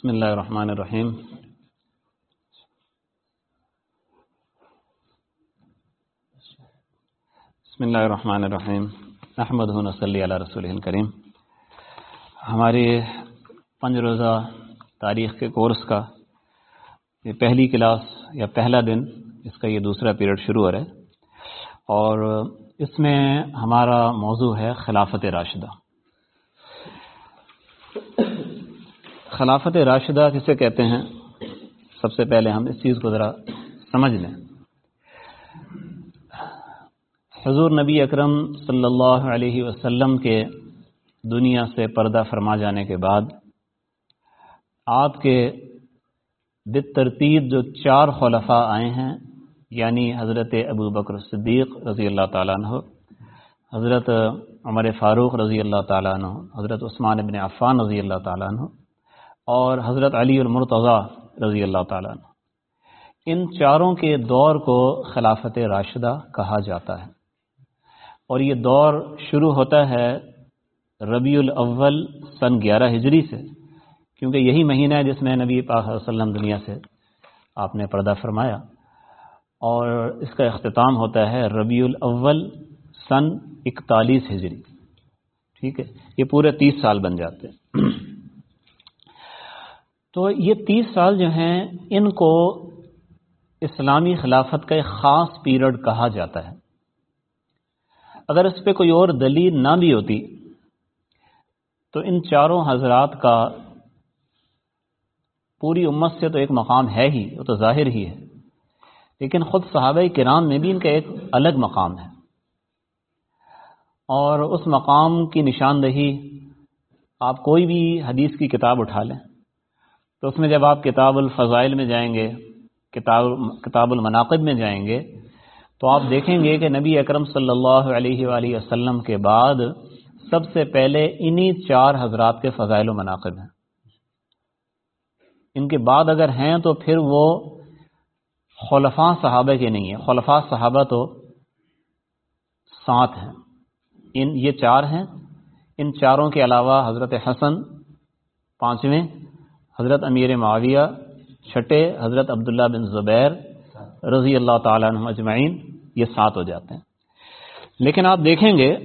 بسم اللہ الرحمن الرحیم۔ بسم اللہ الرحمن الرحیم۔ احمد صلی علیہ رسول کریم۔ ہماری پنج روزہ تاریخ کے کورس کا یہ پہلی کلاس یا پہلا دن، اس کا یہ دوسرا پیریڈ شروع ہو رہا ہے۔ اور اس میں ہمارا موضوع ہے خلافت راشدہ۔ خلافت راشدہ کسے کہتے ہیں؟ سب سے پہلے ہم اس چیز کو ذرا سمجھ لیں۔ حضور نبی اکرم صلی اللہ علیہ وسلم کے دنیا سے پردہ فرما جانے کے بعد آپ کے بترتیب جو چار خلفاء آئے ہیں یعنی حضرت ابو بکر صدیق رضی اللہ تعالیٰ عنہ، حضرت عمر فاروق رضی اللہ تعالیٰ عنہ، حضرت عثمان ابن عفان رضی اللہ تعالیٰ عنہ اور حضرت علی المرتضی رضی اللہ تعالیٰ عنہ۔ ان چاروں کے دور کو خلافت راشدہ کہا جاتا ہے۔ اور یہ دور شروع ہوتا ہے ربیع الاول سن گیارہ ہجری سے، کیونکہ یہی مہینہ ہے جس میں نبی پاک علیہ وسلم دنیا سے آپ نے پردہ فرمایا۔ اور اس کا اختتام ہوتا ہے ربیع الاول سن اکتالیس ہجری۔ ٹھیک ہے؟ یہ پورے تیس سال بن جاتے ہیں۔ تو یہ تیس سال جو ہیں، ان کو اسلامی خلافت کا ایک خاص پیریڈ کہا جاتا ہے۔ اگر اس پہ کوئی اور دلیل نہ بھی ہوتی، تو ان چاروں حضرات کا پوری امت سے تو ایک مقام ہے ہی، وہ تو ظاہر ہی ہے۔ لیکن خود صحابہ کرام میں بھی ان کا ایک الگ مقام ہے۔ اور اس مقام کی نشاندہی آپ کوئی بھی حدیث کی کتاب اٹھا لیں۔ تو اس میں جب آپ کتاب الفضائل میں جائیں گے، کتاب کتاب المناقب میں جائیں گے، تو آپ دیکھیں گے کہ نبی اکرم صلی اللہ علیہ وآلہ وسلم کے بعد سب سے پہلے انہی چار حضرات کے فضائل و مناقب ہیں۔ ان کے بعد اگر ہیں تو پھر وہ خلفاء صحابہ کے نہیں ہیں۔ خلفاء صحابہ تو سات ہیں۔ ان، یہ چار ہیں۔ ان چاروں کے علاوہ حضرت حسن پانچویں حضرت امیر معاویہ، چھٹے حضرت عبداللہ بن زبیر رضی اللہ تعالیٰ عنہ اجمعین، یہ سات ہو جاتے ہیں۔ لیکن آپ دیکھیں گے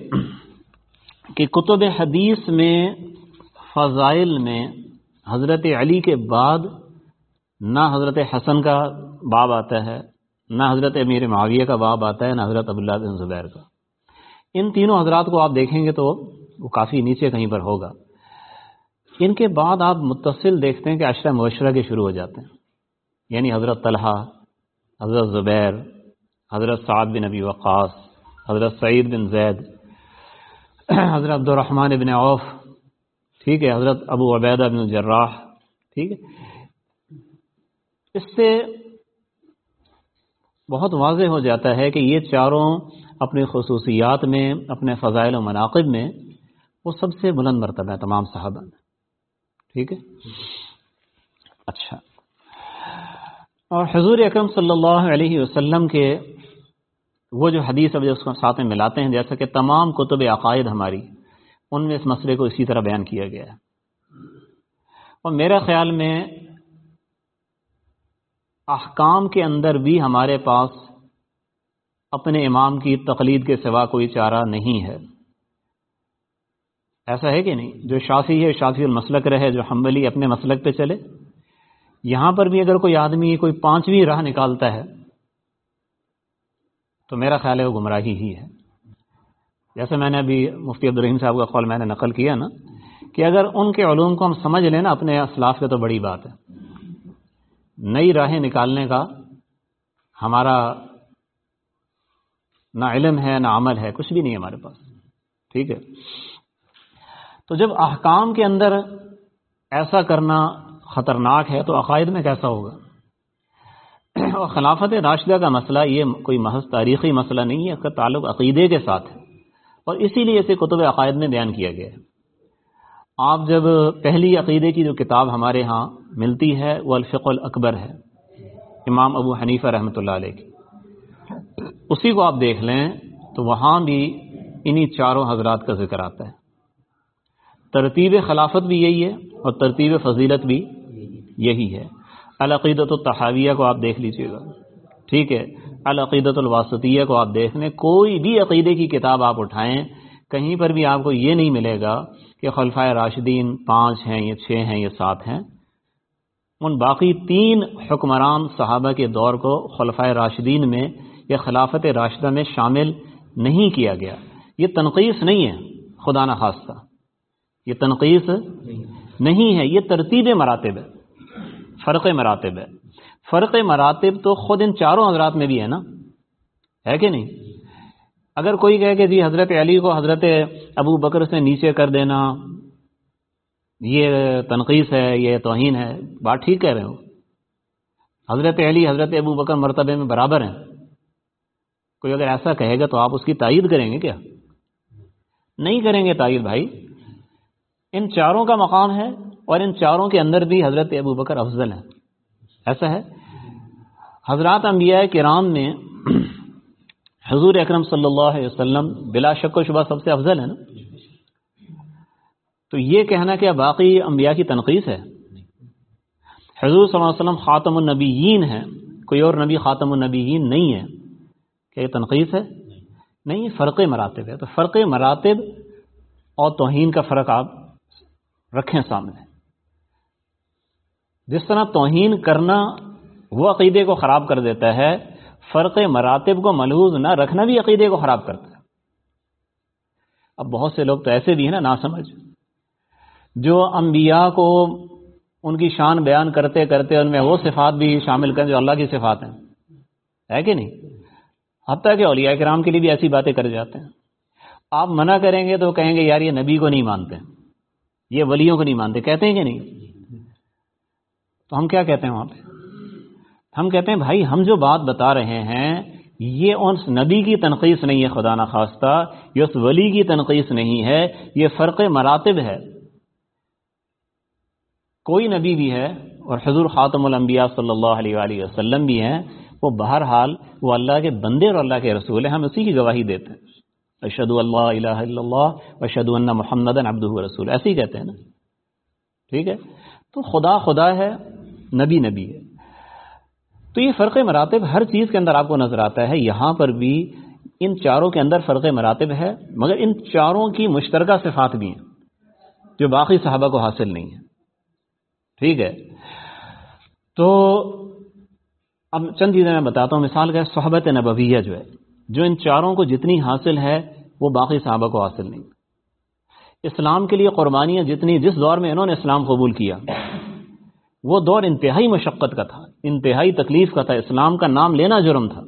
کہ کتب حدیث میں، فضائل میں حضرت علی کے بعد نہ حضرت حسن کا باب آتا ہے، نہ حضرت امیر معاویہ کا باب آتا ہے، نہ حضرت عبداللہ بن زبیر کا۔ ان تینوں حضرات کو آپ دیکھیں گے تو وہ کافی نیچے کہیں پر ہوگا۔ ان کے بعد آپ متصل دیکھتے ہیں کہ عشرہ مبشرہ کے شروع ہو جاتے ہیں۔ یعنی حضرت طلحہ، حضرت زبیر، حضرت سعد بن ابی وقاص، حضرت سعید بن زید، حضرت عبد الرحمن بن عوف، ٹھیک ہے، حضرت ابو عبیدہ بن جراح ٹھیک ہے۔ اس سے بہت واضح ہو جاتا ہے کہ یہ چاروں اپنی خصوصیات میں، اپنے فضائل و مناقب میں وہ سب سے بلند مرتبہ ہے تمام صحابہ میں ٹھیک ہے؟ اچھا۔ اور حضور اکرم صلی اللہ علیہ وسلم کے وہ جو حدیث اب اس کو ساتھ میں ملاتے ہیں، جیسا کہ تمام کتب عقائد ہماری، ان میں اس مسئلے کو اسی طرح بیان کیا گیا ہے۔ اور میرا خیال میں احکام کے اندر بھی ہمارے پاس اپنے امام کی تقلید کے سوا کوئی چارہ نہیں ہے۔ ایسا ہے کہ نہیں؟ جو شافی ہے، شافی المسلک رہے، جو حنبلی اپنے مسلک پہ چلے۔ یہاں پر بھی اگر کوئی آدمی، کوئی پانچویں راہ نکالتا ہے، تو میرا خیال ہے وہ گمراہی ہی ہے۔ جیسے میں نے ابھی مفتی عبدالرحیم صاحب کا قول میں نے نقل کیا نا، کہ اگر ان کے علوم کو ہم سمجھ لیں نا، اپنے اسلاف کے تو بڑی بات ہے۔ نئی راہیں نکالنے کا ہمارا نہ علم ہے، نہ عمل ہے، کچھ بھی نہیں ہے ہمارے پاس۔ ٹھیک ہے؟ تو جب احکام کے اندر ایسا کرنا خطرناک ہے تو عقائد میں کیسا ہوگا؟ اور خلافت راشدہ کا مسئلہ یہ کوئی محض تاریخی مسئلہ نہیں ہے، اس کا تعلق عقیدے کے ساتھ ہے۔ اور اسی لیے اسے کتب عقائد میں بیان کیا گیا۔ ہے آپ جب پہلی عقیدے کی جو کتاب ہمارے ہاں ملتی ہے، وہ الفق الاکبر ہے۔ امام ابو حنیفہ رحمۃ اللہ علیہ کی۔ اسی کو آپ دیکھ لیں تو وہاں بھی انہی چاروں حضرات کا ذکر آتا ہے۔ ترتیب خلافت بھی یہی ہے اور ترتیب فضیلت بھی یہی ہے۔ العقیدت التحاویہ کو آپ دیکھ لیجیے گا۔ ٹھیک ہے۔ العقیدت الواسطیہ کو آپ دیکھ لیں کوئی بھی عقیدے کی کتاب آپ اٹھائیں، کہیں پر بھی آپ کو یہ نہیں ملے گا کہ خلفۂ راشدین پانچ ہیں یا چھ ہیں یا سات ہیں۔ ان باقی تین حکمران صحابہ کے دور کو خلفۂ راشدین میں یا خلافت راشدہ میں شامل نہیں کیا گیا۔ یہ تنقیص نہیں ہے، خدا نخواستہ۔ یہ تنقیص نہیں ہے۔ یہ ترتیب مراتب ہے فرق مراتب ہے۔ فرق مراتب تو خود ان چاروں حضرات میں بھی ہے نا؟ ہے کہ نہیں؟ اگر کوئی کہے کہ جی حضرت علی کو حضرت ابو بکر سے نیچے کر دینا یہ تنقیص ہے یہ توہین ہے بات ٹھیک کہہ رہے ہو۔ حضرت علی حضرت ابو بکر مرتبے میں برابر ہیں۔ کوئی اگر ایسا کہے گا تو آپ اس کی تائید کریں گے کیا؟ نہیں کریں گے تائید بھائی۔ ان چاروں کا مقام ہے اور ان چاروں کے اندر بھی حضرت ابو بکر افضل ہے ایسا ہے۔ حضرات انبیاء کرام میں حضور اکرم صلی اللہ علیہ وسلم بلا شک و شبہ سب سے افضل ہے نا۔ تو یہ کہنا کہ باقی انبیاء کی تنقید ہے۔ حضور صلی اللہ علیہ وسلم خاتم النبیین ہے کوئی اور نبی خاتم النبیین نہیں ہے۔ کیا یہ تنقید ہے؟ نہیں، فرق مراتب ہے۔ تو فرق مراتب اور توہین کا فرق آپ رکھیں سامنے۔ جس طرح توہین کرنا وہ عقیدے کو خراب کر دیتا ہے، فرق مراتب کو ملحوظ نہ رکھنا بھی عقیدے کو خراب کرتا ہے۔ اب بہت سے لوگ تو ایسے بھی ہیں نا نہ سمجھ جو انبیاء کو ان کی شان بیان کرتے کرتے ان میں وہ صفات بھی شامل کریں جو اللہ کی صفات ہیں۔ ہے کہ نہیں؟ حتیٰ کہ اولیاء کرام کے لیے بھی ایسی باتیں کر جاتے ہیں۔ آپ منع کریں گے تو کہیں گے، یار یہ نبی کو نہیں مانتے۔ یہ ولیوں کو نہیں مانتے، کہتے ہیں کہ نہیں؟ تو ہم کیا کہتے ہیں وہاں پہ؟ ہم کہتے ہیں، بھائی، ہم جو بات بتا رہے ہیں، یہ اس نبی کی تنقید نہیں ہے، خدا نخواستہ، یہ اس ولی کی تنقید نہیں ہے، یہ فرق مراتب ہے۔ کوئی نبی بھی ہے اور حضور خاتم الانبیاء صلی اللہ علیہ وآلہ وسلم بھی ہیں، وہ بہرحال وہ اللہ کے بندے اور اللہ کے رسول ہیں، ہم اسی کی گواہی دیتے ہیں۔ اشد اللہ الہ الا اللہ اشد اللہ محمد ابد رسول ایسے ہی کہتے ہیں نا۔ ٹھیک ہے؟ تو خدا خدا ہے، نبی نبی ہے۔ تو یہ فرق مراتب ہر چیز کے اندر آپ کو نظر آتا ہے۔ یہاں پر بھی ان چاروں کے اندر فرق مراتب ہے، مگر ان چاروں کی مشترکہ صفات بھی ہیں، جو باقی صحابہ کو حاصل نہیں ہے ٹھیک ہے؟ تو اب چند چیزیں میں بتاتا ہوں۔ مثال کا صحبت نبویہ جو ہے، جو ان چاروں کو جتنی حاصل ہے وہ باقی صحابہ کو حاصل نہیں۔ اسلام کے لیے قربانیاں جتنی جس دور میں انہوں نے اسلام قبول کیا، وہ دور انتہائی مشقت کا تھا، انتہائی تکلیف کا تھا، اسلام کا نام لینا جرم تھا۔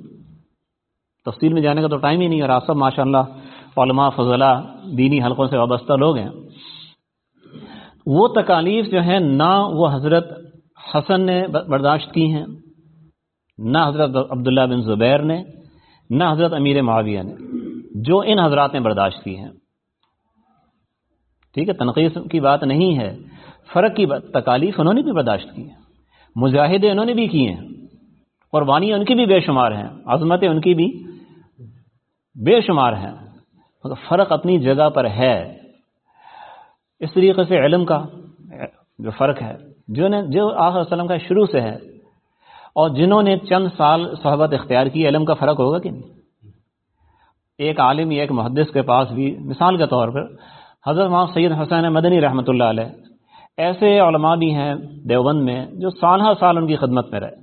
تفصیل میں جانے کا تو ٹائم ہی نہیں اور آپ سب ماشاء اللہ علماء فضلہ دینی حلقوں سے وابستہ لوگ ہیں۔ وہ تکالیف جو ہیں، نہ وہ حضرت حسن نے برداشت کی ہیں، نہ حضرت عبداللہ بن زبیر نے، نہ حضرت امیر معاویہ نے۔ جو ان حضرات نے برداشت کی ہیں۔ ٹھیک ہے تنقید کی بات نہیں ہے، فرق کی تکالیف انہوں نے بھی برداشت کی ہیں، مجاہدے انہوں نے بھی کی ہیں قربانیاں ان کی بھی بے شمار ہیں، عظمتیں ان کی بھی بے شمار ہیں۔ فرق اپنی جگہ پر ہے۔ اس طریقے سے علم کا جو فرق ہے، جو نے، جو آخر وسلم کا شروع سے ہے، اور جنہوں نے چند سال صحبت اختیار کی، علم کا فرق ہوگا کہ نہیں؟ ایک عالم یا ایک محدث کے پاس بھی مثال کے طور پر حضرت محمد سید حسین مدنی رحمۃ اللہ علیہ ایسے علماء بھی ہیں دیوبند میں جو سالہ سال ان کی خدمت میں رہے۔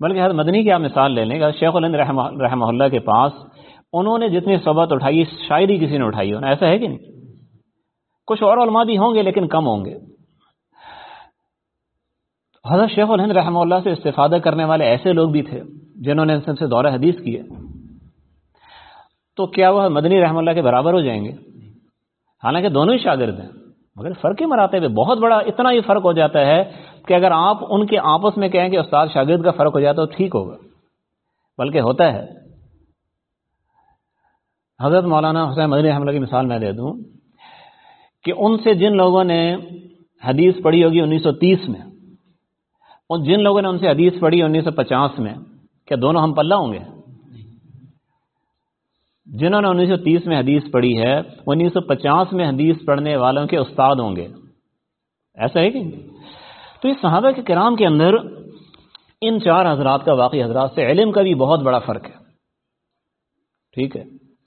بلکہ حضرت مدنی کی آپ مثال لے لیں گے شیخ الند رحمہ اللہ کے پاس انہوں نے جتنی صحبت اٹھائی، شاعری کسی نے اٹھائی ہونا ایسا ہے کہ نہیں؟ کچھ اور علماء بھی ہوں گے لیکن کم ہوں گے۔ حضرت شیخ الہند رحمہ اللہ سے استفادہ کرنے والے ایسے لوگ بھی تھے جنہوں نے سب سے دورہ حدیث کیے تو کیا وہ مدنی رحمہ اللہ کے برابر ہو جائیں گے؟ حالانکہ دونوں ہی شاگرد ہیں۔ مگر فرق ہی مراتے ہوئے بہت بڑا اتنا ہی فرق ہو جاتا ہے کہ اگر آپ ان کے آپس میں کہیں کہ استاد شاگرد کا فرق ہو جاتا تو ٹھیک ہوگا۔ بلکہ ہوتا ہے۔ حضرت مولانا حسین مدنی رحمہ اللہ کی مثال میں دے دوں کہ ان سے جن لوگوں نے حدیث پڑھی ہوگی انیس سو تیس میں اور جن لوگوں نے ان سے حدیث پڑھی انیس سو پچاس میں کیا دونوں ہم پلہ ہوں گے۔ جنہوں نے انیس سو تیس میں حدیث پڑھی ہے، انیس سو پچاس میں حدیث پڑھنے والوں کے استاد ہوں گے۔ ایسا ہے کہ تو اس صحابہ کے کرام کے اندر ان چار حضرات کا واقعی حضرات سے علم کا بھی بہت بڑا فرق ہے۔ ٹھیک ہے؟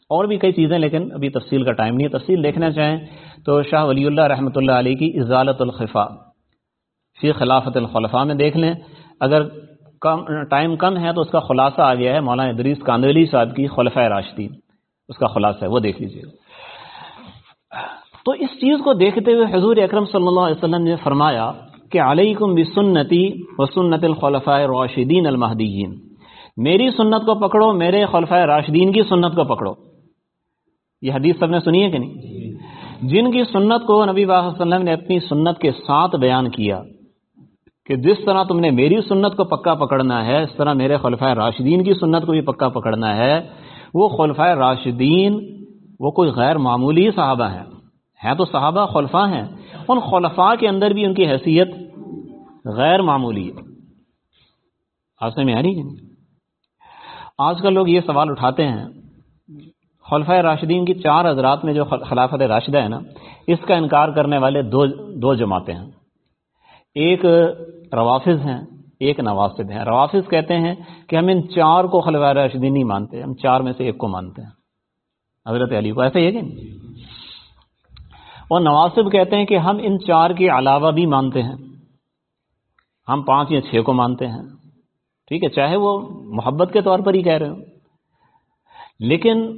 اور بھی کئی چیزیں، لیکن ابھی تفصیل کا ٹائم نہیں ہے۔ تفصیل دیکھنا چاہیں تو شاہ ولی اللہ رحمۃ اللہ علیہ کی ازالت الخفا فی خلافت الخلفاء میں دیکھ لیں۔ اگر کم ٹائم کم ہے تو اس کا خلاصہ آ گیا ہے مولانا ادریس کاندولی صاحب کی خلفۂ راشدین۔ اس کا خلاصہ ہے، وہ دیکھ لیجیے تو اس چیز کو دیکھتے ہوئے حضور اکرم صلی اللہ علیہ وسلم نے فرمایا کہ علیکم بسنتی و سنت الخلفاء راشدین المہدیین۔ میری سنت کو پکڑو، میرے خلفۂ راشدین کی سنت کو پکڑو۔ یہ حدیث سب نے سنی ہے کہ نہیں؟ جن کی سنت کو نبی صلی اللہ علیہ وسلم نے اپنی سنت کے ساتھ بیان کیا کہ جس طرح تم نے میری سنت کو پکا پکڑنا ہے، اس طرح میرے خلفۂ راشدین کی سنت کو بھی پکا پکڑنا ہے وہ خلفۂ راشدین، وہ کوئی غیر معمولی صحابہ ہیں۔ ہیں تو صحابہ خلفاء ہیں۔ ان خلفاء کے اندر بھی ان کی حیثیت غیر معمولی ہے۔ آج میں آ رہی ہے؟ آج کل لوگ یہ سوال اٹھاتے ہیں خلفۂ راشدین کی چار حضرات میں جو خلافت راشدہ ہے نا، اس کا انکار کرنے والے دو دو جماعتیں ہیں۔ ایک روافظ ہیں ایک نواسب ہیں۔ روافظ کہتے ہیں کہ ہم ان چار کو خلفۂ راشدین نہیں مانتے، ہم چار میں سے ایک کو مانتے ہیں۔ حضرت علی کو ایسا ہی ہے کہ نہیں؟ اور نواسب کہتے ہیں کہ ہم ان چار کے علاوہ بھی مانتے ہیں۔ ہم پانچ یا چھ کو مانتے ہیں۔ ٹھیک ہے، چاہے وہ محبت کے طور پر ہی کہہ رہے ہو لیکن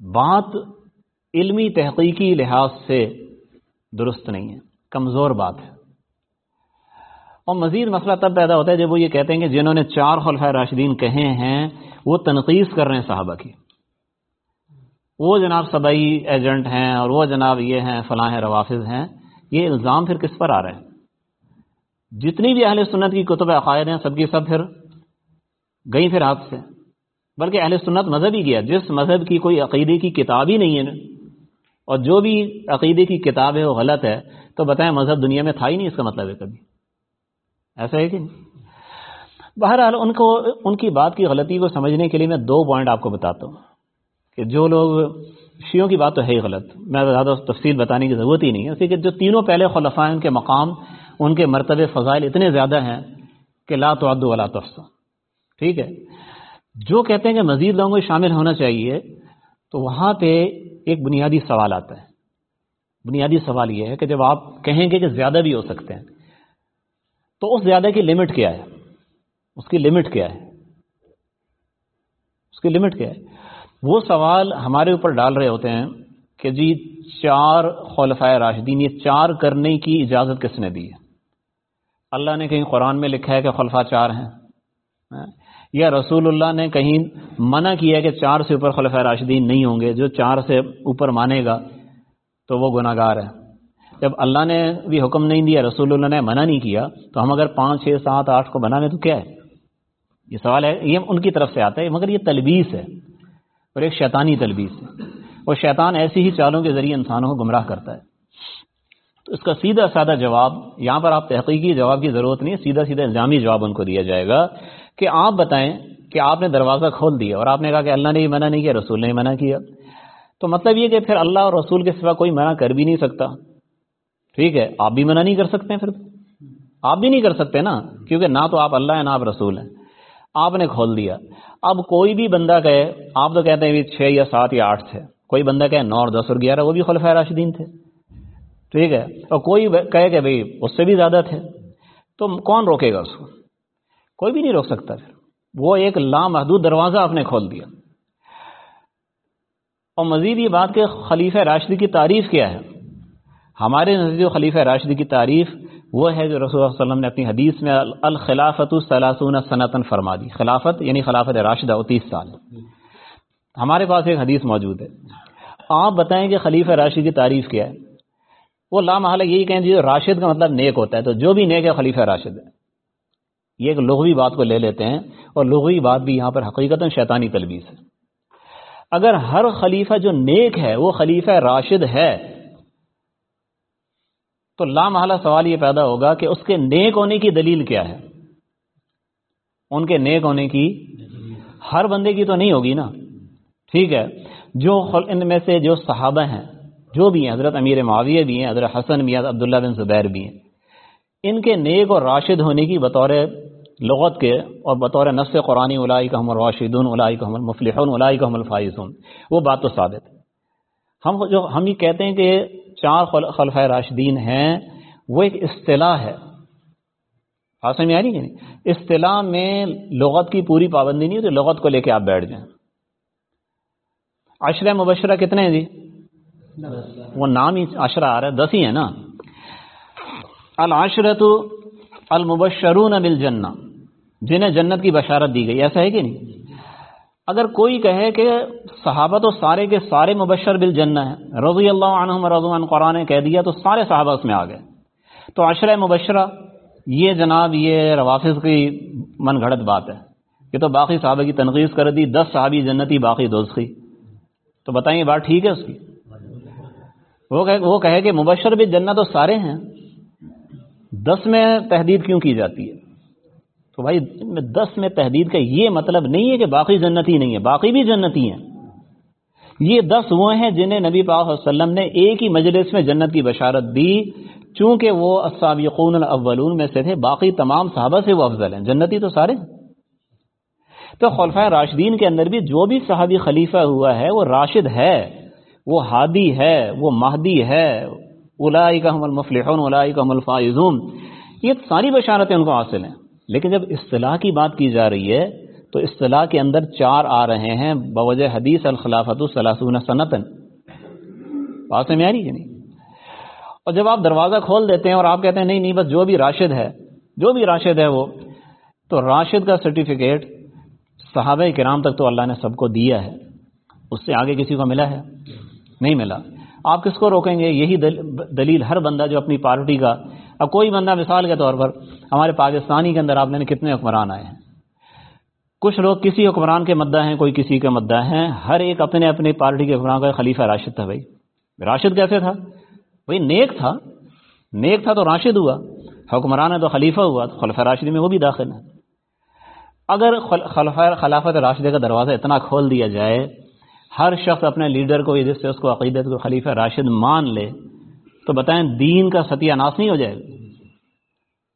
بات علمی تحقیقی لحاظ سے درست نہیں ہے، کمزور بات ہے۔ اور مزید مسئلہ تب پیدا ہوتا ہے جب وہ یہ کہتے ہیں کہ جنہوں نے چار خلفۂ راشدین کہے ہیں، وہ تنقید کر رہے ہیں صحابہ کی۔ وہ جناب سبئی ایجنٹ ہیں اور وہ جناب یہ ہیں، فلاں روافظ ہیں۔ یہ الزام پھر کس پر آ رہے ہیں جتنی بھی اہل سنت کی کتب عقائد ہیں، سب کی سب پھر گئی پھر ہاتھ سے۔ بلکہ اہل سنت مذہب ہی گیا۔ جس مذہب کی کوئی عقیدے کی کتاب ہی نہیں ہے، اور جو بھی عقیدے کی کتاب ہے، وہ غلط ہے۔ تو بتائیں مذہب دنیا میں تھا ہی نہیں، اس کا مطلب ہے کبھی۔ ایسا ہے کہ نہیں بہرحال ان کو ان کی بات کی غلطی کو سمجھنے کے لیے میں دو پوائنٹ آپ کو بتاتا ہوں کہ جو لوگ شیوں کی بات تو ہے ہی غلط، میں زیادہ تفصیل بتانے کی ضرورت ہی نہیں ہے کہ جو تینوں پہلے خلفاء ان کے مقام، ان کے مرتبے فضائل اتنے زیادہ ہیں کہ لا تو ولا تفص ٹھیک ہے؟ جو کہتے ہیں کہ مزید لوگوں کو شامل ہونا چاہیے، تو وہاں پہ ایک بنیادی سوال آتا ہے۔ بنیادی سوال یہ ہے کہ جب آپ کہیں گے کہ زیادہ بھی ہو سکتے ہیں تو اس زیادہ کی لمٹ کیا ہے؟ اس کی لمٹ کیا ہے؟ اس کی لمٹ کیا ہے؟ وہ سوال ہمارے اوپر ڈال رہے ہوتے ہیں کہ جی چار خلفۂ راشدین، یہ چار کرنے کی اجازت کس نے دی ہے؟ اللہ نے کہیں قرآن میں لکھا ہے کہ خلفہ چار ہیں۔ یا رسول اللہ نے کہیں منع کیا کہ چار سے اوپر خلفۂ راشدین نہیں ہوں گے، جو چار سے اوپر مانے گا تو وہ گناہ گار ہے جب اللہ نے بھی حکم نہیں دیا، رسول اللہ نے منع نہیں کیا، تو ہم اگر پانچ، چھ، سات، آٹھ کو بنا لیں تو کیا ہے؟ یہ سوال ہے، یہ ان کی طرف سے آتا ہے، مگر یہ تلبیس ہے، اور ایک شیطانی تلبیس ہے۔ اور شیطان ایسی ہی چالوں کے ذریعے انسانوں کو گمراہ کرتا ہے۔ تو اس کا سیدھا سادہ جواب، یہاں پر آپ تحقیقی جواب کی ضرورت نہیں ہے سیدھا سیدھا الزامی جواب ان کو دیا جائے گا کہ آپ بتائیں کہ آپ نے دروازہ کھول دیا اور آپ نے کہا کہ اللہ نے یہ منع نہیں کیا، رسول نے منع کیا۔ تو مطلب یہ کہ پھر اللہ اور رسول کے سوا کوئی منع کر بھی نہیں سکتا۔ ٹھیک ہے، آپ بھی منع نہیں کر سکتے پھر آپ بھی نہیں کر سکتے نا، کیونکہ نہ تو آپ اللہ ہیں، نہ آپ رسول ہیں۔ آپ نے کھول دیا۔ اب کوئی بھی بندہ کہے، آپ تو کہتے ہیں چھ یا سات یا آٹھ تھے۔ کوئی بندہ کہے نو اور دس اور گیارہ، وہ بھی خلفۂ راشدین تھے۔ ٹھیک ہے، اور کوئی کہے کہ بھائی اس سے بھی زیادہ تھے۔ تو کون روکے گا اس کو؟ کوئی بھی نہیں روک سکتا پھر۔ وہ ایک لامحدود دروازہ آپ نے کھول دیا۔ اور مزید یہ بات کہ خلیفہ راشدی کی تعریف کیا ہے۔ ہمارے نزدیک خلیفہ راشدی کی تعریف وہ ہے جو رسول اللہ علیہ وسلم نے اپنی حدیث میں الخلافت السلاسون سنتن فرما دی۔ خلافت یعنی خلافت راشدہ تیس سال۔ ہمارے پاس ایک حدیث موجود ہے۔ آپ بتائیں کہ خلیفہ راشد کی تعریف کیا ہے؟ وہ لامحال یہی کہیں جی راشد کا مطلب نیک ہوتا ہے۔ تو جو بھی نیک ہے، خلیفہ راشد ہے۔ یہ ایک لغوی بات کو لے لیتے ہیں اور لغوی بات بھی یہاں پر حقیقت شیطانی تلبیس ہے۔ اگر ہر خلیفہ جو نیک ہے، وہ خلیفہ راشد ہے تو لامحالہ سوال یہ پیدا ہوگا کہ اس کے نیک ہونے کی دلیل کیا ہے؟ ان کے نیک ہونے کی ہر بندے کی تو نہیں ہوگی نا؟ ٹھیک ہے، جو ان میں سے جو صحابہ ہیں، جو بھی ہیں، حضرت امیر معاویہ بھی ہیں، حضرت حسن بھی عبداللہ بن زبیر بھی ہیں، ان کے نیک اور راشد ہونے کی بطور لغت کے اور بطور نص قرآن علائی کا حمل راشدون علائی کا حمل مفلحون کا حمل وہ بات تو ثابت۔ ہے ہم جو، ہم یہ کہتے ہیں کہ چار خلفۂ راشدین ہیں، وہ ایک اصطلاح ہے۔ آسان میں آ رہی ہے اصطلاح میں لغت کی پوری پابندی نہیں ہوتی، لغت کو لے کے آپ بیٹھ جائیں۔ عشرہ مبشرہ کتنے ہیں جی؟ وہ نام ہی عشرہ آ رہا ہے، دس ہی ہے نا۔ العشرت المبشرون بالجنہ، جنہیں جنت کی بشارت دی گئی، ایسا ہے کہ نہیں؟ اگر کوئی کہے کہ صحابہ تو سارے کے سارے مبشر بالجنہ ہیں، رضی اللہ عنہم رضو عن قرآن کہہ دیا تو سارے صحابہ اس میں آ گئے۔ تو عشرہ مبشرہ، یہ جناب یہ روافظ کی من گھڑت بات ہے یہ تو باقی صحابہ کی تنقید کر دی، دس صحابی جنتی باقی دوستی تو بتائیں یہ بات ٹھیک ہے اس کی؟ وہ کہے کہ مبشر بھی جنت تو سارے ہیں۔ دس میں تحدید کیوں کی جاتی ہے؟ تو بھائی دس میں تحدید کا یہ مطلب نہیں ہے کہ باقی جنتی نہیں ہے، باقی بھی جنتی ہیں۔ یہ دس وہ ہیں جنہیں نبی پاک وسلم نے ایک ہی مجلس میں جنت کی بشارت دی، چونکہ وہ السابقون الاولون میں سے تھے، باقی تمام صحابہ سے وہ افضل ہیں۔ جنتی تو سارے۔ تو خلفۂ راشدین کے اندر بھی جو بھی صحابی خلیفہ ہوا ہے، وہ راشد ہے، وہ ہادی ہے، وہ مہدی ہے الائی کا حمل مفلحون الائی کا یہ ساری بشارتیں ان کو حاصل ہیں۔ لیکن جب اصطلاح کی بات کی جا رہی ہے، تو اصطلاح کے اندر چار آ رہے ہیں بوجہ حدیث الخلافت الصلاثون صنعتن بات میں آ رہی ہے نہیں اور جب آپ دروازہ کھول دیتے ہیں اور آپ کہتے ہیں، نہیں نہیں، بس جو بھی راشد ہے، جو بھی راشد ہے وہ، تو راشد کا سرٹیفکیٹ صحابہ کرام تک تو اللہ نے سب کو دیا ہے۔ اس سے آگے کسی کو ملا ہے؟ نہیں ملا۔ آپ کس کو روکیں گے؟ یہی دلیل ہر بندہ جو اپنی پارٹی کا اب کوئی بندہ مثال کے طور پر ہمارے پاکستانی کے اندر آپ نے کتنے حکمران آئے ہیں؟ کچھ لوگ کسی حکمران کے مدعا ہیں، کوئی کسی کے مدعا ہیں، ہر ایک اپنے اپنی پارٹی کے حکمران کا خلیفہ راشد تھا بھائی۔ راشد کیسے تھا؟ بھائی نیک تھا۔ نیک تھا تو راشد ہوا، حکمران ہے تو خلیفہ ہوا، تو خلفہ راشد میں وہ بھی داخل ہے اگر خلفہ، خلافت راشدہ کا دروازہ اتنا کھول دیا جائے، ہر شخص اپنے لیڈر کو، جس سے اس کو عقیدت کو خلیفہ راشد مان لے تو بتائیں دین کا ستیہ ناس نہیں ہو جائے گا؟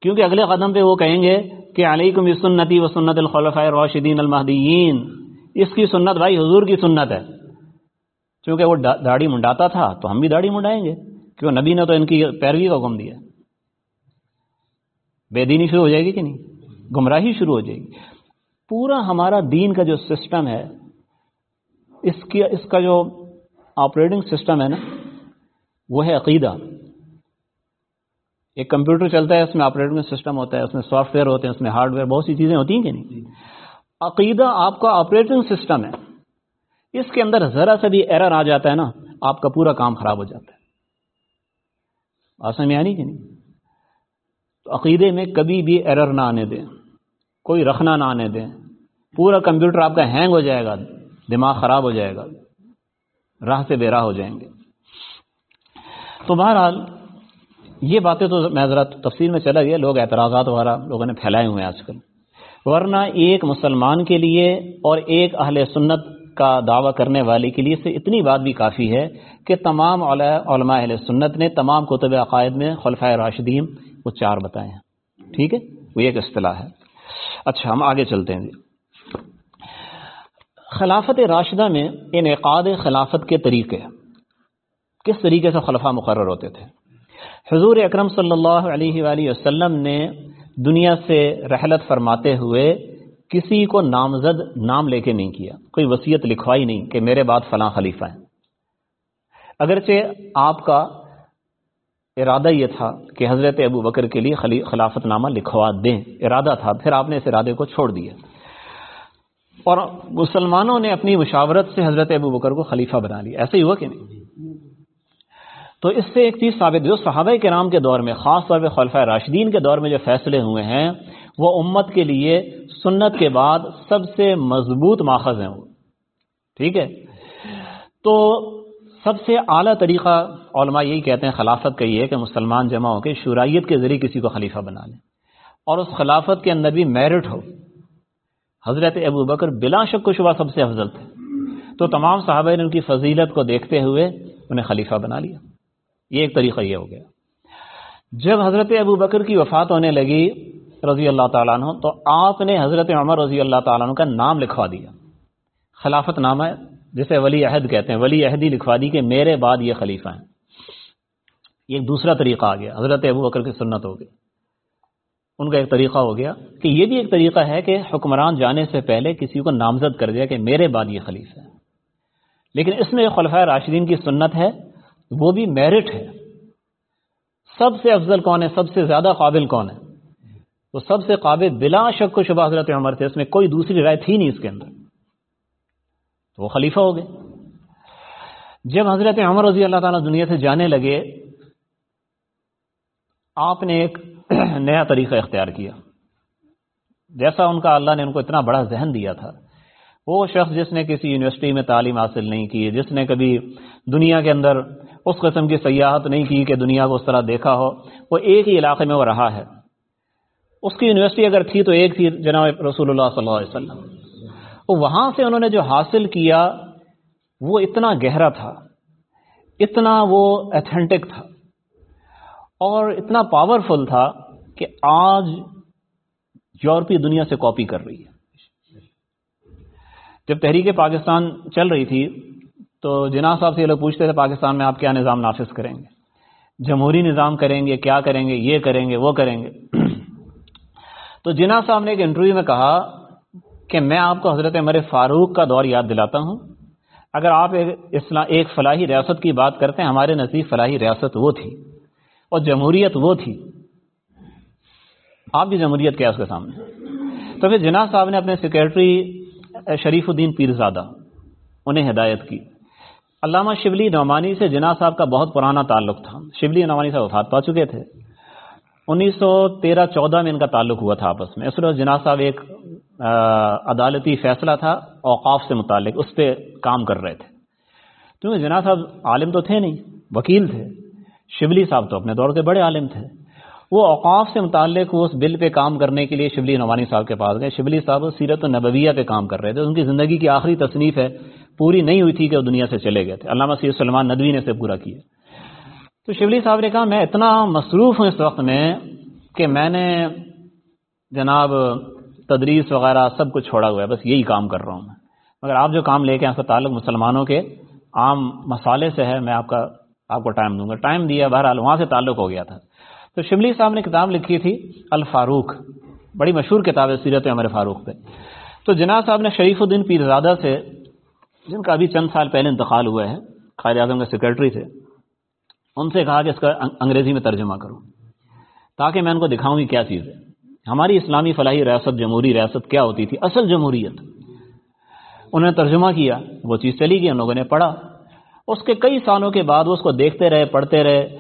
کیونکہ اگلے قدم پہ وہ کہیں گے کہ علیکم سنتی و سنت الخلفۂ راشدین المحدین اس کی سنت بھائی حضور کی سنت ہے۔ چونکہ وہ داڑھی منڈاتا تھا تو ہم بھی داڑھی منڈائیں گے۔ کیوں؟ نبی نے تو ان کی پیروی کا حکم دیا۔ بے دینی شروع ہو جائے گی کہ نہیں؟ گمراہی شروع ہو جائے گی۔ پورا ہمارا دین کا جو سسٹم ہے، اس کی، اس کا جو آپریٹنگ سسٹم ہے نا وہ ہے عقیدہ۔ ایک کمپیوٹر چلتا ہے اس میں آپریٹنگ سسٹم ہوتا ہے اس میں سافٹ ویئر ہوتے ہیں اس میں ہارڈ ویئر بہت سی چیزیں ہوتی ہیں کہ نہیں؟ عقیدہ آپ کا آپریٹنگ سسٹم ہے۔ اس کے اندر ذرا سا بھی ایرر آ جاتا ہے نا آپ کا پورا کام خراب ہو جاتا ہے۔ آسان میں آنی کہ نہیں؟ تو عقیدے میں کبھی بھی ایرر نہ آنے دیں۔ کوئی رکھنا نہ آنے دیں۔ پورا کمپیوٹر آپ کا ہینگ ہو جائے گا دماغ خراب ہو جائے گا راہ سے بے راہ ہو جائیں گے۔ تو بہرحال یہ باتیں تو میں ذرا تفصیل میں چلا گیا، لوگ اعتراضات وغیرہ لوگوں نے پھیلائے ہوئے ہیں آج کل۔ ورنہ ایک مسلمان کے لیے اور ایک اہل سنت کا دعویٰ کرنے والے کے لیے سے اتنی بات بھی کافی ہے کہ تمام علماء اہل سنت نے تمام کتب عقائد میں خلفۂ راشدین وہ چار بتائے ہیں۔ ٹھیک ہے؟ وہ ایک اصطلاح ہے۔ اچھا ہم آگے چلتے ہیں۔ جی خلافت راشدہ میں انعقاد خلافت کے طریقے۔ کس طریقے سے خلفہ مقرر ہوتے تھے؟ حضور اکرم صلی اللہ علیہ وآلہ وسلم نے دنیا سے رحلت فرماتے ہوئے کسی کو نامزد نام لے کے نہیں کیا، کوئی وصیت لکھوائی نہیں کہ میرے بعد فلاں خلیفہ ہیں اگرچہ آپ کا ارادہ یہ تھا کہ حضرت ابو بکر کے لیے خلافت نامہ لکھوا دیں، ارادہ تھا، پھر آپ نے اس ارادے کو چھوڑ دیا۔ اور مسلمانوں نے اپنی مشاورت سے حضرت ابو بکر کو خلیفہ بنا لیا۔ ایسے ہی ہوا کہ نہیں؟ تو اس سے ایک چیز ثابت جو صحابہ کرام کے دور میں، خاص طور پہ خلفۂ راشدین کے دور میں جو فیصلے ہوئے ہیں، وہ امت کے لیے سنت کے بعد سب سے مضبوط ماخذ ہیں وہ۔ ٹھیک ہے؟ تو سب سے اعلیٰ طریقہ علماء یہی کہتے ہیں، خلافت کا یہ ہے کہ مسلمان جمع ہو کے شرائط کے ذریعے کسی کو خلیفہ بنا لیں۔ اور اس خلافت کے اندر بھی میرٹ ہو۔ حضرت ابو بکر بلا شک و شبہ سب سے افضل تھے۔ تو تمام صحابہ نے ان کی فضیلت کو دیکھتے ہوئے انہیں خلیفہ بنا لیا۔ یہ ایک طریقہ یہ ہو گیا۔ جب حضرت ابو بکر کی وفات ہونے لگی رضی اللہ تعالیٰ عنہ، تو آپ نے حضرت عمر رضی اللہ تعالیٰ عنہ کا نام لکھوا دیا۔ خلافت نامہ جسے ولی عہد کہتے ہیں، ولی عہدی لکھوا دی کہ میرے بعد یہ خلیفہ ہیں۔ یہ ایک دوسرا طریقہ آ گیا، حضرت ابو بکر کی سنت ہو گئی۔ ان کا ایک طریقہ ہو گیا کہ یہ بھی ایک طریقہ ہے کہ حکمران جانے سے پہلے کسی کو نامزد کر دیا کہ میرے بعد یہ خلیفہ ہے۔ لیکن اس میں خلفۂ راشدین کی سنت ہے۔ وہ بھی میرٹ ہے۔ سب سے افضل کون ہے؟ سب سے زیادہ قابل کون ہے؟ وہ سب سے قابل بلا شک و شبہ حضرت عمر تھے، اس میں کوئی دوسری رائے تھی نہیں اس کے اندر۔ تو وہ خلیفہ ہو گئے۔ جب حضرت عمر رضی اللہ تعالیٰ دنیا سے جانے لگے، آپ نے ایک نیا طریقہ اختیار کیا۔ جیسا ان کا اللہ نے ان کو اتنا بڑا ذہن دیا تھا۔ وہ شخص جس نے کسی یونیورسٹی میں تعلیم حاصل نہیں کی، جس نے کبھی دنیا کے اندر اس قسم کی سیاحت نہیں کی کہ دنیا کو اس طرح دیکھا ہو۔ وہ ایک ہی علاقے میں وہ رہا ہے۔ اس کی یونیورسٹی اگر تھی تو ایک تھی جناب رسول اللہ صلی اللہ علیہ وسلم۔ وہاں سے انہوں نے جو حاصل کیا، وہ اتنا گہرا تھا، اتنا وہ ایتھینٹک تھا اور اتنا پاورفل تھا کہ آج یورپی دنیا سے کاپی کر رہی ہے۔ جب تحریک پاکستان چل رہی تھی تو جناح صاحب سے یہ لوگ پوچھتے تھے، پاکستان میں آپ کیا نظام نافذ کریں گے؟ جمہوری نظام کریں گے، کیا کریں گے؟ یہ کریں گے، وہ کریں گے۔ تو جناح صاحب نے ایک انٹرویو میں کہا کہ میں آپ کو حضرت عمر فاروق کا دور یاد دلاتا ہوں۔ اگر آپ ایک فلاحی ریاست کی بات کرتے ہیں، ہمارے نزدیک فلاحی ریاست وہ تھی اور جمہوریت وہ تھی۔ آپ کی جمہوریت کیا اس کے سامنے؟ تو پھر جناح صاحب نے اپنے سیکرٹری شریف الدین پیرزادہ، انہیں ہدایت کی۔ علامہ شبلی نعمانی سے جناح صاحب کا بہت پرانا تعلق تھا۔ شبلی نعمانی صاحب وفات پا چکے تھے۔ انیس سو تیرہ چودہ میں ان کا تعلق ہوا تھا آپس میں۔ اس وقت جناح صاحب ایک عدالتی فیصلہ تھا، اوقاف سے متعلق، اس پہ کام کر رہے تھے۔ کیونکہ جناح صاحب عالم تو تھے نہیں، وکیل تھے۔ شبلی صاحب تو اپنے دور کے بڑے عالم تھے۔ وہ اوقاف سے متعلق، وہ اس بل پہ کام کرنے کے لیے شبلی نوانی صاحب کے پاس گئے۔ شبلی صاحب سیرت النبویہ پہ کام کر رہے تھے۔ ان کی زندگی کی آخری تصنیف ہے۔ پوری نہیں ہوئی تھی کہ وہ دنیا سے چلے گئے تھے۔ علامہ سید سلمان ندوی نے اسے پورا کیا۔ تو شبلی صاحب نے کہا، میں اتنا مصروف ہوں اس وقت میں کہ میں نے جناب تدریس وغیرہ سب کچھ چھوڑا ہوا ہے، بس یہی کام کر رہا ہوں میں۔ مگر آپ جو کام لے کے ایسا تعلق مسلمانوں کے عام مسالے سے ہے، میں آپ کا، آپ کو ٹائم دوں گا۔ ٹائم دیا، بہرحال وہاں سے تعلق ہو گیا تھا۔ تو شبلی صاحب نے کتاب لکھی تھی، الفاروق، بڑی مشہور کتاب ہے سیرت عمر فاروق پہ۔ تو جناب صاحب نے شریف الدین پیرزادہ سے جن کا ابھی چند سال پہلے انتقال ہوا ہے قائد اعظم کے سیکرٹری تھے، ان سے کہا کہ اس کا انگریزی میں ترجمہ کروں تاکہ میں ان کو دکھاؤں گی کیا چیز ہے۔ ہماری اسلامی فلاحی ریاست، جمہوری ریاست کیا ہوتی تھی؟ اصل جمہوریت۔ انہوں نے ترجمہ کیا، وہ چیز چلی گئی، ان لوگوں نے پڑھا۔ اس کے کئی سالوں کے بعد وہ اس کو دیکھتے رہے، پڑھتے رہے۔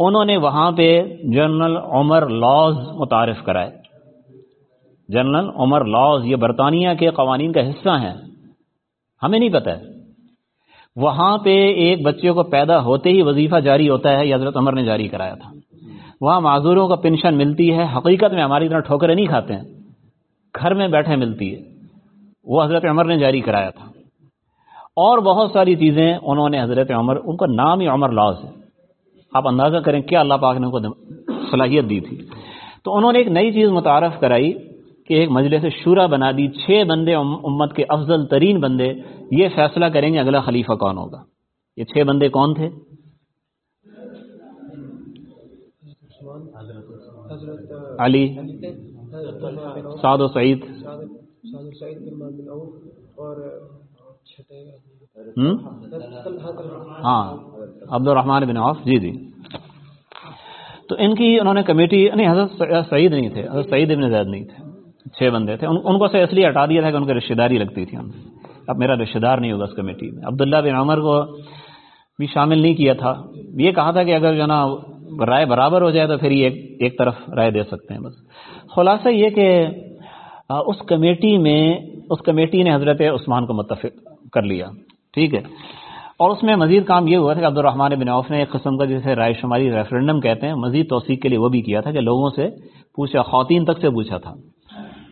انہوں نے وہاں پہ جنرل عمر لاز متعارف کرائے۔ جنرل عمر لاز، یہ برطانیہ کے قوانین کا حصہ ہیں۔ ہمیں نہیں پتہ۔ ہے وہاں پہ ایک بچے کو پیدا ہوتے ہی وظیفہ جاری ہوتا ہے، یہ حضرت عمر نے جاری کرایا تھا۔ وہاں معذوروں کو پینشن ملتی ہے۔ حقیقت میں ہماری طرح ٹھوکرے نہیں کھاتے ہیں۔ گھر میں بیٹھے ملتی ہے۔ وہ حضرت عمر نے جاری کرایا تھا۔ اور بہت ساری چیزیں انہوں نے حضرت عمر، ان کا نام ہی عمر لاز ہے۔ آپ اندازہ کریں کیا اللہ پاک نے ان کو صلاحیت دی تھی۔ تو انہوں نے ایک نئی چیز متعارف کرائی۔ کہ ایک مجلس شورا بنا دی، چھ بندے امت کے افضل ترین بندے، یہ فیصلہ کریں گے اگلا خلیفہ کون ہوگا؟ یہ چھ بندے کون تھے؟ علی، سعد و سعید۔ ہاں عبد الرحمان بن عوف۔ جی جی۔ تو ان کی انہوں نے کمیٹی، نہیں، حضرت سعید نہیں تھے، حضرت سعید ابن زید نہیں تھے۔ چھ بندے تھے، ان کو سے اس لیے ہٹا دیا تھا کہ ان کی رشتے داری لگتی تھی۔ اب میرا رشتے دار نہیں ہوگا اس کمیٹی میں۔ عبداللہ بن عمر کو بھی شامل نہیں کیا تھا۔ یہ کہا تھا کہ اگر جو نا رائے برابر ہو جائے تو پھر یہ ایک طرف رائے دے سکتے ہیں بس۔ خلاصہ یہ کہ اس کمیٹی میں اس کمیٹی نے حضرت عثمان کو متفق کر لیا۔ ٹھیک ہے۔ اور اس میں مزید کام یہ ہوا تھا کہ عبد الرحمان بن عوف نے ایک قسم کا جسے رائے شماری ریفرنڈم کہتے ہیں، مزید توثیق کے لیے وہ بھی کیا تھا کہ لوگوں سے پوچھا، خواتین تک سے پوچھا تھا۔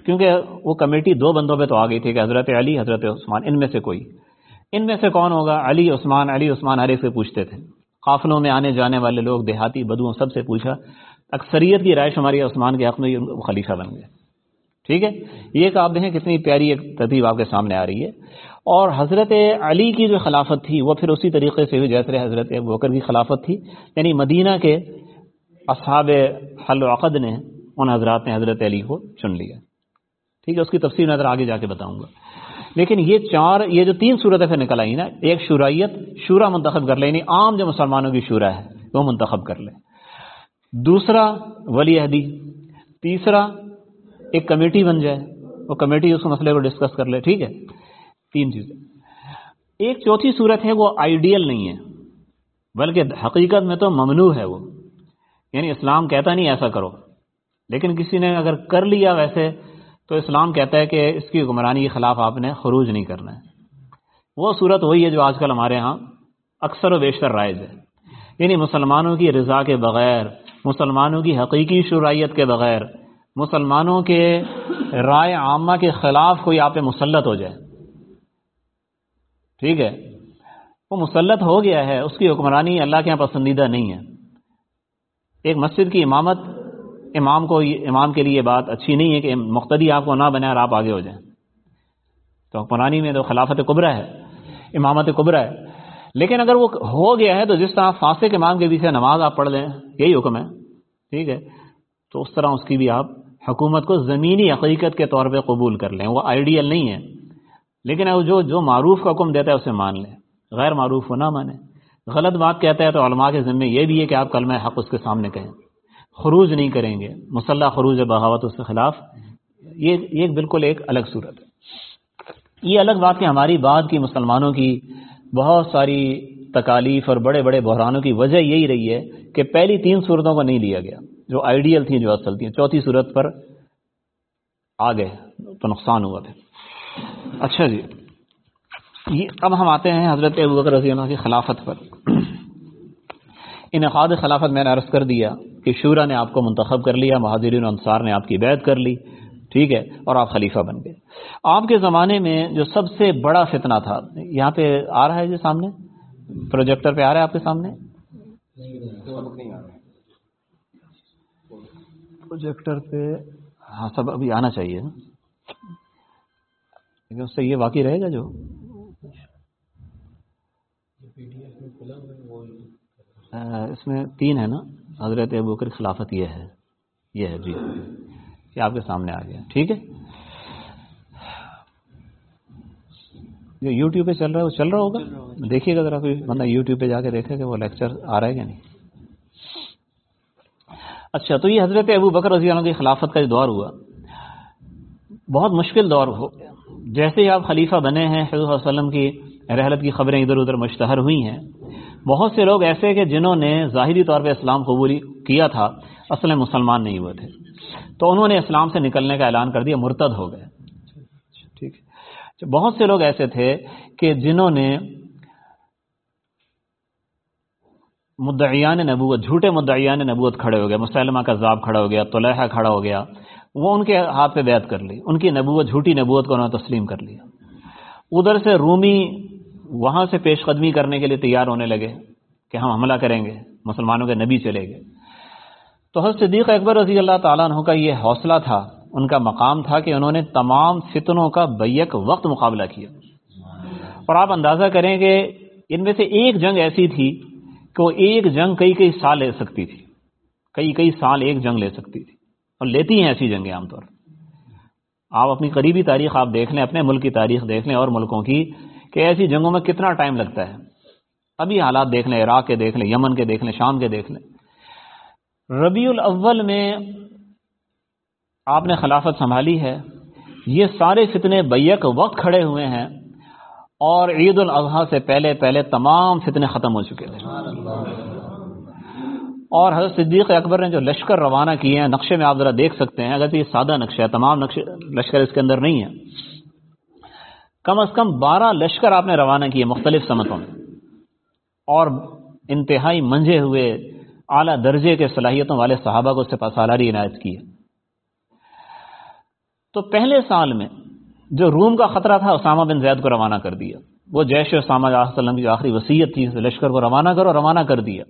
کیونکہ وہ کمیٹی دو بندوں پہ تو آ گئی تھی کہ حضرت علی، حضرت عثمان، ان میں سے کوئی۔ ان میں سے کون ہوگا؟ علی، عثمان۔ علی، عثمان ہر ایک سے پوچھتے تھے۔ قافلوں میں آنے جانے والے لوگ، دیہاتی بدوؤں سب سے پوچھا۔ اکثریت کی رائے شماری عثمان کے حق میں وہ خلیفہ بن گئے۔ ٹھیک ہے؟ یہ ایک آپ دیکھیں کتنی پیاری ایک ترتیب آپ کے سامنے آ رہی ہے۔ اور حضرت علی کی جو خلافت تھی، وہ پھر اسی طریقے سے ہوئی جیسے حضرت بکر کی خلافت تھی۔ یعنی مدینہ کے اصحاب حل و عقد نے ان حضرات نے حضرت علی کو چن لیا۔ ٹھیک ہے، اس کی تفصیل نظر آگے جا کے بتاؤں گا۔ لیکن یہ چار، یہ جو تین صورتیں پھر نکل آئی نا، ایک شورائیت، شورا منتخب کر لے یعنی عام جو مسلمانوں کی شورا ہے، وہ منتخب کر لے۔ دوسرا، ولی عہدی۔ تیسرا، ایک کمیٹی بن جائے، وہ کمیٹی اس مسئلے کو ڈسکس کر لے، ٹھیک ہے۔ تین چیزیں۔ ایک چوتھی صورت ہے، وہ آئیڈیل نہیں ہے، بلکہ حقیقت میں تو ممنوع ہے وہ۔ یعنی اسلام کہتا نہیں ایسا کرو، لیکن کسی نے اگر کر لیا ویسے تو اسلام کہتا ہے کہ اس کی حکمرانی کے خلاف آپ نے خروج نہیں کرنا ہے۔ وہ صورت وہی ہے جو آج کل ہمارے ہاں اکثر و بیشتر رائج ہے۔ یعنی مسلمانوں کی رضا کے بغیر، مسلمانوں کی حقیقی شرائط کے بغیر، مسلمانوں کے رائے عامہ کے خلاف کوئی آپ پہ مسلط ہو جائے۔ ٹھیک ہے؟ وہ مسلط ہو گیا ہے، اس کی حکمرانی اللہ کے یہاں پسندیدہ نہیں ہے۔ ایک مسجد کی امامت امام کو امام کے لیے یہ بات اچھی نہیں ہے کہ مقتدی آپ کو نہ بنے اور آپ آگے ہو جائیں۔ تو حکمرانی میں تو خلافت قبرا ہے، امامت قبرا ہے۔ لیکن اگر وہ ہو گیا ہے تو جس طرح فاسق امام کے پیچھے نماز آپ پڑھ لیں، یہی حکم ہے۔ ٹھیک ہے؟ تو اس طرح اس کی بھی آپ حکومت کو زمینی حقیقت کے طور پہ قبول کر لیں۔ وہ آئیڈیل نہیں ہے۔ لیکن جو جو معروف کا حکم دیتا ہے اسے مان لیں۔ غیر معروف کو نہ مانیں۔ غلط بات کہتا ہے تو علماء کے ذمے یہ بھی ہے کہ آپ کلمہ حق اس کے سامنے کہیں۔ خروج نہیں کریں گے۔ مسلح خروج بغاوت اس کے خلاف، یہ ایک بالکل ایک الگ صورت ہے۔ یہ الگ بات کہ ہماری بات کی مسلمانوں کی بہت ساری تکالیف اور بڑے بڑے بحرانوں کی وجہ یہی رہی ہے کہ پہلی تین صورتوں کو نہیں لیا گیا، جو آئیڈیل تھیں، جو اصل تھیں۔ چوتھی صورت پر آ گئے، تو نقصان ہوا تھا۔ اچھا جی یہ اب ہم آتے ہیں حضرت ابوبکر رضی اللہ کی خلافت پر۔ انعقاد خلافت میں نے عرض کر دیا۔ کہ شورا نے آپ کو منتخب کر لیا مہاجرین انصار نے آپ کی بیعت کر لی ٹھیک ہے اور آپ خلیفہ بن گئے۔ آپ کے زمانے میں جو سب سے بڑا فتنہ تھا یہاں پہ آ رہا ہے جی سامنے؟ پروجیکٹر پہ آ رہا ہے آپ کے سامنے؟ پروجیکٹر پہ۔ ہاں سب ابھی آنا چاہیے۔ لیکن اس سے یہ واقعی رہے گا جو؟ اس میں تین ہے نا؟ حضرت ابو بکر خلافت یہ ہے یہ ہے جی یہ آپ کے سامنے آ گیا۔ ٹھیک ہے؟ جو یوٹیوب پہ چل رہا ہے وہ چل رہا ہوگا؟ دیکھیے گا ذرا کوئی بندہ یوٹیوب پہ جا کے دیکھے کہ وہ لیکچر آ رہا ہے کہ نہیں۔ اچھا تو یہ حضرت ابو بکر رضی اللہ کی خلافت کا جو دور ہوا بہت مشکل دور ہو۔ جیسے ہی آپ خلیفہ بنے ہیں حضرت وسلم کی رحلت کی خبریں ادھر ادھر مشتہر ہوئی ہیں بہت سے لوگ ایسے کہ جنہوں نے ظاہری طور پہ اسلام قبولی کیا تھا، اصل میں مسلمان نہیں ہوئے تھے۔ تو انہوں نے اسلام سے نکلنے کا اعلان کر دیا، مرتد ہو گئے۔ ٹھیک بہت سے لوگ ایسے تھے کہ جنہوں نے مدعیان نبوت، جھوٹے مدعیان نبوت کھڑے ہو گئے، مسلمہ کا ذاب کھڑا ہو گیا طلحہ کھڑا ہو گیا، وہ ان کے ہاتھ پہ بیعت کر لی۔ ان کی نبوت، جھوٹی نبوت کو انہوں نے تسلیم کر لیا۔ ادھر سے رومی وہاں سے پیش قدمی کرنے کے لیے تیار ہونے لگے کہ ہم حملہ کریں گے، مسلمانوں کے نبی چلے گئے۔ تو حضرت صدیق اکبر رضی اللہ تعالیٰ عنہ کا یہ حوصلہ تھا، ان کا مقام تھا کہ انہوں نے تمام فتنوں کا بیک وقت مقابلہ کیا۔ اور آپ اندازہ کریں کہ ان میں سے ایک جنگ ایسی تھی کہ وہ ایک جنگ کئی کئی سال لے سکتی تھی۔ کئی کئی سال ایک جنگ لے سکتی تھی۔ اور لیتی ہیں ایسی جنگیں عام طور۔ آپ اپنی قریبی تاریخ آپ دیکھ لیں، اپنے ملک کی تاریخ دیکھ لیں اور ملکوں کی کہ ایسی جنگوں میں کتنا ٹائم لگتا ہے؟ ابھی حالات دیکھ لیں، عراق کے دیکھ لیں، یمن کے دیکھ لیں، شام کے دیکھ لیں۔ ربیع الاول میں آپ نے خلافت سنبھالی ہے۔ یہ سارے فتنے بیک وقت کھڑے ہوئے ہیں اور عید الاضحیٰ سے پہلے پہلے تمام فتنے ختم ہو چکے تھے۔ اور حضرت صدیق اکبر نے جو لشکر روانہ کیے ہیں، نقشے میں آپ ذرا دیکھ سکتے ہیں۔ اگر یہ سادہ نقشہ ہے، تمام نقشے، لشکر اس کے اندر نہیں ہے کم از کم بارہ لشکر آپ نے روانہ کیے مختلف سمتوں میں اور انتہائی منجے ہوئے اعلیٰ درجے کے صلاحیتوں والے صحابہ کو سپا سالاری عنایت کی تو پہلے سال میں جو روم کا خطرہ تھا، اسامہ بن زید کو روانہ کر دیا۔ وہ جیش اسامہ علیہ وسلم کی آخری وصیت تھی لشکر کو روانہ کرو، روانہ کر دیا۔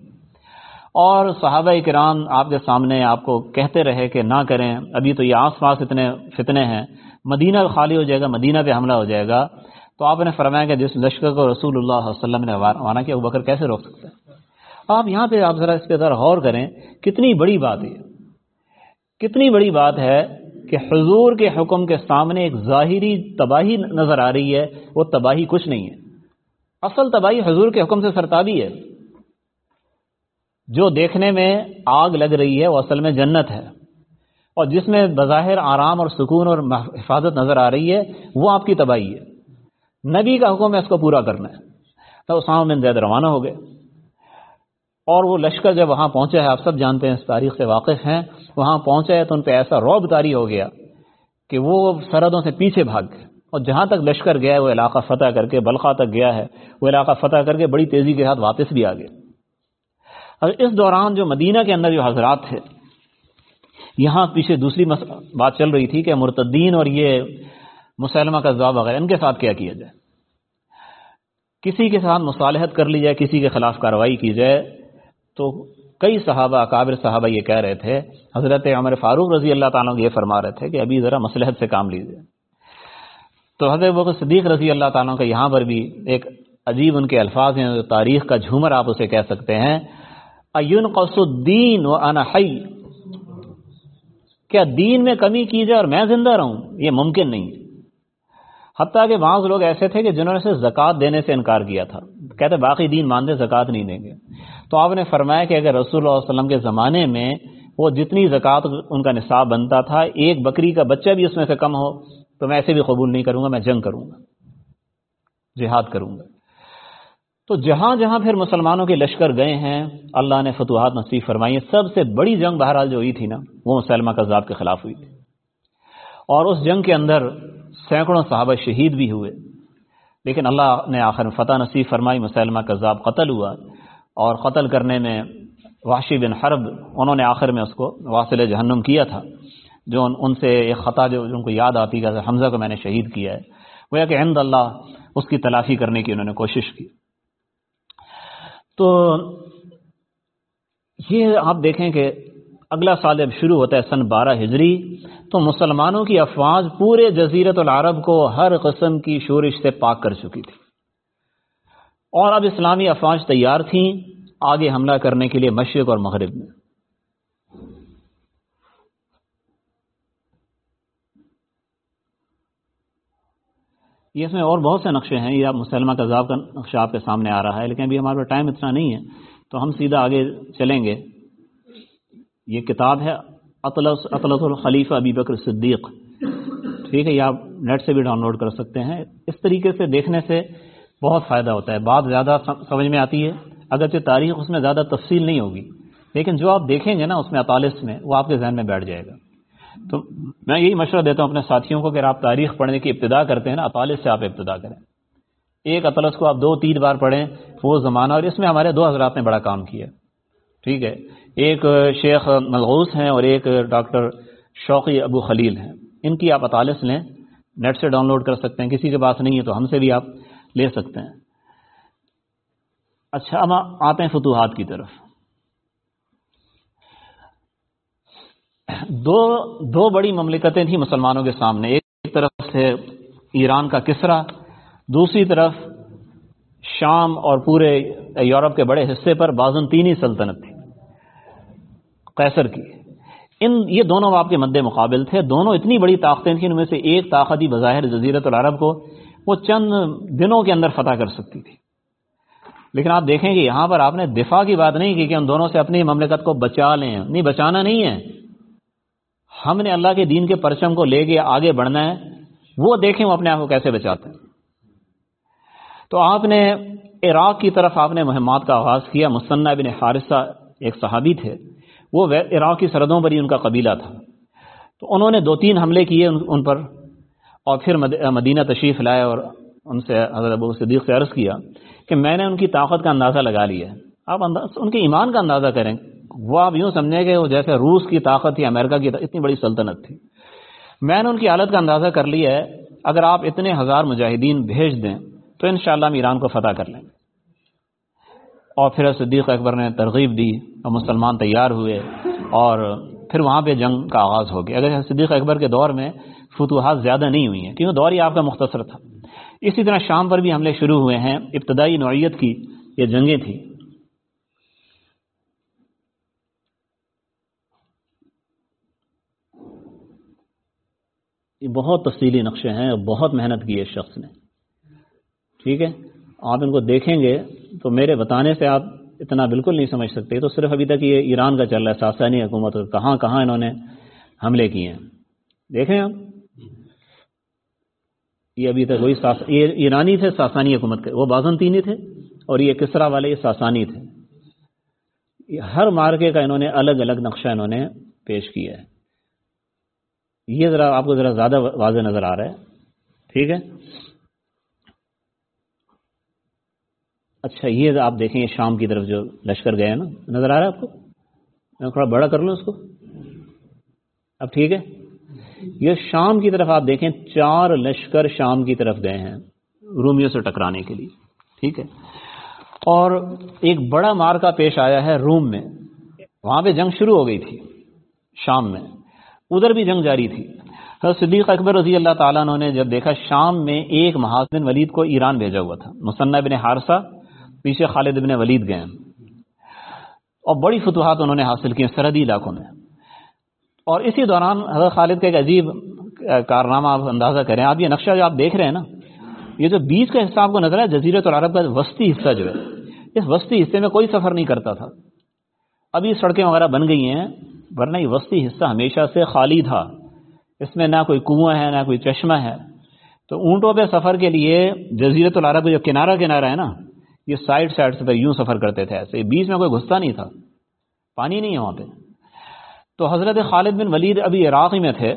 اور صحابہ کرام آپ کے سامنے آپ کو کہتے رہے کہ نہ کریں، ابھی تو یہ آس پاس اتنے فتنے ہیں۔ مدینہ خالی ہو جائے گا، مدینہ پہ حملہ ہو جائے گا۔ تو آپ نے فرمایا کہ جس لشکر کو رسول اللہ علیہ وسلم نے روانہ کیا وہ بکر کیسے روک سکتے ہیں آپ یہاں پہ آپ ذرا اس پہ ذرا غور کریں، کتنی بڑی بات ہے کتنی بڑی بات ہے کہ حضور کے حکم کے سامنے ایک ظاہری تباہی نظر آ رہی ہے، وہ تباہی کچھ نہیں ہے۔ اصل تباہی حضور کے حکم سے سرتابی ہے۔ جو دیکھنے میں آگ لگ رہی ہے، وہ اصل میں جنت ہے۔ اور جس میں بظاہر آرام اور سکون اور حفاظت نظر آ رہی ہے، وہ آپ کی تباہی ہے۔ نبی کا حکم ہے اس کو پورا کرنا ہے۔ تو اسامہ بن زید روانہ ہو گئے۔ اور وہ لشکر جب وہاں پہنچا ہے، آپ سب جانتے ہیں اس تاریخ سے واقف ہیں، وہاں پہنچا ہے تو ان پہ ایسا روب تاری ہو گیا کہ وہ سرحدوں سے پیچھے بھاگ گئے۔ اور جہاں تک لشکر گیا ہے، وہ علاقہ فتح کر کے بلخا تک گیا ہے۔ وہ علاقہ فتح کر کے بڑی تیزی کے ساتھ واپس بھی آ گئے۔ اور اس دوران جو مدینہ کے اندر جو حضرات تھے یہاں پیچھے دوسری بات چل رہی تھی کہ مرتدین اور یہ مسلمہ کا ضواب وغیرہ، ان کے ساتھ کیا کیا جائے؟ کسی کے ساتھ مصالحت کر لی جائے، کسی کے خلاف کارروائی کی جائے، تو کئی صحابہ، اکابر صحابہ یہ کہہ رہے تھے، حضرت عمر فاروق رضی اللہ تعالیٰ یہ فرما رہے تھے کہ ابھی ذرا مسلحت سے کام لیجیے تو حضرت صدیق رضی اللہ تعالیٰ کا یہاں پر بھی ایک عجیب ان کے الفاظ ہیں، جو تاریخ کا جھومر آپ اسے کہہ سکتے ہیں۔ قص الدین و انحی کیا دین میں کمی کی جائے اور میں زندہ رہوں؟ یہ ممکن نہیں۔ حتیٰ کہ بعض لوگ ایسے تھے کہ جنہوں نے زکوٰۃ دینے سے انکار کیا تھا۔ کہتے باقی دین ماندے زکوٰۃ نہیں دیں گے۔ تو آپ نے فرمایا کہ اگر رسول اللہ علیہ وسلم کے زمانے میں وہ جتنی زکوٰۃ ان کا نصاب بنتا تھا، ایک بکری کا بچہ بھی اس میں سے کم ہو، تو میں ایسے بھی قبول نہیں کروں گا، میں جنگ کروں گا۔ جہاد کروں گا۔ تو جہاں جہاں پھر مسلمانوں کے لشکر گئے ہیں، اللہ نے فتوحات نصیب فرمائی سب سے بڑی جنگ بہرحال جو ہوئی تھی نا، وہ مسلمہ کذاب کے خلاف ہوئی تھی۔ اور اس جنگ کے اندر سینکڑوں صحابہ شہید بھی ہوئے۔ لیکن اللہ نے آخر فتح نصیب فرمائی، مسلمہ کذاب قتل ہوا۔ اور قتل کرنے میں واشی بن حرب، انہوں نے آخر میں اس کو واصل جہنم کیا تھا۔ جو ان سے ایک خطا جو ان کو یاد آتی کہ حمزہ کو میں نے شہید کیا ہے۔ وہ کہ عند اللہ اس کی تلافی کرنے کی انہوں نے کوشش کی۔ تو یہ آپ دیکھیں کہ اگلا سال جب شروع ہوتا ہے سن بارہ ہجری، تو مسلمانوں کی افواج پورے جزیرت العرب کو ہر قسم کی شورش سے پاک کر چکی تھی۔ اور اب اسلامی افواج تیار تھیں آگے حملہ کرنے کے لیے مشرق اور مغرب میں۔ یہ اس میں اور بہت سے نقشے ہیں، یہ آپ مسلمہ کذاب کا نقشہ آپ کے سامنے آ رہا ہے، لیکن ابھی ہمارے پاس ٹائم اتنا نہیں ہے، تو ہم سیدھا آگے چلیں گے۔ یہ کتاب ہے اطلط الخلیفہ ابی بکر صدیق۔ ٹھیک ہے، یہ آپ نیٹ سے بھی ڈاؤن لوڈ کر سکتے ہیں۔ اس طریقے سے دیکھنے سے بہت فائدہ ہوتا ہے۔ بات زیادہ سمجھ میں آتی ہے، اگرچہ تاریخ اس میں زیادہ تفصیل نہیں ہوگی، لیکن جو آپ دیکھیں گے نا اس میں اطالس میں، وہ آپ کے ذہن میں بیٹھ جائے گا۔ تو میں یہی مشورہ دیتا ہوں اپنے ساتھیوں کو کہ آپ تاریخ پڑھنے کی ابتدا کرتے ہیں نا اطالس سے آپ ابتدا کریں۔ ایک اطلس کو آپ دو تین بار پڑھیں، وہ زمانہ اور اس میں ہمارے دو حضرات نے بڑا کام کیا۔ ٹھیک ہے؟ ایک شیخ ملغوث ہیں اور ایک ڈاکٹر شوقی ابو خلیل ہیں۔ ان کی آپ اطالس لیں، نیٹ سے ڈاؤن لوڈ کر سکتے ہیں، کسی کے پاس نہیں ہے تو ہم سے بھی آپ لے سکتے ہیں۔ اچھا اب آتے ہیں فتوحات کی طرف۔ دو دو بڑی مملکتیں تھیں مسلمانوں کے سامنے، ایک طرف سے ایران کا کسرا، دوسری طرف شام اور پورے یورپ کے بڑے حصے پر بازنطینی سلطنت تھی، قیصر کی۔ ان، یہ دونوں آپ کے مد مقابل تھے، دونوں اتنی بڑی طاقتیں تھیں، ان میں سے ایک طاقتی بظاہر جزیرت العرب کو وہ چند دنوں کے اندر فتح کر سکتی تھی۔ لیکن آپ دیکھیں کہ یہاں پر آپ نے دفاع کی بات نہیں کی کہ ان دونوں سے اپنی مملکت کو بچا لیں، نہیں، بچانا نہیں ہے۔ ہم نے اللہ کے دین کے پرچم کو لے کے آگے بڑھنا ہے، وہ دیکھیں وہ اپنے آپ کو کیسے بچاتے ہیں۔ تو آپ نے عراق کی طرف آپ نے مہمات کا آغاز کیا، مصنع بن حارثہ ایک صحابی تھے۔ وہ عراق کی سرحدوں پر ہی ان کا قبیلہ تھا۔ تو انہوں نے دو تین حملے کیے ان پر، اور پھر مدینہ تشریف لائے اور ان سے حضرت ابو صدیق سے عرض کیا کہ میں نے ان کی طاقت کا اندازہ لگا لیا ہے۔ آپ ان کے ایمان کا اندازہ کریں۔ وہ آپ یوں سمجھیں کہ وہ جیسے روس کی طاقت تھی، امریکہ کی، اتنی بڑی سلطنت تھی۔ میں نے ان کی حالت کا اندازہ کر لیا ہے، اگر آپ اتنے ہزار مجاہدین بھیج دیں تو انشاءاللہ ہم ایران کو فتح کر لیں گے۔ اور پھر صدیق اکبر نے ترغیب دی اور مسلمان تیار ہوئے اور پھر وہاں پہ جنگ کا آغاز ہو گیا۔ اگر صدیق اکبر کے دور میں فتوحات زیادہ نہیں ہوئی ہیں، کیونکہ دور ہی آپ کا مختصر تھا۔ اسی طرح شام پر بھی حملے شروع ہوئے ہیں، ابتدائی نوعیت کی یہ جنگیں تھیں۔ یہ بہت تفصیلی نقشے ہیں بہت محنت کی ہے اس شخص نے۔ ٹھیک ہے؟ آپ ان کو دیکھیں گے تو میرے بتانے سے آپ اتنا بالکل نہیں سمجھ سکتے۔ تو صرف ابھی تک یہ ایران کا چل رہا ہے، ساسانی حکومت، کہاں کہاں انہوں نے حملے کیے ہیں۔ دیکھیں آپ۔ یہ ابھی تک وہی یہ ایرانی تھے، ساسانی حکومت کے۔ وہ بازنطینی تھے اور یہ کسرا والے، یہ ساسانی تھے۔ ہر مارکے کا انہوں نے الگ الگ نقشہ انہوں نے پیش کیا ہے۔ یہ ذرا آپ کو ذرا زیادہ واضح نظر آ رہا ہے۔ ٹھیک ہے؟ اچھا یہ آپ دیکھیں، یہ شام کی طرف جو لشکر گئے ہیں نا، نظر آ رہا ہے آپ کو؟ میں تھوڑا بڑا کر لوں اس کو۔ اب ٹھیک ہے؟ یہ شام کی طرف آپ دیکھیں، چار لشکر شام کی طرف گئے ہیں، رومیوں سے ٹکرانے کے لیے۔ ٹھیک ہے؟ اور ایک بڑا مارکا پیش آیا ہے روم میں۔ وہاں پہ جنگ شروع ہو گئی تھی، شام میں۔ ادھر بھی جنگ جاری تھی۔ صدیق اکبر رضی اللہ تعالیٰ عنہ نے جب دیکھا شام میں ایک محاسن ولید کو ایران بھیجا ہوا تھا۔ مصنع بن حارثہ پیچھے خالد بن ولید گئے اور بڑی فتوحات انہوں نے حاصل کی سرحدی علاقوں میں۔ اور اسی دوران حضرت خالد کا ایک عجیب کارنامہ آپ اندازہ کریں۔ آپ یہ نقشہ جو آپ دیکھ رہے ہیں نا، یہ جو بیچ کا حصہ آپ کو نظر ہے جزیرت العرب کا وسطی حصہ جو ہے، اس وسطی حصے میں کوئی سفر نہیں کرتا تھا۔ ابھی سڑکیں وغیرہ بن گئی ہیں۔ ورنہ یہ وسطی حصہ ہمیشہ سے خالی تھا۔ اس میں نہ کوئی کنواں ہے، نہ کوئی چشمہ ہے۔ تو اونٹوں پہ سفر کے لیے جزیرت العرب کا جو کنارہ کنارہ ہے نا، یہ سائڈ سائڈ سے یوں سفر کرتے تھے ایسے۔ بیچ میں کوئی گھستا نہیں تھا۔ پانی نہیں ہے وہاں پہ۔ تو حضرت خالد بن ولید ابھی عراق میں تھے،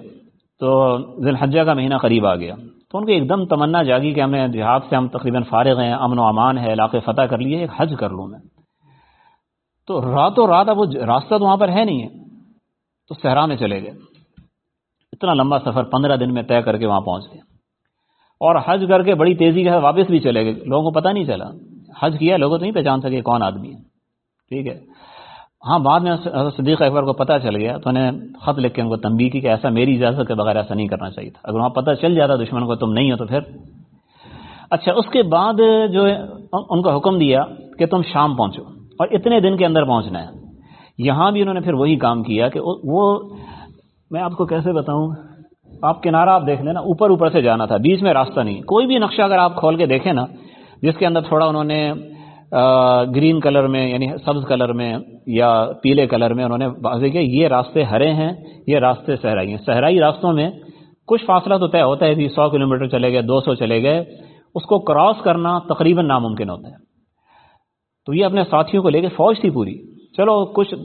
تو ذی کا مہینہ قریب آ گیا۔ تو ان کو ایک دم تمنا جاگی کہ ہمیں جہاد سے ہم تقریباً فارغ ہیں، امن و امان ہے، علاقے فتح کر لیے، ایک حج کر لوں میں۔ تو راتوں رات اب وہ راستہ تو وہاں پر ہے نہیں۔ ہے تو صحرا میں چلے گئے۔ اتنا لمبا سفر پندرہ دن میں طے کر کے وہاں پہنچ گئے۔ اور حج کر کے بڑی تیزی کے ساتھ واپس بھی چلے گئے۔ لوگوں کو پتہ نہیں چلا۔ حج کیا لوگوں تو نہیں پہچان سکے کون آدمی ہے۔ ٹھیک ہے۔ ہاں بعد میں صدیق اکبر کو پتہ چل گیا تو انہیں خط لکھ کے ان کو تنبی کی کہ ایسا میری اجازت کے بغیر ایسا نہیں کرنا چاہیے تھا۔ اگر وہاں پتہ چل جاتا دشمن کو تم نہیں ہو تو پھر۔ اچھا اس کے بعد جو ان کو حکم دیا کہ تم شام پہنچو اور اتنے دن کے اندر پہنچنا ہے۔ یہاں بھی انہوں نے پھر وہی کام کیا کہ وہ میں آپ کو کیسے بتاؤں؟ آپ کنارہ آپ دیکھ لیں نا اوپر اوپر سے جانا تھا، بیچ میں راستہ نہیں۔ کوئی بھی نقشہ اگر آپ کھول کے دیکھیں نا، جس کے اندر تھوڑا انہوں نے گرین کلر میں یعنی سبز کلر میں یا پیلے کلر میں انہوں نے واضح کیا، یہ راستے ہرے ہیں، یہ راستے صحرائی ہیں۔ صحرائی راستوں میں کچھ فاصلہ تو طے ہوتا ہے کہ سو کلو میٹر چلے گئے، دو سو چلے گئے۔ اس کو کراس کرنا تقریباً ناممکن ہوتا ہے۔ تو یہ اپنے ساتھیوں کو لے کے فوج تھی پوری۔ چلو، کچھ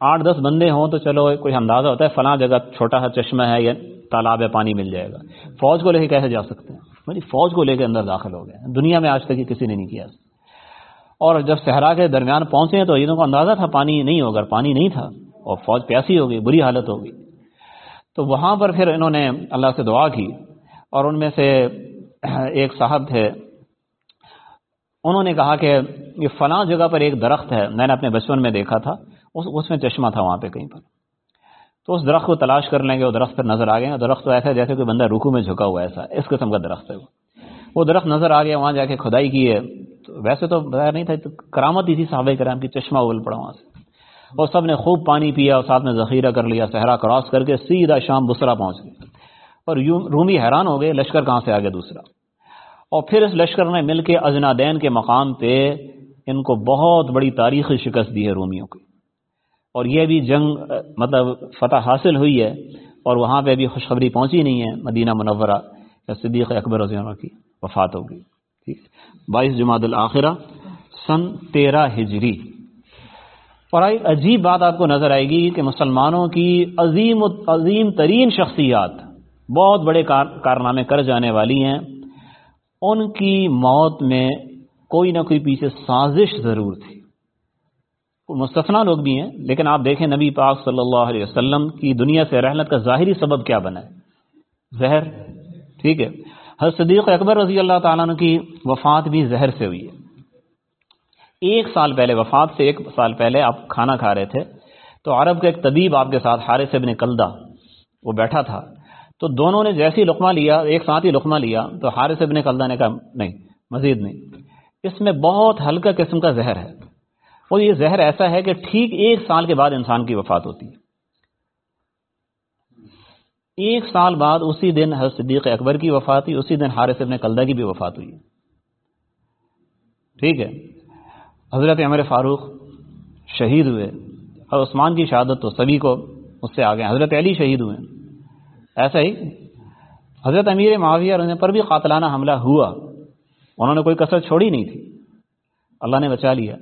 آٹھ دس بندے ہوں تو چلو، کوئی اندازہ ہوتا ہے، فلاں جگہ چھوٹا سا چشمہ ہے یا تالاب ہے، پانی مل جائے گا۔ فوج کو لے کے کیسے جا سکتے ہیں؟ بھائی، فوج کو لے کے اندر داخل ہو گئے دنیا میں آج تک یہ کسی نے نہیں کیا۔ اور جب صحرا کے درمیان پہنچے ہیں تو انہوں کو اندازہ تھا، پانی نہیں ہوگا، پانی نہیں تھا۔ اور فوج پیاسی ہو گئی بری حالت ہو گئی تو وہاں پر پھر انہوں نے اللہ سے دعا کی اور ان میں سے ایک صاحب تھے انہوں نے کہا کہ یہ فلاں جگہ پر ایک درخت ہے، میں نے اپنے بچپن میں دیکھا تھا، اس اس میں چشمہ تھا وہاں پہ کہیں پر۔ تو اس درخت کو تلاش کر لیں گے، وہ درخت پر نظر آ گئے درخت تو ایسا ہے جیسے کوئی بندہ روکو میں جھکا ہوا ایسا، اس قسم کا درخت ہے وہ۔ وہ درخت نظر آ گیا، وہاں جا کے کھدائی کی ہے۔ ویسے تو بغیر نہیں تھا تو کرامت ہی تھی صحابہ کرام کی، چشمہ اول پڑا وہاں سے۔ اور سب نے خوب پانی پیا، اور ساتھ میں ذخیرہ کر لیا، صحرا کراس کر کے سیدھا شام بسرا پہنچ گیا اور رومی حیران ہو گئے، لشکر کہاں سے آ گیا دوسرا؟ اور پھر اس لشکر نے مل کے اجنادین کے مقام پہ ان کو بہت بڑی تاریخی شکست دی ہے رومیوں کی۔ اور یہ بھی جنگ مطلب فتح حاصل ہوئی ہے اور وہاں پہ بھی خوشخبری پہنچی نہیں ہے، مدینہ منورہ یا صدیق اکبر رضی اللہ کی وفات ہوگی۔ ٹھیک۔ بائیس جماعت الآخرہ سن تیرہ ہجری۔ اور ایک عجیب بات آپ کو نظر آئے گی کہ مسلمانوں کی عظیم عظیم ترین شخصیات بہت بڑے کارنامے کر جانے والی ہیں۔ ان کی موت میں کوئی نہ کوئی پیچھے سازش ضرور تھی۔ مستفنا لوگ بھی ہیں، لیکن آپ دیکھیں نبی پاک صلی اللہ علیہ وسلم کی دنیا سے رحلت کا ظاہری سبب کیا بنا ہے۔ زہر، ٹھیک ہے۔ حضرت صدیق اکبر رضی اللہ تعالیٰ عنہ کی وفات بھی زہر سے ہوئی ہے۔ ایک سال پہلے، وفات سے ایک سال پہلے آپ کھانا کھا رہے تھے، تو عرب کا ایک طبیب آپ کے ساتھ حارث ابن کلدہ، وہ بیٹھا تھا۔ تو دونوں نے جیسی لقمہ لیا، ایک ساتھ ہی لقمہ لیا، تو حارث ابن کلدہ نے کہا، نہیں، مزید نہیں۔ اس میں بہت ہلکا قسم کا زہر ہے۔ اور یہ زہر ایسا ہے کہ ٹھیک ایک سال کے بعد انسان کی وفات ہوتی ہے۔ ایک سال بعد اسی دن حضرت صدیق اکبر کی وفات ہوئی، اسی دن حارث ابن کلدہ کی بھی وفات ہوئی۔ ٹھیک ہے۔ حضرت عمر فاروق شہید ہوئے اور عثمان کی شہادت تو سبھی کو، اس سے آگے حضرت علی شہید ہوئے۔ ایسا ہی حضرت امیر معاویہ پر بھی قاتلانہ حملہ ہوا۔ انہوں نے کوئی کثر چھوڑی نہیں تھی۔ اللہ نے بچا لیا۔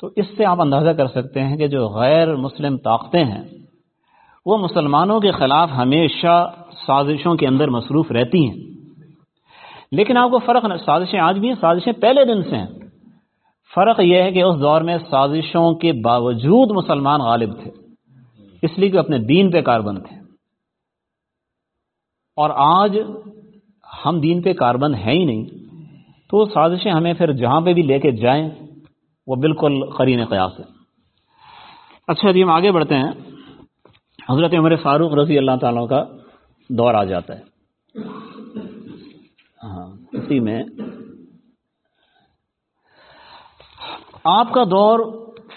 تو اس سے آپ اندازہ کر سکتے ہیں کہ جو غیر مسلم طاقتیں ہیں، وہ مسلمانوں کے خلاف ہمیشہ سازشوں کے اندر مصروف رہتی ہیں۔ لیکن آپ کو فرق سازشیں آج بھی ہیں، سازشیں پہلے دن سے ہیں۔ فرق یہ ہے کہ اس دور میں سازشوں کے باوجود مسلمان غالب تھے۔ اس لیے کہ اپنے دین پہ کاربند تھے۔ اور آج ہم دین پہ کاربند ہیں ہی نہیں، تو سازشیں ہمیں پھر جہاں پہ بھی لے کے جائیں، وہ بالکل قرین قیاس ہے۔ اچھا جی ہم آگے بڑھتے ہیں۔ حضرت عمر فاروق رضی اللہ تعالیٰ کا دور آ جاتا ہے۔ ہاں اسی میں۔ آپ کا دور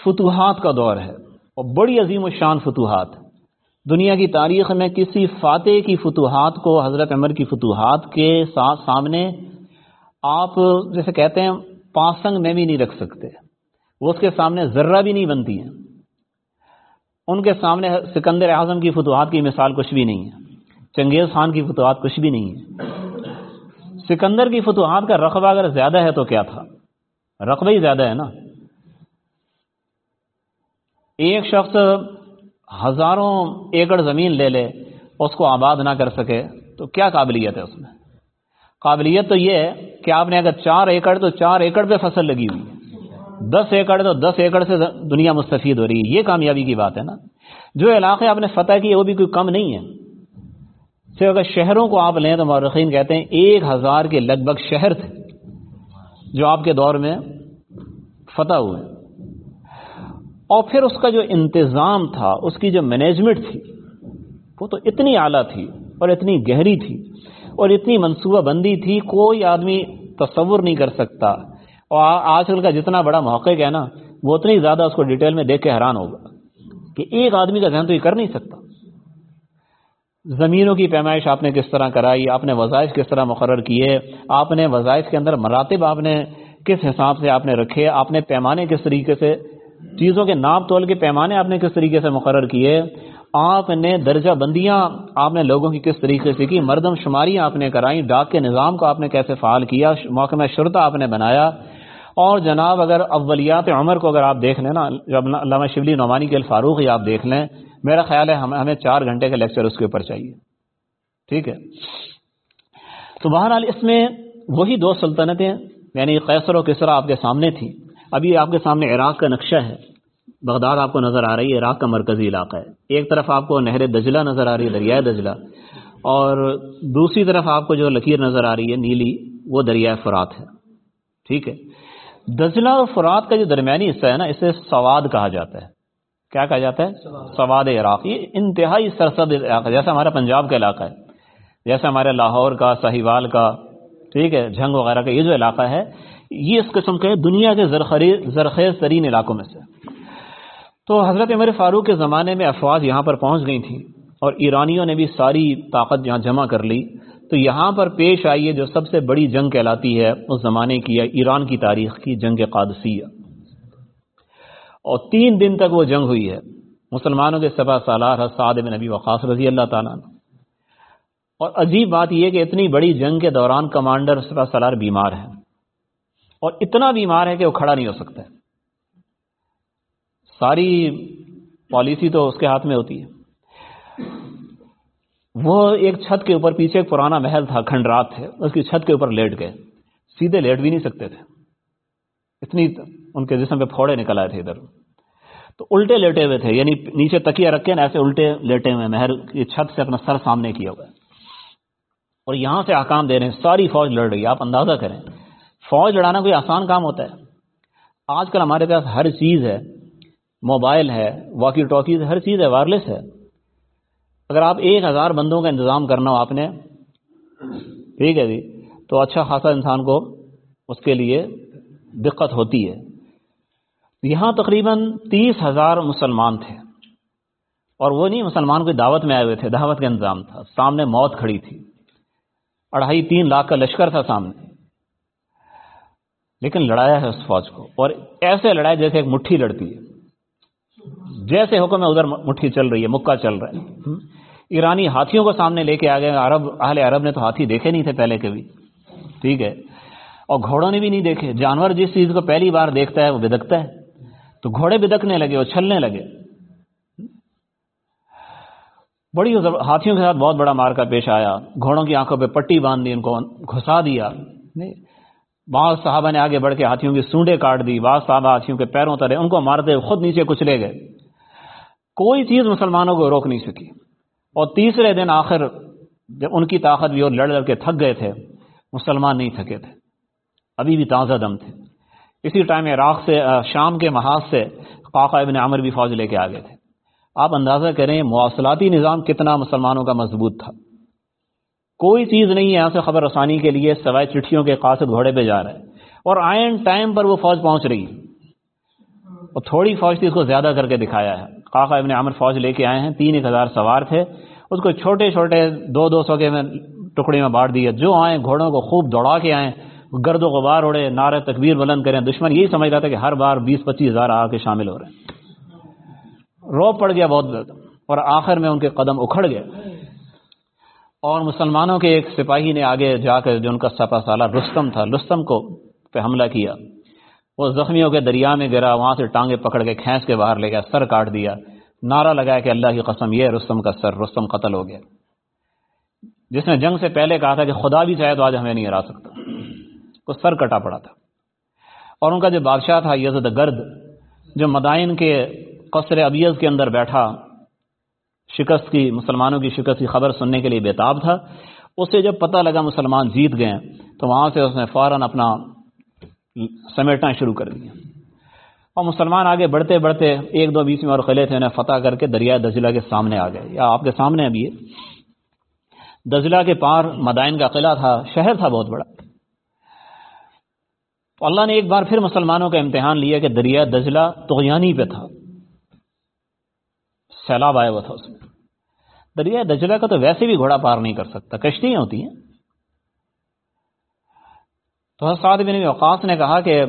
فتوحات کا دور ہے، اور بڑی عظیم و شان فتوحات۔ دنیا کی تاریخ میں کسی فاتح کی فتوحات کو، حضرت عمر کی فتوحات کے ساتھ سامنے آپ جیسے کہتے ہیں پاسنگ میں بھی نہیں رکھ سکتے۔ وہ اس کے سامنے ذرہ بھی نہیں بنتی ہیں۔ ان کے سامنے سکندر اعظم کی فتوحات کی مثال کچھ بھی نہیں ہے۔ چنگیز خان کی فتوحات کچھ بھی نہیں ہے سکندر کی فتوحات کا رقبہ اگر زیادہ ہے تو کیا تھا؟ رقبہ ہی زیادہ ہے نا۔ ایک شخص ہزاروں ایکڑ زمین لے لے، اس کو آباد نہ کر سکے، تو کیا قابلیت ہے اس میں؟ قابلیت تو یہ ہے کہ آپ نے اگر چار ایکڑ، تو چار ایکڑ پہ فصل لگی ہوئی دس ایکڑ تو دس ایکڑ سے دنیا مستفید ہو رہی ہے۔ یہ کامیابی کی بات ہے نا؟ جو علاقے آپ نے فتح کیے، وہ بھی کوئی کم نہیں ہے۔ صرف اگر شہروں کو آپ لیں تو مورخین کہتے ہیں ایک ہزار کے لگ بھگ شہر تھے جو آپ کے دور میں فتح ہوئے۔ اور پھر اس کا جو انتظام تھا، اس کی جو مینجمنٹ تھی، وہ تو اتنی اعلیٰ تھی اور اتنی گہری تھی اور اتنی منصوبہ بندی تھی، کوئی آدمی تصور نہیں کر سکتا۔ اور آج کل کا جتنا بڑا محقق ہے نا، وہ اتنی زیادہ اس کو ڈیٹیل میں دیکھ کے حیران ہوگا کہ ایک آدمی کا ذہن تو یہ کر نہیں سکتا۔ زمینوں کی پیمائش آپ نے کس طرح کرائی، آپ نے وظائف کس طرح مقرر کیے، آپ نے وظائف کے اندر مراتب آپ نے کس حساب سے آپ نے رکھے، آپ نے پیمانے کس طریقے سے چیزوں کے ناپ تول کے پیمانے آپ نے کس طریقے سے مقرر کیے؟ آپ نے درجہ بندیاں آپ نے لوگوں کی کس طریقے سے کی؟ مردم شماریاں آپ نے کرائی، ڈاک کے نظام کو آپ نے کیسے فعال کیا؟ محکمہ شرطہ آپ نے بنایا۔ اور جناب اگر اولیات عمر کو اگر آپ دیکھ لیں نا، جب علامہ شبلی نعمانی کے الفاروق ہی آپ دیکھ لیں، میرا خیال ہے ہمیں چار گھنٹے کا لیکچر اس کے اوپر چاہیے۔ ٹھیک ہے؟ تو بہرحال اس میں وہی دو سلطنتیں یعنی قیصر و کسرا آپ کے سامنے تھیں۔ ابھی آپ کے سامنے عراق کا نقشہ ہے۔ بغداد آپ کو نظر آ رہی ہے، عراق کا مرکزی علاقہ ہے۔ ایک طرف آپ کو نہر دجلہ نظر آ رہی ہے، دریائے دجلہ۔ اور دوسری طرف آپ کو جو لکیر نظر آ رہی ہے، نیلی، وہ دریائے فرات ہے۔ ٹھیک ہے۔ دجلہ اور فرات کا جو درمیانی حصہ ہے نا، اسے سواد کہا جاتا ہے۔ کیا کہا جاتا ہے؟ سواد عراق۔ یہ انتہائی سرسد علاقہ جیسا ہمارا پنجاب کا علاقہ ہے جیسے ہمارے لاہور کا سہیوال کا، ٹھیک ہے، جھنگ وغیرہ کا، یہ جو علاقہ ہے یہ اس قسم کے دنیا کے زرخیز ترین علاقوں میں سے۔ تو حضرت عمر فاروق کے زمانے میں افواج یہاں پر پہنچ گئی تھیں اور ایرانیوں نے بھی ساری طاقت یہاں جمع کر لی۔ تو یہاں پر پیش آئی ہے جو سب سے بڑی جنگ کہلاتی ہے اس زمانے کی ایران کی تاریخ کی، جنگ قادسیہ۔ اور تین دن تک وہ جنگ ہوئی ہے۔ مسلمانوں کے سبا سالار سعد بن نبی وقاص رضی اللہ تعالیٰ اور عجیب بات یہ کہ اتنی بڑی جنگ کے دوران کمانڈر سپا سالار بیمار ہے اور اتنا بیمار ہے کہ وہ کھڑا نہیں ہو سکتا ساری پالیسی تو اس کے ہاتھ میں ہوتی ہے۔ وہ ایک چھت کے اوپر پیچھے ایک پرانا محل تھا کھنڈرات تھے اس کی چھت کے اوپر لیٹ گئے۔ سیدھے لیٹ بھی نہیں سکتے تھے۔ اتنی ان کے جسم پہ پھوڑے نکل آئے تھے ادھر۔ تو الٹے لیٹے ہوئے تھے یعنی نیچے تکیا رکھے نا ایسے الٹے لیٹے ہوئے۔ محل کی چھت سے اپنا سر سامنے کیا ہوا ہے۔ اور یہاں سے احکام دے رہے ہیں۔ ساری فوج لڑ رہی ہے۔ آپ اندازہ کریں۔ فوج لڑانا کوئی آسان کام ہوتا ہے۔ آج کل ہمارے پاس ہر چیز ہے، موبائل ہے واکی ٹاکیز ہر چیز ہے وائرلیس ہے۔ اگر آپ ایک ہزار بندوں کا انتظام کرنا ہو آپ نے، ٹھیک ہے جی تو اچھا خاصا انسان کو اس کے لیے دقت ہوتی ہے۔ یہاں تقریباً تیس ہزار مسلمان تھے۔ اور وہ نہیں، مسلمان کوئی دعوت میں آئے ہوئے تھے، دعوت کا انتظام تھا۔ سامنے موت کھڑی تھی۔ اڑھائی تین لاکھ کا لشکر تھا سامنے۔ لیکن لڑایا ہے اس فوج کو اور ایسے لڑائی جیسے ایک مٹھی لڑتی ہے۔ جیسے حکم ہے، ادھر مٹھی چل رہی ہے، مکہ چل رہا ہے۔ ایرانی ہاتھیوں کو سامنے لے کے آ گئے۔ عرب، اہل عرب نے تو ہاتھی دیکھے نہیں تھے پہلے کبھی۔ ٹھیک ہے۔ اور گھوڑوں نے بھی نہیں دیکھے۔ جانور جس چیز کو پہلی بار دیکھتا ہے، وہ بدکتا ہے۔ تو گھوڑے بدکنے لگے وہ چھلنے لگے۔ بڑی ہاتھیوں کے ساتھ بہت بڑا مار کا پیش آیا۔ گھوڑوں کی آنکھوں پہ پٹی باندھ دی ان کو گھسا دیا۔ بعض صحابہ نے آگے بڑھ کے ہاتھیوں کی سونڈے کاٹ دی، بعض صحابہ ہاتھیوں کے پیروں ترے ان کو مارتے خود نیچے کچلے گئے۔ کوئی چیز مسلمانوں کو روک نہیں سکی۔ اور تیسرے دن آخر جب ان کی طاقت بھی اور لڑ لڑ کے تھک گئے تھے، مسلمان نہیں تھکے تھے۔ ابھی بھی تازہ دم تھے۔ اسی ٹائم عراق سے شام کے محاذ سے قاقہ ابن عمر بھی فوج لے کے آ گئے تھے۔ آپ اندازہ کریں، مواصلاتی نظام کتنا مسلمانوں کا مضبوط تھا۔ کوئی چیز نہیں ہے یہاں سے خبر رسانی کے لیے، سوائے چٹھیوں کے قاصد گھوڑے پہ جا رہے ہیں اور آئین ٹائم پر وہ فوج پہنچ رہی ہے۔ اور تھوڑی فوج تھی اس کو زیادہ کر کے دکھایا ہے۔ قاقہ ابن عامر فوج لے کے آئے ہیں، تین ایک ہزار سوار تھے۔ اس کو چھوٹے چھوٹے دو دو سو کے میں ٹکڑے میں بانٹ دیے۔ جو آئیں گھوڑوں کو خوب دوڑا کے آئیں گرد و غبار اڑے نعرے تکبیر بلند کریں دشمن یہی سمجھ رہا تھا کہ ہر بار بیس پچیس ہزار آ کے شامل ہو رہے ہیں۔ رو پڑ گیا بہت اور آخر میں ان کے قدم اکھڑ گئے۔ اور مسلمانوں کے ایک سپاہی نے آگے جا کر جو ان کا سپا سالہ رستم تھا، رستم کو پہ حملہ کیا۔ وہ زخمیوں کے دریا میں گرا، وہاں سے ٹانگے پکڑ کے کھینچ کے باہر لے گیا، سر کاٹ دیا۔ نعرہ لگایا کہ اللہ کی قسم، یہ رستم کا سر، رستم قتل ہو گیا۔ جس نے جنگ سے پہلے کہا تھا کہ خدا بھی چاہے تو آج ہمیں نہیں ہرا سکتا۔ کو سر کٹا پڑا تھا۔ اور ان کا جو بادشاہ تھا، یزد گرد، جو مدائن کے قصر ابیز کے اندر بیٹھا شکست کی، مسلمانوں کی شکست کی خبر سننے کے لیے بےتاب تھا۔ اسے جب پتہ لگا مسلمان جیت گئے تو وہاں سے اس نے فوراً اپنا سمیٹنا شروع کر دیا۔ اور مسلمان آگے بڑھتے بڑھتے ایک دو بیس میں اور قلعے تھے انہیں فتح کر کے دریا دجلہ کے سامنے آ گئے۔ یا آپ کے سامنے ابھی دجلہ کے پار مدائن کا قلعہ تھا، شہر تھا بہت بڑا۔ اللہ نے ایک بار پھر مسلمانوں کا امتحان لیا کہ دریا دجلہ تغیانی پہ تھا۔ سیلاب آیا ہوا تھا اس میں۔ دریا دجلہ کا تو ویسے بھی گھوڑا پار نہیں کر سکتا کشتیاں ہوتی ہیں۔ تو حساد بن اوقاس نے کہا کہ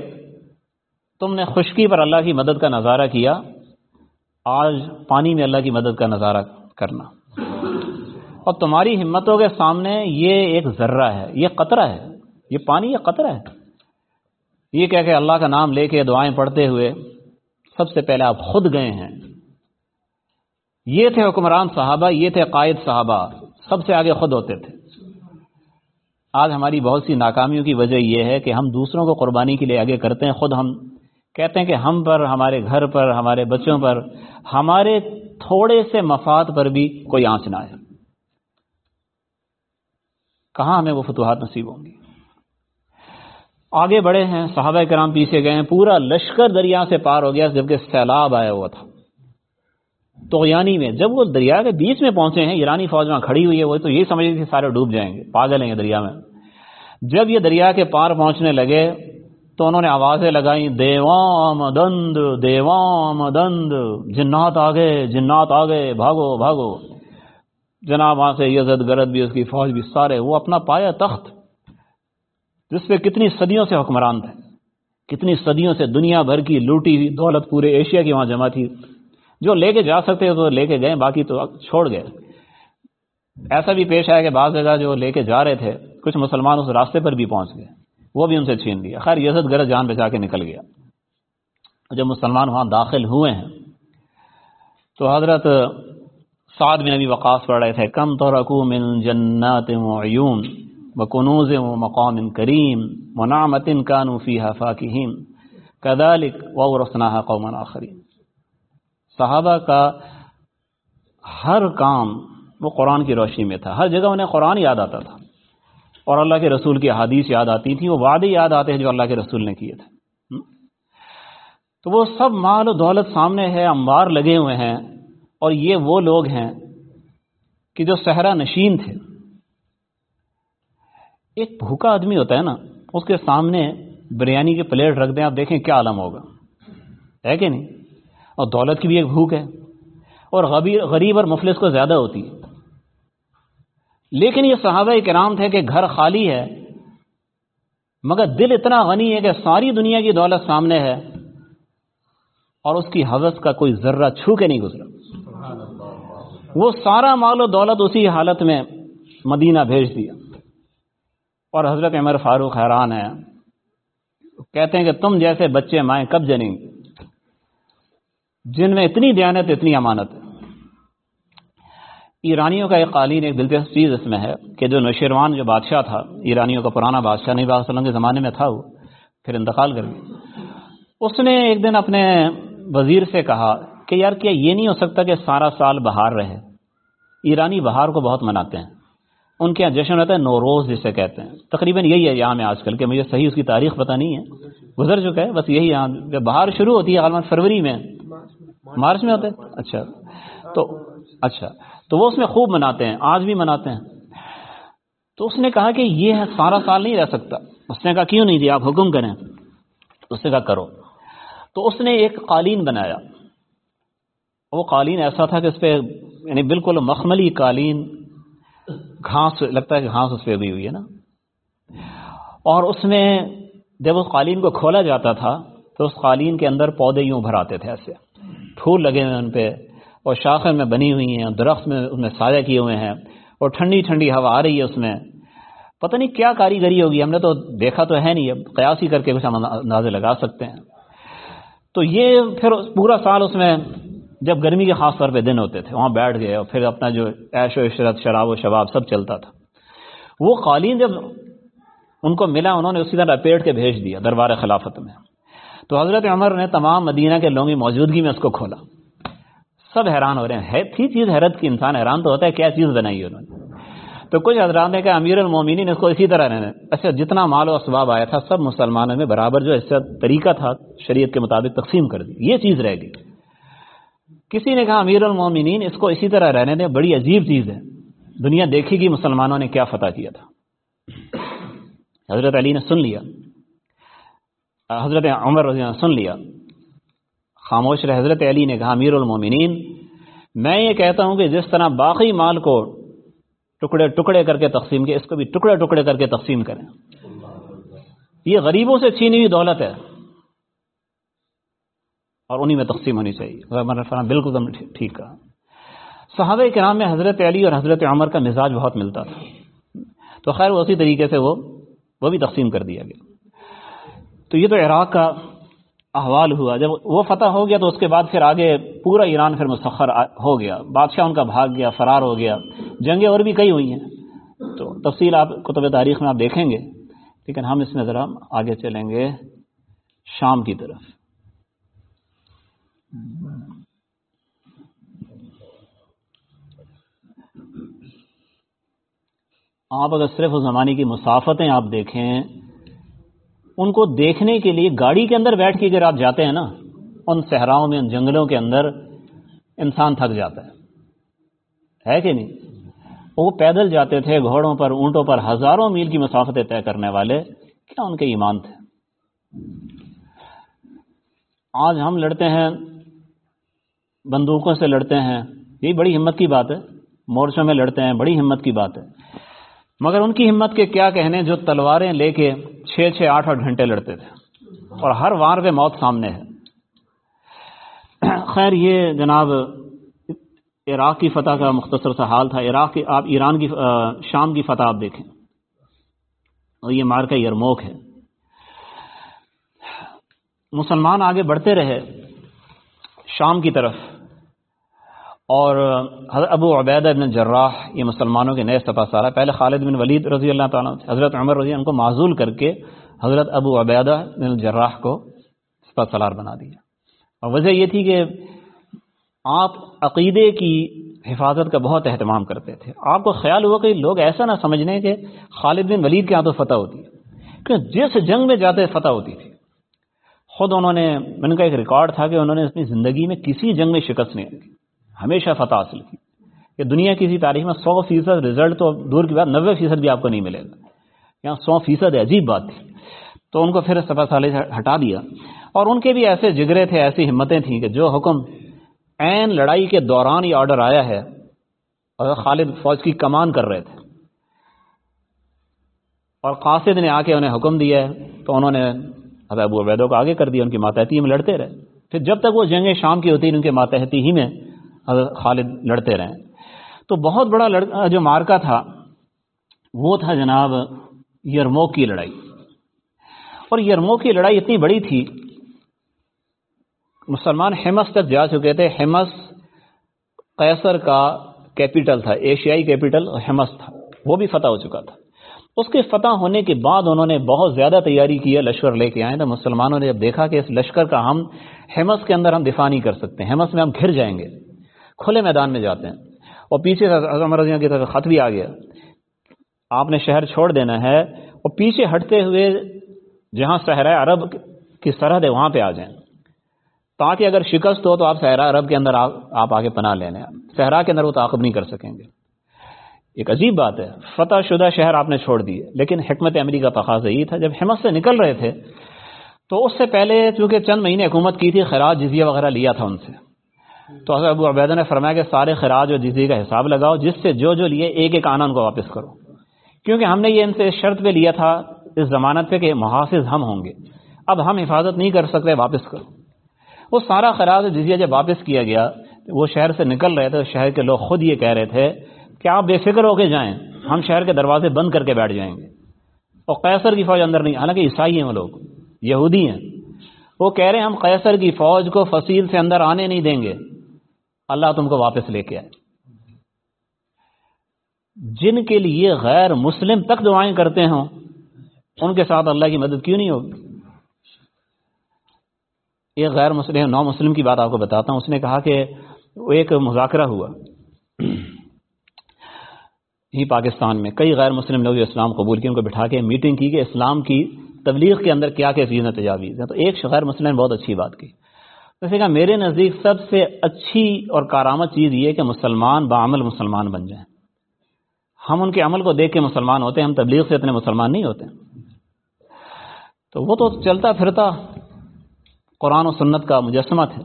تم نے خشکی پر اللہ کی مدد کا نظارہ کیا، آج پانی میں اللہ کی مدد کا نظارہ کرنا۔ اور تمہاری ہمتوں کے سامنے یہ ایک ذرہ ہے، یہ قطرہ ہے، یہ پانی یہ قطرہ ہے۔ یہ کہہ کہ اللہ کا نام لے کے دعائیں پڑھتے ہوئے سب سے پہلے آپ خود گئے ہیں۔ یہ تھے حکمران صحابہ، یہ تھے قائد صحابہ، سب سے آگے خود ہوتے تھے۔ آج ہماری بہت سی ناکامیوں کی وجہ یہ ہے کہ ہم دوسروں کو قربانی کے لیے آگے کرتے ہیں، خود ہم کہتے ہیں کہ ہم پر، ہمارے گھر پر، ہمارے بچوں پر، ہمارے تھوڑے سے مفاد پر بھی کوئی آنچ نہ آئے۔ کہاں ہمیں وہ فتوحات نصیب ہوں گی؟ آگے بڑھے ہیں، صحابہ کرام پیچھے گئے ہیں، پورا لشکر دریا سے پار ہو گیا جبکہ سیلاب آیا ہوا تھا۔ تو یعنی میں۔ جب وہ دریا کے بیچ میں پہنچے ہیں، ایرانی فوج میں کھڑی ہوئی ہے، وہ تو یہی سمجھ رہی تھی، سارے ڈوب جائیں گے، پاگل ہیں دریا میں۔ جب یہ دریا کے پار پہنچنے لگے، تو انہوں نے آوازیں لگائی دیوام دند دیوام دند جنات آگے جنات آگے، بھاگو بھاگو۔ جناب، وہاں سے یزد، گرد بھی، اس کی فوج بھی، سارے۔ وہ اپنا پایا تخت، جس پہ کتنی صدیوں سے حکمران تھے، کتنی صدیوں سے دنیا بھر کی لوٹی ہوئی، دولت پورے ایشیا کی وہاں جمع تھی۔ جو لے کے جا سکتے تو لے کے گئے باقی تو چھوڑ گئے ایسا بھی پیش آیا کہ بعض جگہ جو لے کے جا رہے تھے، کچھ مسلمان اس راستے پر بھی پہنچ گئے۔ وہ بھی ان سے چھین لیا۔ خیر یزد گرد جان بچا کے نکل گیا۔ جب مسلمان وہاں داخل ہوئے ہیں، تو حضرت سعد بن ابی وقاص پڑھ رہے تھے، کم تو رقو من جنات وعیون وکنوز و مقام کریم منامت کانو فیہا فاکہین۔ کذالک وورثناها قوما آخرین۔ صحابہ کا ہر کام وہ قرآن کی روشنی میں تھا۔ ہر جگہ انہیں قرآن یاد آتا تھا۔ اور اللہ کے رسول کی حادیث یاد آتی تھی، وہ وعدے یاد آتے ہیں جو اللہ کے رسول نے کیے تھے۔ تو وہ سب مال و دولت سامنے ہے امبار لگے ہوئے ہیں۔ اور یہ وہ لوگ ہیں کہ جو صحرا نشین تھے۔ ایک بھوکا آدمی ہوتا ہے نا، اس کے سامنے بریانی کے پلیٹ رکھ دیں، آپ دیکھیں کیا عالم ہوگا۔ ہے کہ نہیں؟ اور دولت کی بھی ایک بھوک ہے۔ اور غریب اور مفلس کو زیادہ ہوتی ہے۔ لیکن یہ صحابہ کرام تھے کہ گھر خالی ہے، مگر دل اتنا غنی ہے کہ ساری دنیا کی دولت سامنے ہے اور اس کی حوث کا کوئی ذرہ چھو کے نہیں گزرا۔ وہ سارا مال و دولت اسی حالت میں مدینہ بھیج دیا۔ اور حضرت عمر فاروق حیران ہے کہتے ہیں کہ تم جیسے بچے مائیں کب جنیں گے؟ جن میں اتنی دیانت، اتنی امانت ہے۔ ایرانیوں کا ایک قالین، ایک دلچسپ چیز اس میں ہے کہ جو نوشیروان جو بادشاہ تھا، ایرانیوں کا پرانا بادشاہ، نبی علیہ وسلم کے زمانے میں تھا وہ، پھر انتقال کر گیا۔ اس نے ایک دن اپنے وزیر سے کہا کہ یار، کیا یہ نہیں ہو سکتا کہ سارا سال بہار رہے؟ ایرانی بہار کو بہت مناتے ہیں۔ ان کے یہاں جشن ہوتا ہے، نوروز جسے کہتے ہیں۔ تقریباً یہی ہے یہاں میں آج کل کہ مجھے صحیح اس کی تاریخ پتہ نہیں ہے۔ گزر چکا ہے، بس یہی یہاں بہار شروع ہوتی ہے غالباً فروری میں مارچ میں ہوتا ہے اچھا۔ تو اچھا۔ تو وہ اس میں خوب مناتے ہیں، آج بھی مناتے ہیں۔ تو اس نے کہا کہ یہ سارا سال نہیں رہ سکتا۔ اس نے کہا، کیوں نہیں دیا؟ آپ حکم کریں۔ اس نے کہا، کرو۔ تو اس نے ایک قالین بنایا۔ وہ قالین ایسا تھا کہ اس پہ یعنی بالکل مخملی قالین، گھاس، لگتا ہے کہ گھاس اس پہ اگی ہوئی ہے نا۔ اور اس میں جب اس قالین کو کھولا جاتا تھا، تو اس قالین کے اندر پودے یوں بھر آتے تھے ایسے۔ پھول لگے ہوئے ان پہ، اور شاخیں میں بنی ہوئی ہیں، درخت میں اس میں سایہ کیے ہوئے ہیں، اور ٹھنڈی ٹھنڈی ہوا آ رہی ہے اس میں۔ پتہ نہیں کیا کاریگری ہوگی، ہم نے تو دیکھا تو ہے نہیں، اب قیاس ہی کر کے کچھ ہم اندازے لگا سکتے ہیں۔ تو یہ پھر پورا سال اس میں جب گرمی کے خاص طور پہ دن ہوتے تھے، وہاں بیٹھ گئے، اور پھر اپنا جو عیش و عشرت، شراب و شباب سب چلتا تھا۔ وہ قالین جب ان کو ملا، انہوں نے اسی طرح پیٹ کے بھیج دیا دربار خلافت میں۔ تو حضرت عمر نے تمام مدینہ کے لوگوں کی موجودگی میں اس کو کھولا۔ سب حیران ہو رہے ہیں۔ تھی چیز حیرت کی انسان حیران تو ہوتا ہے، کیا چیز بنائی انہوں نے؟ تو کچھ حضرات نے کہا، امیر المومنین اس کو اسی طرح رہنے اچھا جتنا مال و اسباب آیا تھا، سب مسلمانوں میں برابر جو اس طریقہ تھا شریعت کے مطابق تقسیم کر دی۔ یہ چیز رہ گئی۔ کسی نے کہا، امیر المومنین اس کو اسی طرح رہنے دیں، بڑی عجیب چیز ہے۔ دنیا دیکھے گی مسلمانوں نے کیا فتح کیا تھا۔ حضرت علی نے سن لیا۔ حضرت عمر رضی اللہ سن لیا۔ خاموش رہے، حضرت علی نے کہا، امیر المومنین، میں یہ کہتا ہوں کہ جس طرح باقی مال کو ٹکڑے ٹکڑے کر کے تقسیم کے اس کو بھی ٹکڑے ٹکڑے کر کے تقسیم کریں۔ یہ غریبوں سے چھینی ہوئی دولت ہے اور انہی میں تقسیم ہونی چاہیے۔ بالکل تم ٹھیک کہا۔ صحابہ کرام میں حضرت علی اور حضرت عمر کا مزاج بہت ملتا تھا۔ تو خیر، وہ اسی طریقے سے وہ وہ بھی تقسیم کر دیا گیا۔ تو یہ تو عراق کا احوال ہوا۔ جب وہ فتح ہو گیا تو اس کے بعد پھر آگے پورا ایران پھر مسخر ہو گیا۔ بادشاہ ان کا بھاگ گیا، فرار ہو گیا۔ جنگیں اور بھی کئی ہوئی ہیں۔ تو تفصیل آپ کتب تاریخ میں آپ دیکھیں گے، لیکن ہم اس میں ذرا آگے چلیں گے شام کی طرف۔ آپ اگر صرف اس زمانے کی مسافتیں آپ دیکھیں ان کو دیکھنے کے لیے گاڑی کے اندر بیٹھ کے اگر آپ جاتے ہیں نا، ان صحراؤں میں، ان جنگلوں کے اندر انسان تھک جاتا ہے۔ ہے کہ نہیں؟ وہ پیدل جاتے تھے گھوڑوں پر، اونٹوں پر، ہزاروں میل کی مسافتیں طے کرنے والے۔ کیا ان کے ایمان تھے؟ آج ہم لڑتے ہیں، بندوقوں سے لڑتے ہیں یہ بڑی ہمت کی بات ہے۔ مورچوں میں لڑتے ہیں، بڑی ہمت کی بات ہے۔ مگر ان کی ہمت کے کیا کہنے جو تلواریں لے کے چھ چھ آٹھ آٹھ گھنٹے لڑتے تھے اور ہر وار پہ موت سامنے ہے۔ خیر، یہ جناب عراق کی فتح کا مختصر سا حال تھا۔ عراق کی آپ ایران کی شام کی فتح آپ دیکھیں۔ اور یہ مار کا یرموک ہے۔ مسلمان آگے بڑھتے رہے شام کی طرف۔ اور حضرت ابو عبیدہ بن جراح یہ مسلمانوں کے نئے سپا سارا، پہلے خالد بن ولید رضی اللہ تعالیٰ حضرت عمر رضی ان کو معذول کر کے حضرت ابو عبیدہ بن جراح کو سپا سالار بنا دیا۔ اور وجہ یہ تھی کہ آپ عقیدے کی حفاظت کا بہت اہتمام کرتے تھے۔ آپ کو خیال ہوا کہ لوگ ایسا نہ سمجھنے کہ خالد بن ولید کے ہاں تو فتح ہوتی ہے۔ کہ جس جنگ میں جاتے فتح ہوتی تھی۔ خود انہوں نے ان کا ایک ریکارڈ تھا کہ انہوں نے اپنی زندگی میں کسی جنگ میں شکست نہیں کی ہمیشہ فتح حاصل کی۔ کہ دنیا کسی تاریخ میں سو فیصد رزلٹ تو دور کی بات نوے فیصد بھی آپ کو نہیں ملے گا۔ یہاں سو فیصد عجیب بات تھی۔ تو ان کو پھر سفا سالے سے ہٹا دیا۔ اور ان کے بھی ایسے جگرے تھے، ایسی ہمتیں تھیں کہ جو حکم این لڑائی کے دوران یہ آرڈر آیا ہے اور خالد فوج کی کمان کر رہے تھے۔ اور قاصد نے آ کے انہیں حکم دیا ہے، تو انہوں نے ابو عبیدوں کو آگے کر دیا، ان کی ماتحتی میں لڑتے رہے۔ پھر جب تک وہ جنگیں شام کی ہوتی، ان کے ماتحتی ہی میں حضرت خالد لڑتے رہے۔ تو بہت بڑا لڑکا جو مارکا تھا، وہ تھا جناب یرموک کی لڑائی۔ اور یرموک کی لڑائی اتنی بڑی تھی، مسلمان ہیمس تک جا چکے تھے۔ ہیمس قیصر کا کیپٹل تھا، ایشیائی کیپٹل ہیمس تھا، وہ بھی فتح ہو چکا تھا۔ اس کے فتح ہونے کے بعد انہوں نے بہت زیادہ تیاری کی ہے، لشکر لے کے آئے۔ تو مسلمانوں نے جب دیکھا کہ اس لشکر کا ہم ہیمس کے اندر ہم دفاع نہیں کر سکتے، ہیمس میں ہم گھر جائیں گے۔ کھلے میدان میں جاتے ہیں۔ اور پیچھے رضیوں کی طرف خط بھی آ گیا۔ آپ نے شہر چھوڑ دینا ہے اور پیچھے ہٹتے ہوئے جہاں صحرا عرب کی سرحد ہے، وہاں پہ آ جائیں۔ تاکہ اگر شکست ہو تو آپ صحرا عرب کے اندر آپ آگے پناہ لینے صحرا کے اندر وہ تعاقب نہیں کر سکیں گے۔ ایک عجیب بات ہے، فتح شدہ شہر آپ نے چھوڑ دیے، لیکن حکمت عملی کا تقاضا یہی تھا۔ جب ہمت سے نکل رہے تھے، تو اس سے پہلے چونکہ چند مہینے حکومت کی تھی، خراج جزیہ وغیرہ لیا تھا ان سے۔ تو حضرت ابو عبیدہ نے فرمایا کہ سارے خراج اور جزیے کا حساب لگاؤ، جس سے جو جو لیے ایک ایک آنا ان کو واپس کرو۔ کیونکہ ہم نے یہ ان سے شرط پہ لیا تھا، اس ضمانت پہ کہ محافظ ہم ہوں گے۔ اب ہم حفاظت نہیں کر سکتے، واپس کرو۔ وہ سارا خراج جزیہ جب واپس کیا گیا، وہ شہر سے نکل رہے تھے، شہر کے لوگ خود یہ کہہ رہے تھے کہ آپ بے فکر ہو کے جائیں، ہم شہر کے دروازے بند کر کے بیٹھ جائیں گے۔ اور قیصر کی فوج اندر نہیں، حالانکہ عیسائی ہیں وہ لوگ، یہودی ہیں۔ وہ کہہ رہے ہیں، ہم قیصر کی فوج کو فصیل سے اندر آنے نہیں دیں گے۔ اللہ تم کو واپس لے کے آئے۔ جن کے لیے غیر مسلم تک دعائیں کرتے ہوں، ان کے ساتھ اللہ کی مدد کیوں نہیں ہوگی؟ ایک غیر مسلم نو مسلم کی بات آپ کو بتاتا ہوں۔ اس نے کہا کہ ایک مذاکرہ ہوا۔ ہی پاکستان میں کئی غیر مسلم لوگ اسلام قبول کی ان کو بٹھا کے میٹنگ کی کہ اسلام کی تبلیغ کے اندر کیا کیا چیزیں تجاویز۔ ہیں تو ایک غیر مسلم نے بہت اچھی بات کی۔ جیسے کہا میرے نزدیک سب سے اچھی اور کارآمد چیز یہ کہ مسلمان بعمل مسلمان بن جائیں۔ ہم ان کے عمل کو دیکھ کے مسلمان ہوتے ہیں، ہم تبلیغ سے اتنے مسلمان نہیں ہوتے۔ تو وہ تو چلتا پھرتا قرآن و سنت کا مجسمہ تھے۔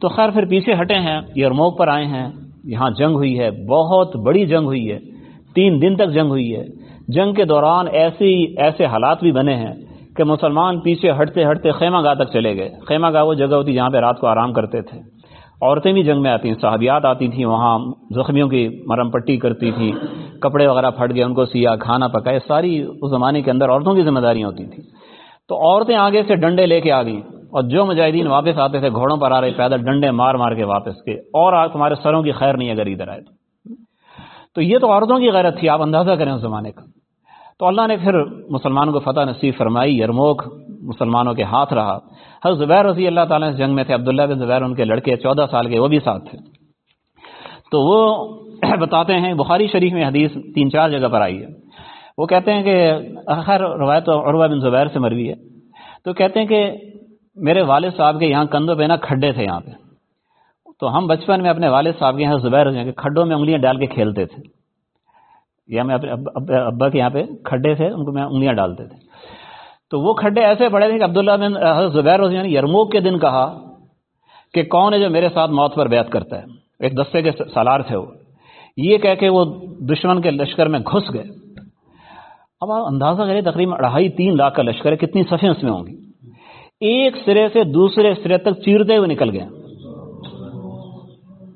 تو خیر، پھر پیچھے ہٹے ہیں یرموک پر آئے ہیں۔ یہاں جنگ ہوئی ہے، بہت بڑی جنگ ہوئی ہے۔ تین دن تک جنگ ہوئی ہے۔ جنگ کے دوران ایسی، ایسے حالات بھی بنے ہیں کہ مسلمان پیچھے ہٹتے ہٹتے خیمہ گاہ تک چلے گئے۔ خیمہ گاہ وہ جگہ ہوتی جہاں پہ رات کو آرام کرتے تھے۔ عورتیں بھی جنگ میں آتی ہیں، صحابیات آتی تھیں، وہاں زخمیوں کی مرم پٹی کرتی تھیں، کپڑے وغیرہ پھٹ گئے ان کو سیا کھانا پکائے۔ ساری اس زمانے کے اندر عورتوں کی ذمہ داریاں ہوتی تھیں۔ تو عورتیں آگے سے ڈنڈے لے کے آ گئیں اور جو مجاہدین واپس آتے تھے، گھوڑوں پر آ رہے پیدل ڈنڈے مار مار کے واپس کے۔ اور آج تمہارے سروں کی خیر نہیں اگر ادھر آئے تو یہ تو عورتوں کی غیرت تھی، آپ اندازہ کریں اس زمانے کا۔ تو اللہ نے پھر مسلمانوں کو فتح نصیب فرمائی، یرموک مسلمانوں کے ہاتھ رہا۔ حضرت زبیر رضی اللہ تعالیٰ اس جنگ میں تھے، عبداللہ بن زبیر ان کے لڑکے چودہ سال کے، وہ بھی ساتھ تھے۔ تو وہ بتاتے ہیں، بخاری شریف میں حدیث تین چار جگہ پر آئی ہے۔ وہ کہتے ہیں کہ خیر روایت عروہ بن زبیر سے مروی ہے۔ تو کہتے ہیں کہ میرے والد صاحب کے یہاں کندھوں پہ نا کھڈے تھے یہاں پہ۔ تو ہم بچپن میں اپنے والد صاحب کے یہاں زبیر کے کھڈوں میں انگلیاں ڈال کے کھیلتے تھے۔ یا میں اپنے ابا کے یہاں پہ کھڈے تھے، ان کو میں انگلیاں ڈالتے تھے۔ تو وہ کھڈے ایسے بڑے تھے کہ عبداللہ بن زبیر نے یرموک کے دن کہا کہ کون ہے جو میرے ساتھ موت پر بیعت کرتا ہے؟ ایک دستے کے سالار تھے وہ۔ یہ کہہ کے وہ دشمن کے لشکر میں گھس گئے۔ اب آپ اندازہ کریں تقریباً اڑھائی تین لاکھ کا لشکر ہے، کتنی صفیں اس میں ہوں گی؟ ایک سرے سے دوسرے سرے تک چیرتے ہوئے نکل گئے۔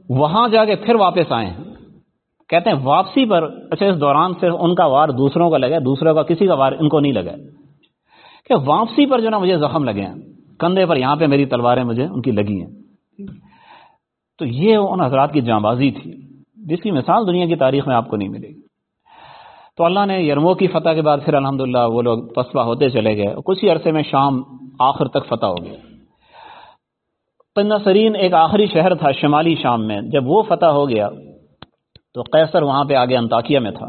وہاں جا کے پھر واپس آئے ہیں۔ کہتے ہیں واپسی پر اچھا اس دوران صرف ان کا وار دوسروں کا لگا، دوسروں کا کسی کا وار ان کو نہیں لگا۔ کہ واپسی پر جو نا مجھے زخم لگے ہیں، کندھے پر یہاں پہ میری تلواریں مجھے ان کی لگی ہیں۔ تو یہ ان حضرات کی جاں بازی تھی۔ جس کی مثال دنیا کی تاریخ میں آپ کو نہیں ملے گی۔ تو اللہ نے یرمو کی فتح کے بعد پھر الحمدللہ وہ لوگ پسپا ہوتے چلے گئے۔ کچھ ہی عرصے میں شام آخر تک فتح ہو گیا۔ سرین ایک آخری شہر تھا شمالی شام میں۔ جب وہ فتح ہو گیا تو قیصر وہاں پہ آگے انتاکیہ میں تھا۔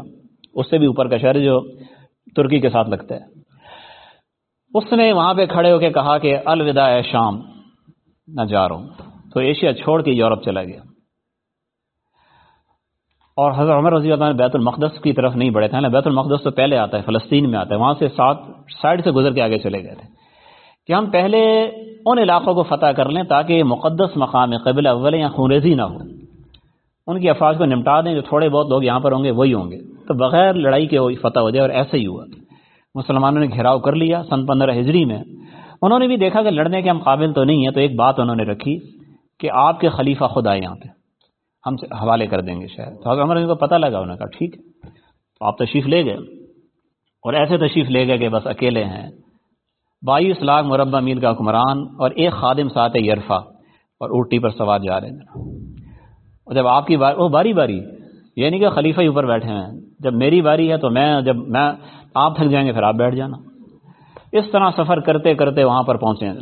اس سے بھی اوپر کا شہر جو ترکی کے ساتھ لگتا ہے۔ اس نے وہاں پہ کھڑے ہو کے کہا کہ الوداع شام، نہ جا رہا ہوں۔ تو ایشیا چھوڑ کے یورپ چلا گیا۔ اور حضرت عمر رضی اللہ عنہ بیت المقدس کی طرف نہیں بڑھے تھے۔ بیت المقدس تو پہلے آتا ہے، فلسطین میں آتا ہے۔ وہاں سے سات سائڈ سے گزر کے آگے چلے گئے تھے۔ کہ ہم پہلے ان علاقوں کو فتح کر لیں تاکہ مقدس مقام قبل اول یا خونریزی نہ ہو۔ ان کی افواج کو نمٹا دیں جو تھوڑے بہت لوگ یہاں پر ہوں گے، وہی ہوں گے۔ تو بغیر لڑائی کے وہ فتح ہو جائے اور ایسا ہی ہوا مسلمانوں نے گھیراؤ کر لیا سن پندرہ ہجری میں۔ انہوں نے بھی دیکھا کہ لڑنے کے ہم قابل تو نہیں ہیں، تو ایک بات انہوں نے رکھی کہ آپ کے خلیفہ خود آئے یہاں پہ۔ ہم سے حوالے کر دیں گے شاید۔ تو حضرت عمر کو پتہ لگا، انہوں نے کہا، ٹھیک۔ ہے تو آپ تشریف لے گئے۔ اور ایسے تشریف لے گئے کہ بس اکیلے ہیں۔ بائیس لاکھ مربع میل کا حکمران اور ایک خادم ساتھ یرفا اور اٹی پر سوار جا رہے ہیں۔ اور جب آپ کی بار، وہ باری باری، یہ نہیں کہ خلیفہ ہی اوپر بیٹھے ہیں، جب میری باری ہے تو میں، جب میں، آپ تھک جائیں گے پھر آپ بیٹھ جانا۔ اس طرح سفر کرتے کرتے وہاں پر پہنچے ہیں۔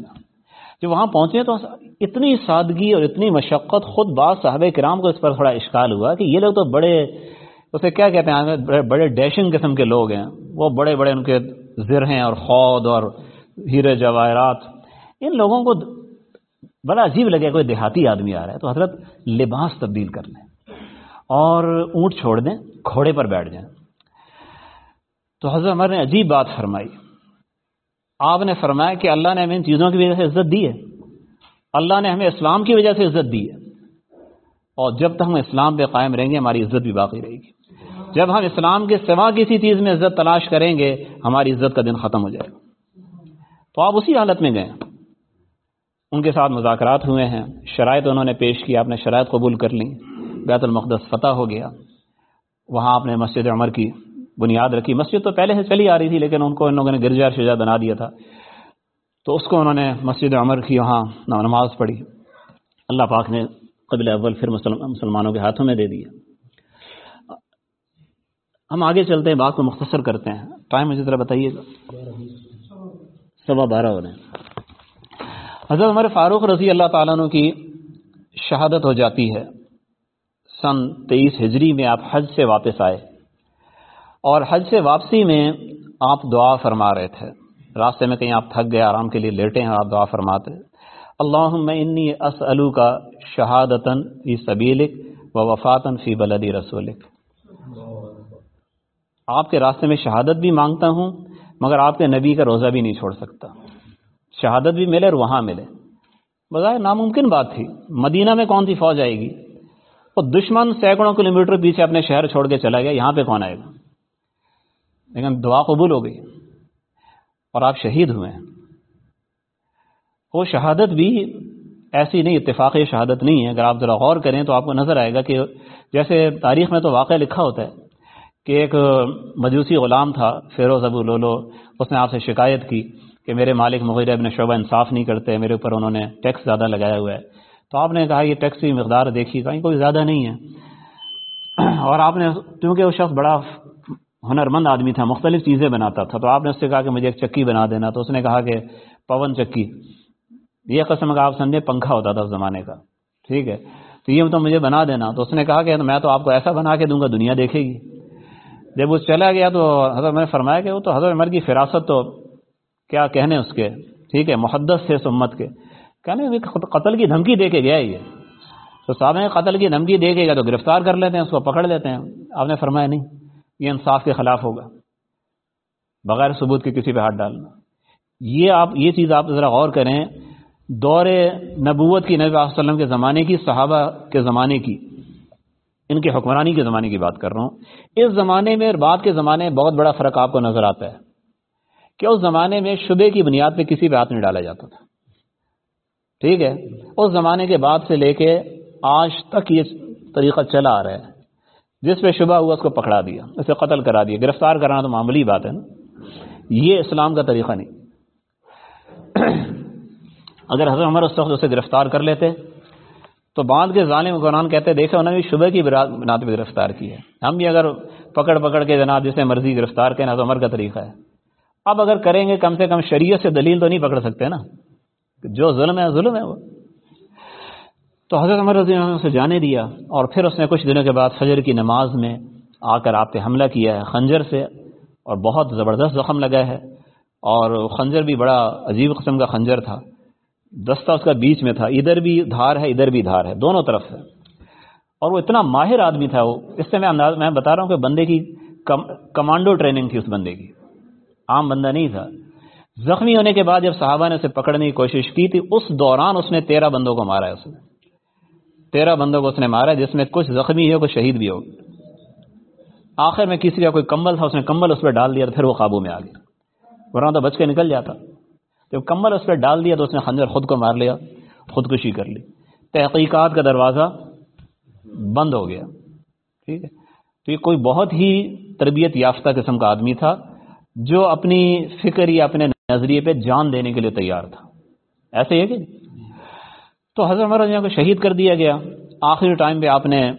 جب وہاں پہنچے تو اتنی سادگی اور اتنی مشقت، خود بعض صاحب کرام کو اس پر تھوڑا اشکال ہوا کہ یہ لوگ تو بڑے، اسے کیا کہتے ہیں بڑے بڑے ڈیشنگ قسم کے لوگ ہیں۔ وہ بڑے بڑے ان کے زر ہیں اور خود اور ہیرے جواہرات۔ ان لوگوں کو بڑا عجیب لگے کوئی دیہاتی آدمی آ رہا ہے تو حضرت لباس تبدیل کر لیں اور اونٹ چھوڑ دیں، گھوڑے پر بیٹھ جائیں۔ تو حضرت عمر نے عجیب بات فرمائی۔ آپ نے فرمایا کہ اللہ نے ہمیں ان چیزوں کی وجہ سے عزت دی ہے۔ اللہ نے ہمیں اسلام کی وجہ سے عزت دی ہے۔ اور جب تک ہم اسلام پہ قائم رہیں گے، ہماری عزت بھی باقی رہے گی۔ جب ہم اسلام کے سوا کسی چیز میں عزت تلاش کریں گے، ہماری عزت کا دن ختم ہو جائے گا۔ تو آپ اسی حالت میں گئے۔ ان کے ساتھ مذاکرات ہوئے ہیں۔ شرائط انہوں نے پیش کی آپ نے شرائط قبول کر لی بیت المقدس فتح ہو گیا۔ وہاں آپ نے مسجد عمر کی بنیاد رکھی۔ مسجد تو پہلے سے چلی آ رہی تھی، لیکن ان کو ان لوگوں نے گرجا شجا بنا دیا تھا۔ تو اس کو انہوں نے مسجد عمر کی وہاں نماز پڑھی۔ اللہ پاک نے قبل اول پھر مسلمانوں کے ہاتھوں میں دے دیا ہم آگے چلتے ہیں، بات کو مختصر کرتے ہیں۔ ٹائم مجھے ذرا بتائیے گا۔ سوا بارہ ہو رہے ہیں۔ حضرت عمر فاروق رضی اللہ تعالیٰ عنہ کی شہادت ہو جاتی ہے۔ سن تیئیس ہجری میں آپ حج سے واپس آئے۔ اور حج سے واپسی میں آپ دعا فرما رہے تھے۔ راستے میں کہیں آپ تھک گئے، آرام کے لیے لیٹے ہیں، آپ دعا فرماتے اللہ انی اسلو کا شہادتاً فی سبیلک و وفاتاً فی بلدی رسولک۔ آپ کے راستے میں شہادت بھی مانگتا ہوں، مگر آپ کے نبی کا روزہ بھی نہیں چھوڑ سکتا۔ شہادت بھی ملے اور وہاں ملے۔ بظاہر ناممکن بات تھی۔ مدینہ میں کون سی فوج آئے گی؟ وہ دشمن سینکڑوں کلو میٹر پیچھے اپنے شہر چھوڑ کے چلا گیا۔ یہاں پہ کون آئے گا؟ لیکن دعا قبول ہو گئی اور آپ شہید ہوئے ہیں۔ وہ شہادت بھی ایسی نہیں، اتفاقی شہادت نہیں ہے۔ اگر آپ ذرا غور کریں تو آپ کو نظر آئے گا کہ جیسے تاریخ میں تو واقعہ لکھا ہوتا ہے کہ ایک مجوسی غلام تھا، فیروز ابو لولو، اس نے آپ سے شکایت کی۔ کہ میرے مالک مغیر ابن شعبہ انصاف نہیں کرتے، میرے اوپر انہوں نے ٹیکس زیادہ لگایا ہوا ہے۔ تو آپ نے کہا یہ ٹیکس کی مقدار دیکھی، کہیں کوئی زیادہ نہیں ہے۔ اور آپ نے، کیونکہ وہ شخص بڑا ہنرمند آدمی تھا، مختلف چیزیں بناتا تھا، تو آپ نے اس سے کہا کہ مجھے ایک چکی بنا دینا، تو اس نے کہا کہ پون چکی۔ یہ قسم کا آپ سمجھے، پنکھا ہوتا تھا اس زمانے کا۔ ٹھیک ہے۔ تو یہ تو مجھے بنا دینا۔ تو اس نے کہا کہ میں تو آپ کو ایسا بنا کے دوں گا، دنیا دیکھے گی۔ جب وہ چلا گیا تو حضرت میں نے فرمایا کہ وہ تو حضرت عمر کی فراست تو کیا کہنے اس کے؟ ٹھیک ہے، محدث سے سمت کے۔ کہنے قتل کی دھمکی دے کے گیا یہ۔ تو صاحب نے قتل کی دھمکی دے کے گیا تو گرفتار کر لیتے ہیں، اس کو پکڑ لیتے ہیں۔ آپ نے فرمایا نہیں، یہ انصاف کے خلاف ہوگا۔ بغیر ثبوت کے کسی پہ ہاتھ ڈالنا۔ یہ آپ، یہ چیز آپ ذرا غور کریں، دور نبوت کی نبی علیہ وسلم کے زمانے کی، صحابہ کے زمانے کی، ان کے حکمرانی کے زمانے کی بات کر رہا ہوں۔ اس زمانے میں اور بعد کے زمانے میں بہت بڑا فرق آپ کو نظر آتا ہے۔ کہ اس زمانے میں شبے کی بنیاد پہ کسی پہ ہاتھ نہیں ڈالا جاتا تھا۔ ٹھیک ہے؟ اس زمانے کے بعد سے لے کے آج تک یہ طریقہ چلا آ رہا ہے۔ جس پہ شبہ ہوا اس کو پکڑا دیا، اسے قتل کرا دیا۔ گرفتار کرانا تو معمولی بات ہے نا۔ یہ اسلام کا طریقہ نہیں۔ اگر حضرت عمر اس وقت اسے گرفتار کر لیتے، تو بعد کے ظالم قرآن کہتے دیکھے انہوں نے بھی شبہ کی بناد پہ گرفتار کی ہے۔ ہم بھی اگر پکڑ پکڑ کے جناب جسے مرضی گرفتار کریں تو عمر کا طریقہ ہے۔ اب اگر کریں گے کم سے کم شریعت سے دلیل تو نہیں پکڑ سکتے نا۔ جو ظلم ہے ظلم ہے وہ۔ تو حضرت عمر رضی اللہ سے جانے دیا اور پھر اس نے کچھ دنوں کے بعد فجر کی نماز میں آ کر آپ پہ حملہ کیا ہے، خنجر سے اور بہت زبردست زخم لگا ہے۔ اور خنجر بھی بڑا عجیب قسم کا خنجر تھا۔ دستہ اس کا بیچ میں تھا۔ ادھر بھی دھار ہے، ادھر بھی دھار ہے، دونوں طرف ہے اور وہ اتنا ماہر آدمی تھا وہ۔ اس سے میں انداز میں بتا رہا ہوں کہ بندے کی کمانڈو ٹریننگ تھی اس بندے کی۔ عام بندہ نہیں تھا۔ زخمی ہونے کے بعد جب صحابہ نے اسے پکڑنے کی کوشش کی تھی، اس دوران اس نے تیرہ بندوں کو مارا ہے اس نے۔ تیرہ بندوں کو اس نے مارا ہے، جس میں کچھ زخمی ہو، کچھ شہید بھی ہو۔ آخر میں کسی کا کوئی کمبل تھا، اس نے کمبل اس پہ ڈال دیا پھر وہ قابو میں آ گیا۔ ورنہ تو بچ کے نکل جاتا۔ جب کمبل اس پہ ڈال دیا تو اس نے خنجر خود کو مار لیا، خودکشی کر لی۔ تحقیقات کا دروازہ بند ہو گیا۔ ٹھیک ہے؟ تو یہ کوئی بہت ہی تربیت یافتہ قسم کا آدمی تھا۔ جو اپنی فکر یا اپنے نظریے پہ جان دینے کے لیے تیار تھا۔ ایسے ہے کہ تو حضرت عمر کو شہید کر دیا گیا۔ آخری ٹائم پہ آپ نے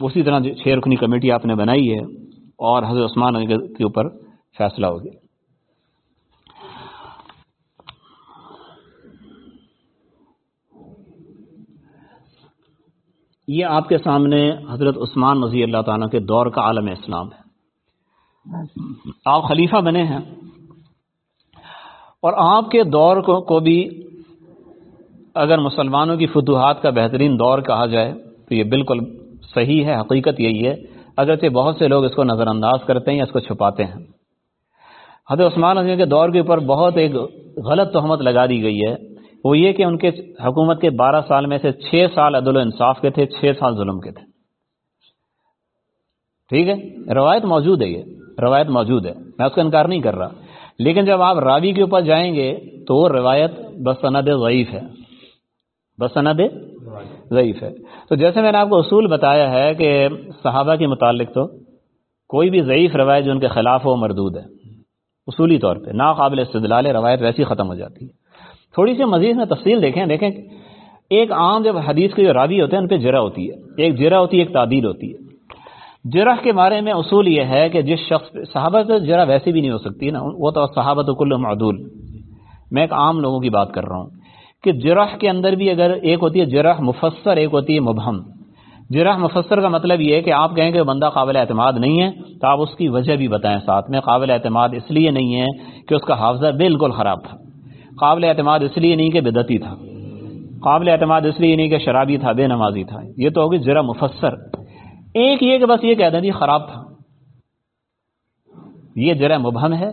اسی طرح چھ رکنی کمیٹی آپ نے بنائی ہے اور حضرت عثمان کے اوپر فیصلہ ہو گیا۔ یہ آپ کے سامنے حضرت عثمان رضی اللہ تعالیٰ کے دور کا عالم اسلام ہے۔ آپ خلیفہ بنے ہیں۔ اور آپ کے دور کو کو بھی اگر مسلمانوں کی فتوحات کا بہترین دور کہا جائے، تو یہ بالکل صحیح ہے، حقیقت یہی ہے۔ اگرچہ بہت سے لوگ اس کو نظر انداز کرتے ہیں یا اس کو چھپاتے ہیں۔ حضرت عثمان عظیم کے دور کے اوپر بہت ایک غلط تہمت لگا دی گئی ہے۔ وہ یہ کہ ان کے حکومت کے بارہ سال میں سے چھ سال عدل و انصاف کے تھے، چھ سال ظلم کے تھے۔ ٹھیک ہے؟ روایت موجود ہے یہ۔ روایت موجود ہے۔ میں اس کا انکار نہیں کر رہا۔ لیکن جب آپ راوی کے اوپر جائیں گے تو وہ روایت بسند ضعیف ہے۔ بسند ضعیف ہے۔ تو جیسے میں نے آپ کو اصول بتایا ہے کہ صحابہ کے متعلق تو کوئی بھی ضعیف روایت جو ان کے خلاف ہو مردود ہے۔ اصولی طور پہ، ناقابل استدلال روایت ویسی ختم ہو جاتی ہے۔ تھوڑی سی مزید میں تفصیل دیکھیں دیکھیں ایک عام جب حدیث کے جو راوی ہوتے ہیں، ان پہ جرا ہوتی ہے۔ ایک جرا ہوتی ہے، ایک تعدیل ہوتی ہے۔ جرح کے بارے میں اصول یہ ہے کہ جس شخص صحابہ تو جرا ویسی بھی نہیں ہو سکتی نا، وہ تو صحابہ تو کل معدول میں ایک عام لوگوں کی بات کر رہا ہوں کہ جرح کے اندر بھی اگر ایک ہوتی ہے جرح مفسر، ایک ہوتی ہے مبہم۔ جرح مفسر کا مطلب یہ ہے کہ آپ کہیں کہ بندہ قابل اعتماد نہیں ہے تو آپ اس کی وجہ بھی بتائیں ساتھ میں۔ قابل اعتماد اس لیے نہیں ہے کہ اس کا حافظہ بالکل خراب تھا۔ قابل اعتماد اس لیے نہیں کہ بدتی تھا۔ قابل اعتماد اس لیے نہیں کہ شرابی تھا، بے نمازی تھا۔ یہ تو ہوگی جرح مفسر۔ ایک یہ کہ بس یہ کہہ دیں جی خراب تھا۔ یہ جرح مبہم ہے،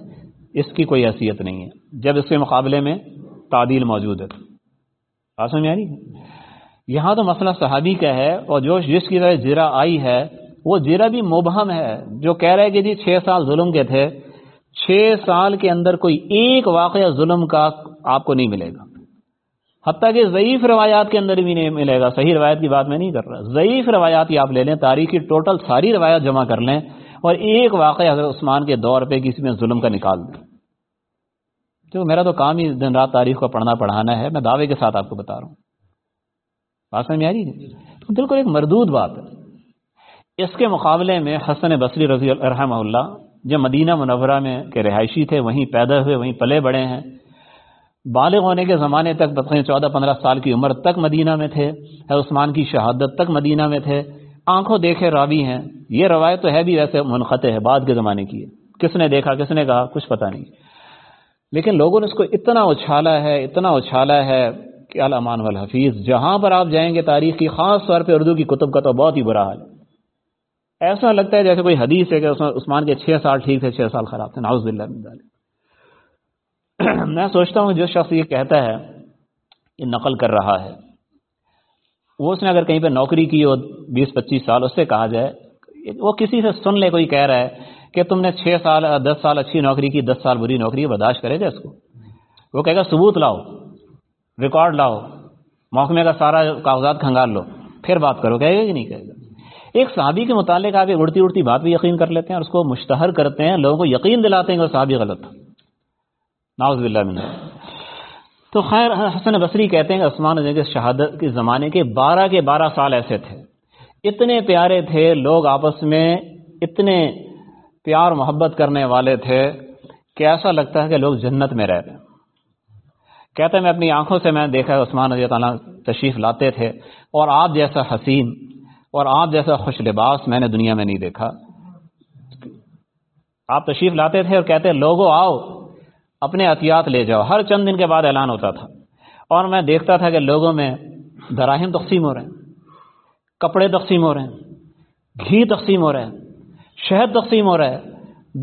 اس کی کوئی حیثیت نہیں ہے۔ جب اس کے مقابلے میں تعدیل موجود ہے۔ آسم یعنی یہاں تو مسئلہ صحابی کا ہے اور جو جس کی طرح جرا آئی ہے، وہ جرا بھی مبہم ہے۔ جو کہہ رہے کہ جی چھ سال ظلم کے تھے، چھ سال کے اندر کوئی ایک واقعہ ظلم کا آپ کو نہیں ملے گا۔ حتیٰ کہ ضعیف روایات کے اندر بھی نہیں ملے گا۔ صحیح روایت کی بات میں نہیں کر رہا۔ ضعیف روایات ہی آپ لے لیں، تاریخی ٹوٹل ساری روایات جمع کر لیں اور ایک واقعہ حضرت عثمان کے دور پہ کسی میں ظلم کا نکال دیں۔ تو میرا تو کام ہی دن رات تاریخ کو پڑھنا پڑھانا ہے، میں دعوے کے ساتھ آپ کو بتا رہا ہوں۔ بات سمجھ آ رہی ہے؟ بالکل ایک مردود بات ہے۔ اس کے مقابلے میں حسن بصری رضی الرحمہ اللہ جو مدینہ منورہ میں کے رہائشی تھے، وہیں پیدا ہوئے، وہیں پلے بڑے ہیں۔ بالغ ہونے کے زمانے تک تقریباً چودہ پندرہ سال کی عمر تک مدینہ میں تھے عثمان کی شہادت تک مدینہ میں تھے۔ آنکھوں دیکھے راوی ہیں۔ یہ روایت تو ہے بھی ویسے منقطع ہے بعد کے زمانے کی۔ کس نے دیکھا، کس نے کہا، کچھ پتہ نہیں۔ لیکن لوگوں نے اس کو اتنا اچھالا ہے، اتنا اچھالا ہے کہ علامان والحفیظ، جہاں پر آپ جائیں گے تاریخ کی خاص طور پہ اردو کی کتب کا تو بہت ہی برا حال ہے۔ ایسا لگتا ہے جیسے کوئی حدیث ہے کہ عثمان کے چھ سال ٹھیک تھے، چھ سال خراب تھے۔ ناؤز بلّہ میں سوچتا ہوں جو شخص یہ کہتا ہے یہ نقل کر رہا ہے، وہ اس نے اگر کہیں پہ نوکری کی ہو بیس پچیس سال، اس سے کہا جائے وہ کسی سے سن لے، کوئی کہہ رہا ہے کہ تم نے چھ سال، دس سال اچھی نوکری کی، دس سال بری نوکری برداشت کرے گا اس کو۔ وہ کہے گا ثبوت لاؤ، ریکارڈ لاؤ، محکمے کا سارا کاغذات کھنگال لو، پھر بات کرو، کہے گا کہ نہیں کہے گا۔ ایک صحابی کے متعلق آپ ایک اڑتی اڑتی بات بھی یقین کر لیتے ہیں اور اس کو مشتہر کرتے ہیں، لوگوں کو یقین دلاتے ہیں کہ وہ صحابی غلط ناؤز باللہ من تو خیر، حسن بصری کہتے ہیں کہ عثمان کے شہادت کے زمانے کے بارہ کے بارہ سال ایسے تھے۔ اتنے پیارے تھے، لوگ آپس میں اتنے پیار محبت کرنے والے تھے کہ ایسا لگتا ہے کہ لوگ جنت میں رہتے کہتے ہیں، میں اپنی آنکھوں سے میں دیکھا عثمان رضی تعالیٰ تشریف لاتے تھے اور آپ جیسا حسین اور آپ جیسا خوش لباس میں نے دنیا میں نہیں دیکھا۔ آپ تشریف لاتے تھے اور کہتے لوگو آؤ اپنے احتیاط لے جاؤ۔ ہر چند دن کے بعد اعلان ہوتا تھا اور میں دیکھتا تھا کہ لوگوں میں دراہم تقسیم ہو رہے ہیں، کپڑے تقسیم ہو رہے ہیں، گھی تقسیم ہو رہا ہے، شہد تقسیم ہو رہا ہے۔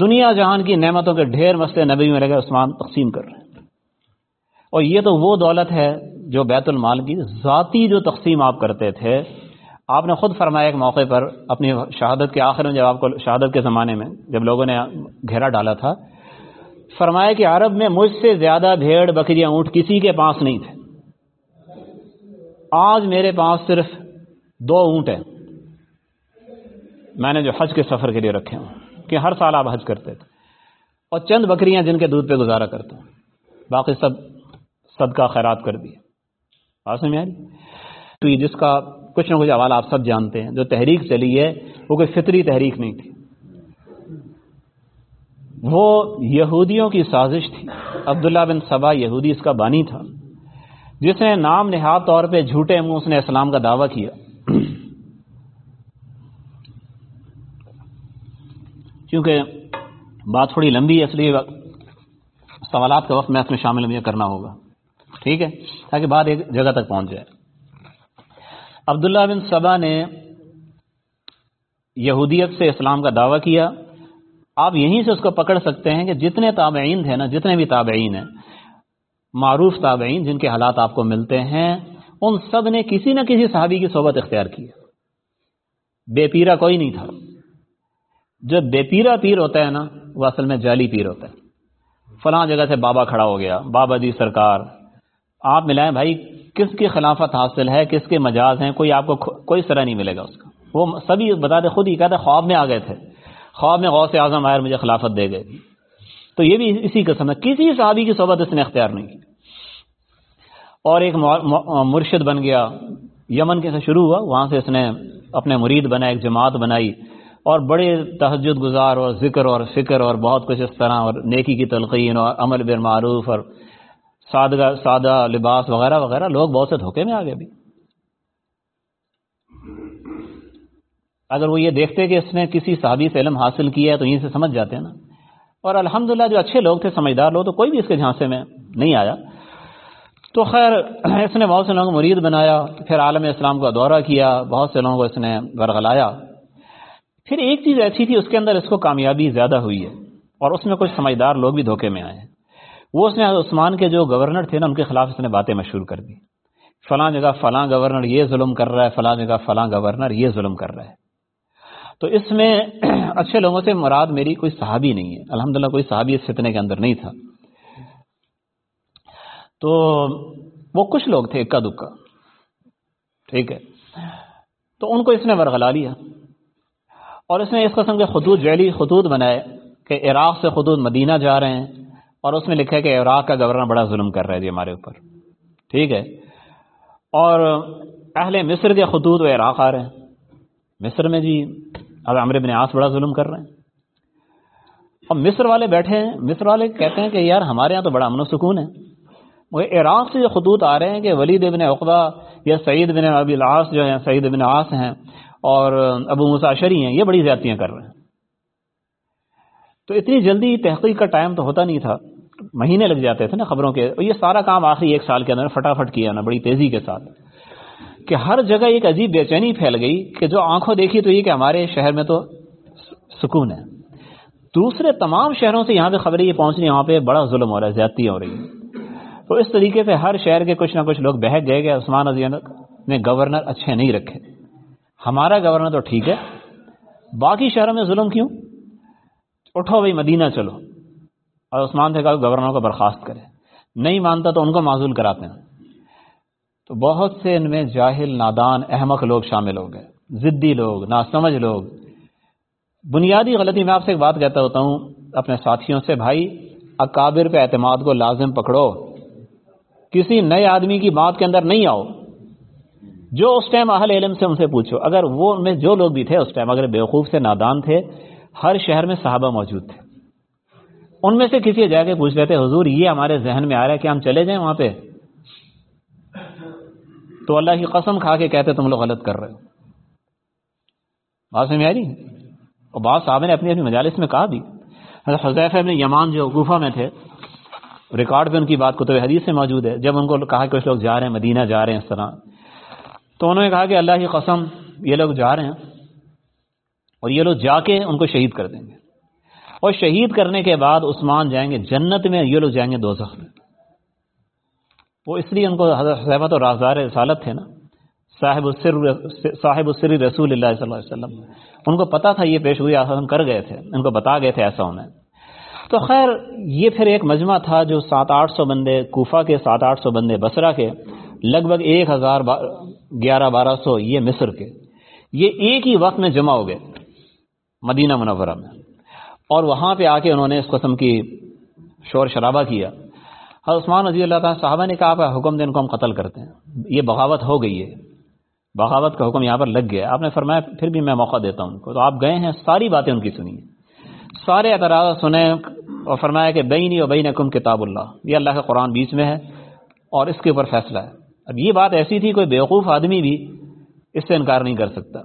دنیا جہان کی نعمتوں کے ڈھیر مسئلے نبی میں لگے عثمان تقسیم کر رہے ہیں۔ اور یہ تو وہ دولت ہے جو بیت المال کی ذاتی جو تقسیم آپ کرتے تھے، آپ نے خود فرمایا ایک موقع پر اپنی شہادت کے آخر میں، جب آپ کو شہادت کے زمانے میں جب لوگوں نے گھیرا ڈالا تھا فرمایا کہ عرب میں مجھ سے زیادہ بھیڑ بکریاں اونٹ کسی کے پاس نہیں تھے۔ آج میرے پاس صرف دو اونٹ ہیں۔ میں نے جو حج کے سفر کے لیے رکھے ہوں، کہ ہر سال آپ حج کرتے تھے۔ اور چند بکریاں جن کے دودھ پہ گزارا کرتے ہیں باقی سب صدقہ خیرات کر دیے۔ آسم یاری تو یہ جس کا کچھ نہ کچھ حوالہ آپ سب جانتے ہیں، جو تحریک چلی ہے، وہ کوئی فطری تحریک نہیں تھی۔ وہ یہودیوں کی سازش تھی۔ عبداللہ بن صبا یہودی اس کا بانی تھا۔ جس نے نام نہاد طور پہ جھوٹے منہ اس نے اسلام کا دعویٰ کیا۔ کیونکہ بات تھوڑی لمبی ہے، اس لیے سوالات کا وقت میں اس میں شامل کرنا ہوگا۔ ٹھیک ہے؟ تاکہ بات ایک جگہ تک پہنچ جائے۔ عبداللہ بن صبا نے یہودیت سے اسلام کا دعویٰ کیا۔ آپ یہیں سے اس کو پکڑ سکتے ہیں کہ جتنے تابعین تھے نا، جتنے بھی تابعین ہیں، معروف تابعین جن کے حالات آپ کو ملتے ہیں، ان سب نے کسی نہ کسی صحابی کی صحبت اختیار کی بے پیرا کوئی نہیں تھا۔ جو بے پیرا پیر ہوتا ہے نا، وہ اصل میں جعلی پیر ہوتا ہے۔ فلاں جگہ سے بابا کھڑا ہو گیا، بابا جی سرکار، آپ ملائیں بھائی، کس کی خلافت حاصل ہے، کس کے مجاز ہیں، کوئی آپ کو کوئی سرا نہیں ملے گا اس کا۔ وہ سبھی بتاتے خود ہی کہتے خواب میں آ گئے تھے۔ خواب میں غوث اعظم آئر مجھے خلافت دے گئے۔ تو یہ بھی اسی قسم ہے۔ کسی صحابی کی صحبت اس نے اختیار نہیں کی۔ اور ایک مرشد بن گیا۔ یمن کے سے شروع ہوا۔ وہاں سے اس نے اپنے مرید بنا ایک جماعت بنائی۔ اور بڑے تہجد گزار اور ذکر اور فکر اور بہت کچھ اس طرح اور نیکی کی تلقین اور عمل بر معروف اور سادہ سادہ لباس وغیرہ وغیرہ۔ لوگ بہت سے دھوکے میں آ گئے بھی۔ اگر وہ یہ دیکھتے کہ اس نے کسی صحابی سے علم حاصل کیا ہے تو یہیں سے سمجھ جاتے ہیں نا۔ اور الحمدللہ جو اچھے لوگ تھے، سمجھدار لوگ، تو کوئی بھی اس کے جھانسے میں نہیں آیا۔ تو خیر، اس نے بہت سے لوگوں کو مرید بنایا، پھر عالم اسلام کا دورہ کیا، بہت سے لوگوں کو اس نے ورغلایا پھر ایک چیز ایسی تھی، اس کے اندر اس کو کامیابی زیادہ ہوئی ہے اور اس میں کچھ سمجھدار لوگ بھی دھوکے میں آئے۔ ہیں وہ اس نے عثمان کے جو گورنر تھے نا، ان کے خلاف اس نے باتیں مشہور کر دی۔ فلاں جگہ فلاں گورنر یہ ظلم کر رہا ہے، فلاں جگہ فلاں گورنر یہ ظلم کر رہا ہے۔ تو اس میں اچھے لوگوں سے مراد میری کوئی صحابی نہیں ہے۔ الحمدللہ کوئی صحابی اس فتنے کے اندر نہیں تھا۔ تو وہ کچھ لوگ تھے اکا دکا۔ ٹھیک ہے۔ تو ان کو اس نے ورغلا لیا۔ اور اس نے اس قسم کے خطوط جیلی خطوط بنائے کہ عراق سے خطوط مدینہ جا رہے ہیں اور اس میں لکھا ہے کہ عراق کا گورنر بڑا ظلم کر رہا ہے جی ہمارے اوپر۔ ٹھیک ہے۔ اور اہل مصر کے خطوط وہ عراق آ رہے ہیں۔ مصر میں جی اب عمر بن آس بڑا ظلم کر رہے ہیں۔ اور مصر والے بیٹھے ہیں۔ مصر والے کہتے ہیں کہ یار ہمارے یہاں تو بڑا امن و سکون ہے۔ وہ عراق سے جو خطوط آ رہے ہیں کہ ولید ابن اقبا یا سعید بن ابی العاص جو ہیں، سعید بن عاص ہیں اور ابو مساشری ہیں، یہ بڑی زیادتیاں کر رہے ہیں۔ تو اتنی جلدی تحقیق کا ٹائم تو ہوتا نہیں تھا۔ مہینے لگ جاتے تھے نا خبروں کے۔ یہ سارا کام آخری ایک سال کے اندر فٹافٹ کیا نا، بڑی تیزی کے ساتھ۔ کہ ہر جگہ ایک عجیب بے چینی پھیل گئی کہ جو آنکھوں دیکھی تو یہ کہ ہمارے شہر میں تو سکون ہے۔ دوسرے تمام شہروں سے یہاں پہ خبریں یہ پہنچنی وہاں پہ بڑا ظلم ہو رہا ہے، زیادتی ہو رہی ہے۔ تو اس طریقے سے ہر شہر کے کچھ نہ کچھ لوگ بہک گئے کہ عثمان عزیز نے گورنر اچھے نہیں رکھے۔ ہمارا گورنر تو ٹھیک ہے، باقی شہروں میں ظلم کیوں؟ اٹھو بھائی مدینہ چلو۔ اور عثمان سے کہا گورنر کو برخاست کرے۔ نہیں مانتا تو ان کو معذول کراتے ہیں تو بہت سے ان میں جاہل، نادان، احمق لوگ شامل ہو گئے۔ ضدی لوگ، ناسمجھ لوگ۔ بنیادی غلطی میں آپ سے ایک بات کہتا ہوتا ہوں، اپنے ساتھیوں سے، بھائی، اکابر پہ اعتماد کو لازم پکڑو۔ کسی نئے آدمی کی بات کے اندر نہیں آؤ۔ جو اس ٹائم اہل علم سے ان سے پوچھو۔ اگر وہ میں جو لوگ بھی تھے اس ٹائم، اگر بیوقوف سے نادان تھے، ہر شہر میں صحابہ موجود تھے۔ ان میں سے کسی جا کے پوچھ لیتے، حضور، یہ ہمارے ذہن میں آ رہا ہے کہ ہم چلے جائیں وہاں پہ؟ تو اللہ کی قسم کھا کے کہتے تم لوگ غلط کر رہے ہو۔ بات سمجھ آ رہی اور بعض صاحب نے اپنی اپنی مجالس میں کہا بھی۔ حضرت حضیف ابن یمان جو کوفہ میں تھے، ریکارڈ پہ ان کی بات کتب حدیث سے موجود ہے۔ جب ان کو کہا کہ کچھ لوگ جا رہے ہیں، مدینہ جا رہے ہیں، اس طرح، تو انہوں نے کہا کہ اللہ کی قسم، یہ لوگ جا رہے ہیں اور یہ لوگ جا کے ان کو شہید کر دیں گے۔ اور شہید کرنے کے بعد عثمان جائیں گے جنت میں، یہ لوگ جائیں گے دو میں۔ وہ اس لیے ان کو حضرت صحبت اور رازدار رسالت تھے نا، صاحب السر صاحب السر رسول اللہ صلی اللہ علیہ وسلم۔ ان کو پتا تھا یہ پیش ہوئی آسان کر گئے تھے، ان کو بتا گئے تھے ایسا ہونا تو خیر، یہ پھر ایک مجمع تھا جو سات آٹھ سو بندے، کوفہ کے سات آٹھ سو بندے بسرا کے، لگ بھگ ایک ہزار گیارہ بارہ سو، یہ مصر کے۔ یہ ایک ہی وقت میں جمع ہو گئے مدینہ منورہ میں۔ اور وہاں پہ آ کے انہوں نے اس قسم کی شور شرابہ کیا۔ حضرت عثمان رضی اللہ تعالیٰ صاحبہ نے کہا، آپ حکم دے ان کو ہم قتل کرتے ہیں۔ یہ بغاوت ہو گئی ہے۔ بغاوت کا حکم یہاں پر لگ گیا۔ آپ نے فرمایا، پھر بھی میں موقع دیتا ہوں ان کو۔ تو آپ گئے ہیں، ساری باتیں ان کی سنی سارے اعتراض سنیں اور فرمایا کہ بینی اور بین کم کتاب اللہ۔ یہ اللہ کا قرآن بیچ میں ہے اور اس کے اوپر فیصلہ ہے۔ اب یہ بات ایسی تھی، کوئی بیوقوف آدمی بھی اس سے انکار نہیں کر سکتا۔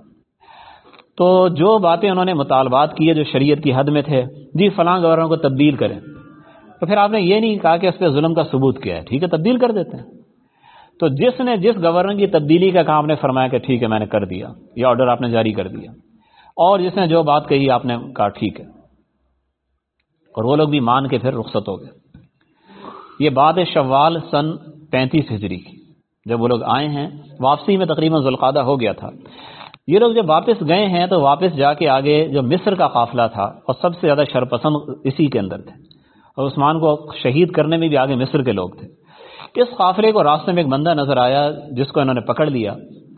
تو جو باتیں انہوں نے مطالبات کیے جو شریعت کی حد میں تھے جی فلاں گورنر کو تبدیل کریں۔ تو پھر آپ نے یہ نہیں کہا کہ اس پہ ظلم کا ثبوت کیا ہے، ٹھیک ہے، تبدیل کر دیتے ہیں۔ تو جس نے، جس گورنر کی تبدیلی کا کام نے فرمایا کہ ٹھیک ہے، میں نے کر دیا، یہ آرڈر آپ نے جاری کر دیا۔ اور جس نے جو بات کہی، آپ نے کہا ٹھیک ہے۔ اور وہ لوگ بھی مان کے پھر رخصت ہو گئے۔ یہ بات ہے شوال سن پینتیس ہجری کی۔ جب وہ لوگ آئے ہیں، واپسی میں تقریباً ذوالقادہ ہو گیا تھا۔ یہ لوگ جب واپس گئے ہیں تو واپس جا کے آگے جو مصر کا قافلہ تھا اور سب سے زیادہ شرپسند اسی کے اندر تھے۔ اور عثمان کو شہید کرنے میں بھی آگے مصر کے لوگ تھے۔ اس قافلے کو راستے میں ایک بندہ نظر آیا جس کو انہوں نے پکڑ لیا۔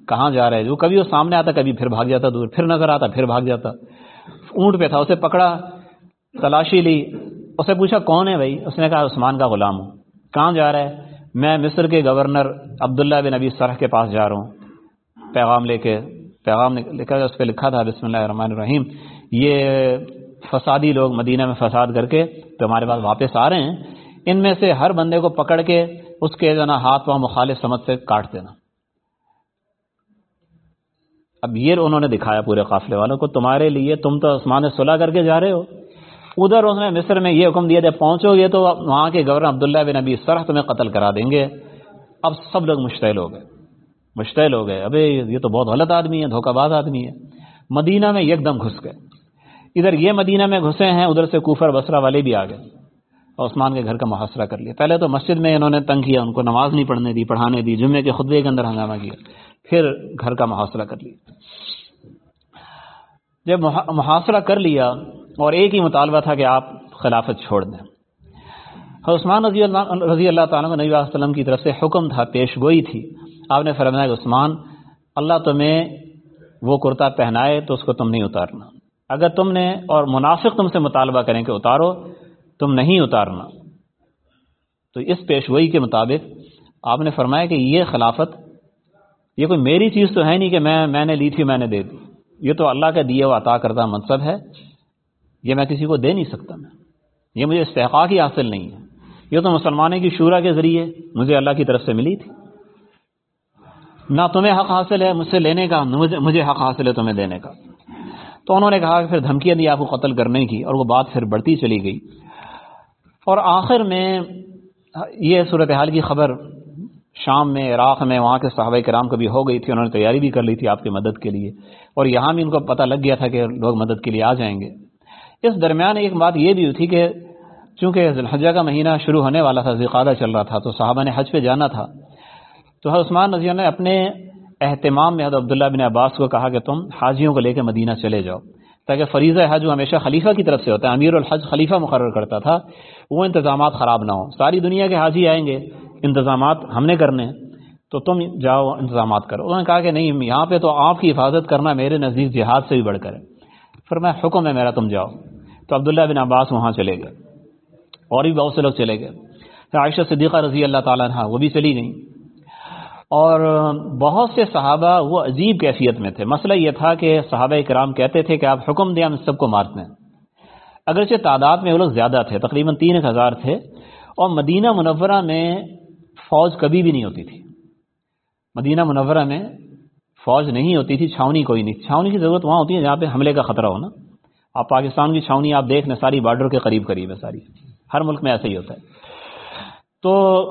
کہاں جا رہا ہے جو کبھی وہ سامنے آتا، کبھی پھر بھاگ جاتا، دور پھر نظر آتا، پھر بھاگ جاتا۔ اونٹ پہ تھا، اسے پکڑا، تلاشی لی۔ اسے پوچھا، کون ہے بھائی؟ اس نے کہا، عثمان کا غلام ہوں۔ کہاں جا رہا ہے؟ میں مصر کے گورنر عبداللہ بن ابی سرح کے پاس جا رہا ہوں۔ پیغام لے کے، پیغام لکھا، اس پہ لکھا تھا، بسم اللہ الرحمن الرحیم۔ یہ فسادی لوگ مدینہ میں فساد کر کے تو ہمارے پاس واپس آ رہے ہیں، ان میں سے ہر بندے کو پکڑ کے اس کے جو نا ہاتھ پاؤں مخالف سمجھ سے کاٹ دینا۔ اب یہ انہوں نے دکھایا پورے قافلے والوں کو، تمہارے لیے تم تو عثمان صلاح کر کے جا رہے ہو۔ ادھر اس نے مصر میں یہ حکم دیا جب پہنچو گے تو وہاں کے گورنر عبداللہ بن ابی سرح تمہیں قتل کرا دیں گے۔ اب سب لوگ مشتعل ہو گئے۔ مشتعل ہو گئے۔ ابھی یہ تو بہت غلط آدمی ہے، دھوکہ باز آدمی ہے۔ مدینہ میں ایک دم گھس گئے۔ ادھر یہ مدینہ میں گھسے ہیں، ادھر سے کوفر بسرا والے بھی آ گئے۔ اور عثمان کے گھر کا محاصرہ کر لیا۔ پہلے تو مسجد میں انہوں نے تنگ کیا، ان کو نماز نہیں پڑھنے دی، پڑھانے دی، جمعے کے خطبے کے اندر ہنگامہ کیا۔ پھر گھر کا محاصرہ کر لیا۔ جب محاصرہ کر لیا اور ایک ہی مطالبہ تھا کہ آپ خلافت چھوڑ دیں۔ عثمان رضی اللہ رضی اللہ تعالیٰ نبی علیہ وسلم کی طرف سے حکم تھا، پیش گوئی تھی۔ آپ نے فرمایا کہ عثمان، اللہ تمہیں وہ کرتا پہنائے تو اس کو تم نہیں اتارنا۔ اگر تم نے اور منافق تم سے مطالبہ کریں کہ اتارو، تم نہیں اتارنا۔ تو اس پیشگوئی کے مطابق آپ نے فرمایا کہ یہ خلافت، یہ کوئی میری چیز تو ہے نہیں کہ میں میں نے لی تھی، میں نے دے دی۔ یہ تو اللہ کا دیے ہوا عطا کردہ منصب ہے۔ یہ میں کسی کو دے نہیں سکتا میں۔ یہ مجھے استحقاق ہی حاصل نہیں ہے۔ یہ تو مسلمانوں کی شورا کے ذریعے مجھے اللہ کی طرف سے ملی تھی۔ نہ تمہیں حق حاصل ہے مجھ سے لینے کا مجھے حق حاصل ہے تمہیں دینے کا۔ تو انہوں نے کہا کہ پھر دھمکیاں دی، آپ کو قتل کرنے کی، اور وہ بات پھر بڑھتی چلی گئی۔ اور آخر میں یہ صورتحال کی خبر شام میں، عراق میں، وہاں کے صحابہ کرام کبھی ہو گئی تھی، انہوں نے تیاری بھی کر لی تھی آپ کی مدد کے لیے۔ اور یہاں بھی ان کو پتہ لگ گیا تھا کہ لوگ مدد کے لیے آ جائیں گے۔ اس درمیان ایک بات یہ بھی ہوئی تھی کہ چونکہ ذوالحجہ کا مہینہ شروع ہونے والا تھا ذکادہ چل رہا تھا، تو صحابہ نے حج پہ جانا تھا۔ تو حضرت عثمان رضی اللہ نے اپنے اہتمام میں حضرت عبداللہ بن عباس کو کہا کہ تم حاجیوں کو لے کے مدینہ چلے جاؤ۔ تاکہ فریضہ حج ہمیشہ خلیفہ کی طرف سے ہوتا ہے۔ امیر الحج خلیفہ مقرر کرتا تھا۔ وہ انتظامات خراب نہ ہوں۔ ساری دنیا کے حاجی آئیں گے۔ انتظامات ہم نے کرنے تو تم جاؤ انتظامات کرو۔ انہوں نے کہا کہ نہیں، یہاں پہ تو آپ کی حفاظت کرنا میرے نزدیک جہاد سے بھی بڑھ کر ہے۔ پھر میں حکم ہے میرا تم جاؤ۔ تو عبداللہ بن عباس وہاں چلے گئے۔ اور بھی بہت سے لوگ چلے گئے۔ عائشہ صدیقہ رضی اللہ تعالیٰ عنہ، وہ بھی چلی گئیں۔ اور بہت سے صحابہ وہ عجیب کیفیت میں تھے۔ مسئلہ یہ تھا کہ صحابہ کرام کہتے تھے کہ آپ حکم دیں، ہم سب کو مارتے ہیں اگرچہ تعداد میں وہ لوگ زیادہ تھے، تقریباً تین ایک ہزار تھے، اور مدینہ منورہ میں فوج کبھی بھی نہیں ہوتی تھی۔ مدینہ منورہ میں فوج نہیں ہوتی تھی، چھاونی کوئی نہیں۔ چھاونی کی ضرورت وہاں ہوتی ہے جہاں پہ حملے کا خطرہ ہونا آپ پاکستان کی چھاونی آپ دیکھ لیں، ساری بارڈر کے قریب قریب ہے ساری۔ ہر ملک میں ایسا ہی ہوتا ہے۔ تو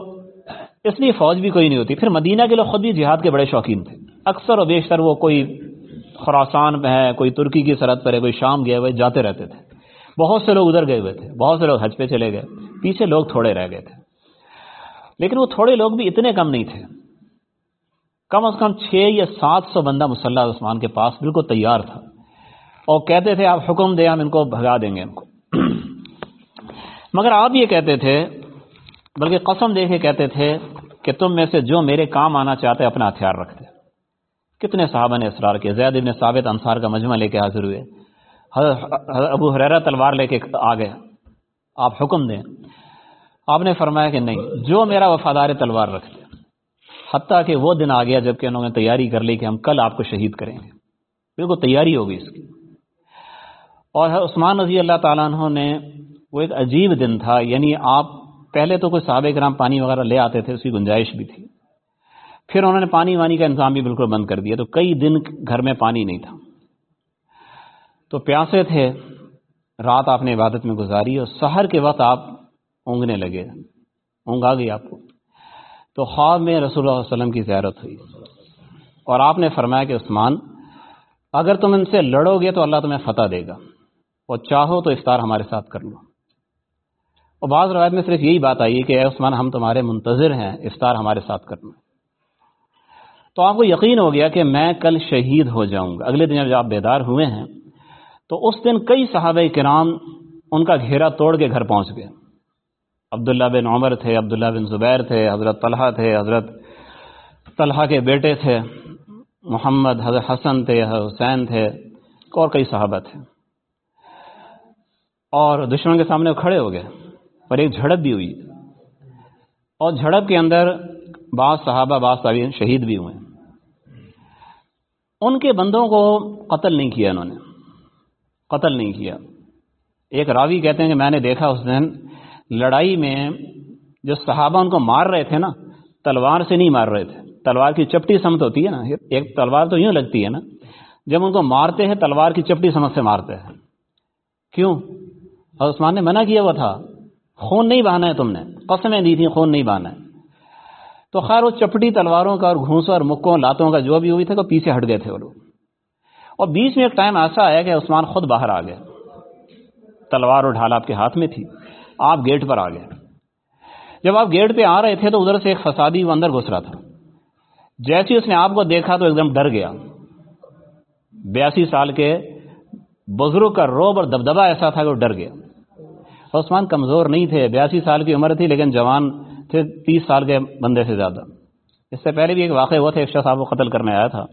اس لیے فوج بھی کوئی نہیں ہوتی۔ پھر مدینہ کے لوگ خود بھی جہاد کے بڑے شوقین تھے۔ اکثر و بیشتر وہ کوئی خراسان میں ہے، کوئی ترکی کی سرحد پر ہے، کوئی شام گئے ہوئے جاتے رہتے تھے۔ بہت سے لوگ ادھر گئے ہوئے تھے، بہت سے لوگ حج پہ چلے گئے۔ پیچھے لوگ تھوڑے رہ گئے تھے۔ لیکن وہ تھوڑے لوگ بھی اتنے کم نہیں تھے۔ کم از کم چھ یا سات سو بندہ مسلح عثمان کے پاس بالکل تیار تھا۔ اور کہتے تھے، آپ حکم دیں، ہم ان کو بھگا دیں گے ان کو۔ مگر آپ یہ کہتے تھے بلکہ قسم دے کے کہتے تھے کہ تم میں سے جو میرے کام آنا چاہتے اپنا ہتھیار رکھتے کتنے صحابہ نے اصرار کیا؟ زید ابن ثابت انصار کا مجمع لے کے حاضر ہوئے۔ ابو حریرہ تلوار لے کے آ گئے۔ آپ حکم دیں۔ آپ نے فرمایا کہ نہیں، جو میرا وفادار تلوار رکھتے حتیٰ کہ وہ دن آ گیا جبکہ انہوں نے تیاری کر لی کہ ہم کل آپ کو شہید کریں گے۔ بالکل تیاری ہوگی اس کی۔ اور عثمان رضی اللہ تعالیٰ عنہ نے وہ ایک عجیب دن تھا یعنی آپ پہلے تو کوئی صحابہ کرام پانی وغیرہ لے آتے تھے، اس کی گنجائش بھی تھی۔ پھر انہوں نے پانی وانی کا انتظام بھی بالکل بند کر دیا۔ تو کئی دن گھر میں پانی نہیں تھا۔ تو پیاسے تھے، رات آپ نے عبادت میں گزاری اور سحر کے وقت آپ اونگنے لگے۔ اونگ آ گئی آپ کو۔ تو خواب میں رسول اللہ علیہ وسلم کی زیارت ہوئی۔ اور آپ نے فرمایا کہ عثمان، اگر تم ان سے لڑو گے تو اللہ تمہیں فتح دے گا۔ اور چاہو تو افطار ہمارے ساتھ کر لو۔ اور بعض روایت میں صرف یہی بات آئی کہ اے عثمان، ہم تمہارے منتظر ہیں، افطار ہمارے ساتھ کرنا۔ تو آپ کو یقین ہو گیا کہ میں کل شہید ہو جاؤں گا۔ اگلے دن جب آپ بیدار ہوئے ہیں، تو اس دن کئی صحابہ کرام ان کا گھیرا توڑ کے گھر پہنچ گئے۔ عبداللہ بن عمر تھے، عبداللہ بن زبیر تھے، حضرت طلحہ تھے، حضرت طلحہ کے بیٹے تھے، محمد، حضرت حسن تھے حسین تھے، اور کئی صحابہ تھے۔ اور دشمن کے سامنے کھڑے ہو گئے۔ اور ایک جھڑپ بھی ہوئی۔ اور جھڑپ کے اندر بعض صحابہ، بعض تعبیر شہید بھی ہوئے۔ ان کے بندوں کو قتل نہیں کیا انہوں نے۔ قتل نہیں کیا۔ ایک راوی کہتے ہیں کہ میں نے دیکھا اس دن لڑائی میں جو صحابہ ان کو مار رہے تھے نا، تلوار سے نہیں مار رہے تھے۔ تلوار کی چپٹی سمت ہوتی ہے نا۔ ایک تلوار تو یوں لگتی ہے نا۔ جب ان کو مارتے ہیں، تلوار کی چپٹی سمت سے مارتے ہیں۔ کیوں؟ اور عثمان نے منع کیا ہوا تھا۔ خون نہیں بہانا ہے تم نے، قسمیں دی تھیں، خون نہیں بہانا ہے۔ تو خیر، وہ چپٹی تلواروں کا اور گھونسوں اور مکوں، لاتوں کا جو بھی ہوئی تھا وہ پیچھے ہٹ گئے تھے وہ لوگ۔ اور بیچ میں ایک ٹائم ایسا آیا کہ عثمان خود باہر آ گئے۔ تلوار اور ڈھال آپ کے ہاتھ میں تھی، آپ گیٹ پر آ گئے۔ جب آپ گیٹ پہ آ رہے تھے تو ادھر سے ایک فسادی وہ اندر گھس رہا تھا۔ جیسے اس نے آپ کو دیکھا تو ایک دم ڈر گیا۔ بیاسی سال کے بزرگ کا روب اور دبدبا ایسا تھا کہ وہ ڈر گیا۔ عثمان کمزور نہیں تھے، بیاسی سال کی عمر تھی، لیکن جوان تھے، تیس سال کے بندے سے زیادہ۔ اس سے پہلے بھی ایک واقع ہوا تھا ایک شخص آپ کو قتل کرنے آیا تھا۔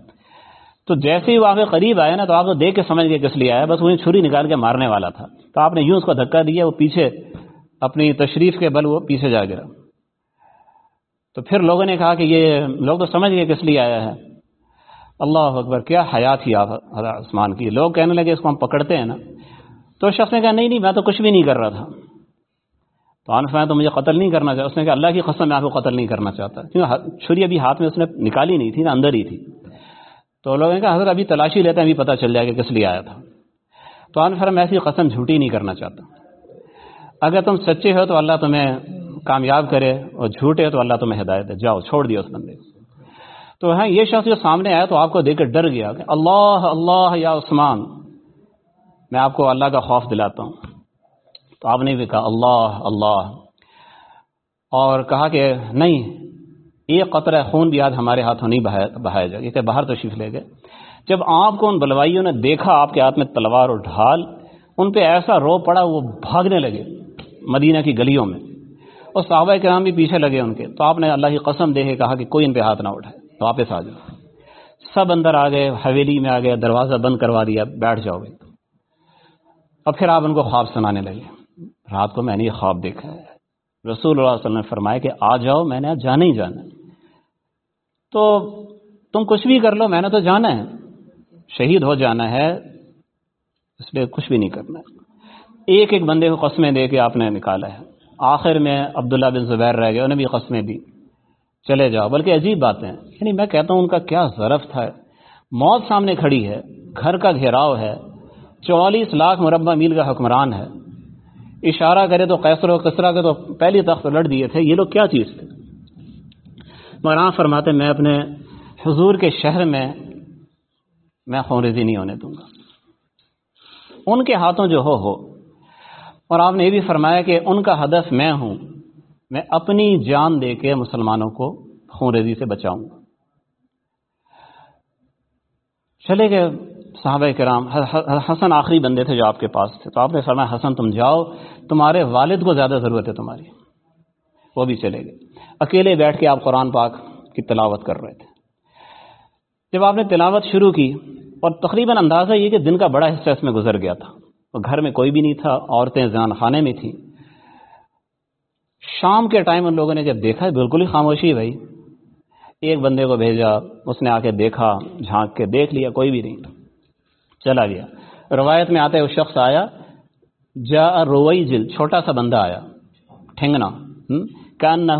تو جیسے ہی واقع قریب آیا نا، تو آپ کو دیکھ کے سمجھ گئے کس لیے آیا، بس وہیں چھری نکال کے مارنے والا تھا۔ تو آپ نے یوں اس کو دھکا دیا، وہ پیچھے اپنی تشریف کے بل وہ پیچھے جا گرا تو پھر لوگوں نے کہا کہ یہ لوگ تو سمجھ گئے کس لیے آیا ہے۔ اللہ اکبر، کیا حیات ہی عثمان کی۔ لوگ کہنے لگے، اس کو ہم پکڑتے ہیں نا۔ تو شخص نے کہا، نہیں نہیں، میں تو کچھ بھی نہیں کر رہا تھا۔ تو آن میں تو مجھے قتل نہیں کرنا چاہتا اس نے کہا، اللہ کی قسم، میں آپ کو قتل نہیں کرنا چاہتا۔ کیونکہ چھری ابھی ہاتھ میں اس نے نکالی نہیں تھی نا اندر ہی تھی۔ تو لوگوں نے کہا، حضرت، ابھی تلاشی لیتے ہیں ابھی پتہ چل جائے کہ کس لیے آیا تھا۔ تو آن پھر میں ایسی قسم جھوٹی نہیں کرنا چاہتا۔ اگر تم سچے ہو تو اللہ تمہیں کامیاب کرے، اور جھوٹے تو اللہ تمہیں ہدایت دے۔ جاؤ، چھوڑ دیا اس بندے تو ہاں یہ شخص جو سامنے آیا تو آپ کو دیکھ کر ڈر گیا کہ اللہ اللہ یا عثمان۔ میں آپ کو اللہ کا خوف دلاتا ہوں۔ تو آپ نے بھی کہا، اللہ اللہ۔ اور کہا کہ، نہیں ایک قطرہ خون بھی آج ہمارے ہاتھوں نہیں بہایا جائے یہ کہ باہر تشریف لے گئے۔ جب آپ کو ان بلوائیوں نے دیکھا، آپ کے ہاتھ میں تلوار اور ڈھال، ان پہ ایسا رو پڑا، وہ بھاگنے لگے مدینہ کی گلیوں میں۔ اور صحابہ کرام بھی پیچھے لگے ان کے۔ تو آپ نے اللہ کی قسم دے کے کہا کہ کوئی ان پہ ہاتھ نہ اٹھائے، واپس آ جاؤ۔ سب اندر آ گئے، حویلی میں آ گئے، دروازہ بند کروا دیا، بیٹھ جاؤ۔ گے اب پھر آپ ان کو خواب سنانے لگے۔ رات کو میں نے یہ خواب دیکھا۔ ہے رسول اللہ علیہ وسلم نے فرمایا کہ آ جاؤ، میں نے جانا ہی جانا۔ تو تم کچھ بھی کر لو، میں نے تو جانا ہے۔ شہید ہو جانا ہے، اس لیے کچھ بھی نہیں کرنا۔ ایک ایک بندے کو قسمیں دے کے آپ نے نکالا ہے۔ آخر میں عبداللہ بن زبیر رہ گئے، انہیں بھی قسمیں دی۔ چلے جاؤ، بلکہ عجیب باتیں یعنی میں کہتا ہوں، ان کا کیا ضرف تھا۔ موت سامنے کھڑی ہے، گھر کا گھیراؤ ہے۔ چوالیس لاکھ مربع میل کا حکمران ہے۔ اشارہ کرے تو قیصر و کسرا کے تو پہلی تخت لڑ دیے تھے، یہ لوگ کیا چیز تھے؟ مولانا فرماتے میں اپنے حضور کے شہر میں میں خونریزی نہیں ہونے دوں گا۔ ان کے ہاتھوں جو ہو ہو۔ اور آپ نے یہ بھی فرمایا کہ ان کا ہدف میں ہوں، میں اپنی جان دے کے مسلمانوں کو خونریزی سے بچاؤں گا۔ چلے گئے صحابہ کرام حسن آخری بندے تھے جو آپ کے پاس تھے۔ تو آپ نے فرمایا، حسن تم جاؤ، تمہارے والد کو زیادہ ضرورت ہے تمہاری۔ وہ بھی چلے گئے۔ اکیلے بیٹھ کے آپ قرآن پاک کی تلاوت کر رہے تھے۔ جب آپ نے تلاوت شروع کی، اور تقریباً اندازہ یہ کہ دن کا بڑا حصہ اس میں گزر گیا تھا گھر میں کوئی بھی نہیں تھا، عورتیں زان خانے میں تھیں۔ شام کے ٹائم ان لوگوں نے جب دیکھا، بالکل ہی خاموشی بھائی۔ ایک بندے کو بھیجا، اس نے آ کے دیکھا، جھانک کے دیکھ لیا، کوئی بھی نہیں چلا گیا۔ روایت میں آتے وہ شخص آیا جا روئی جل چھوٹا سا بندہ آیا، ٹھنگنا کان نہ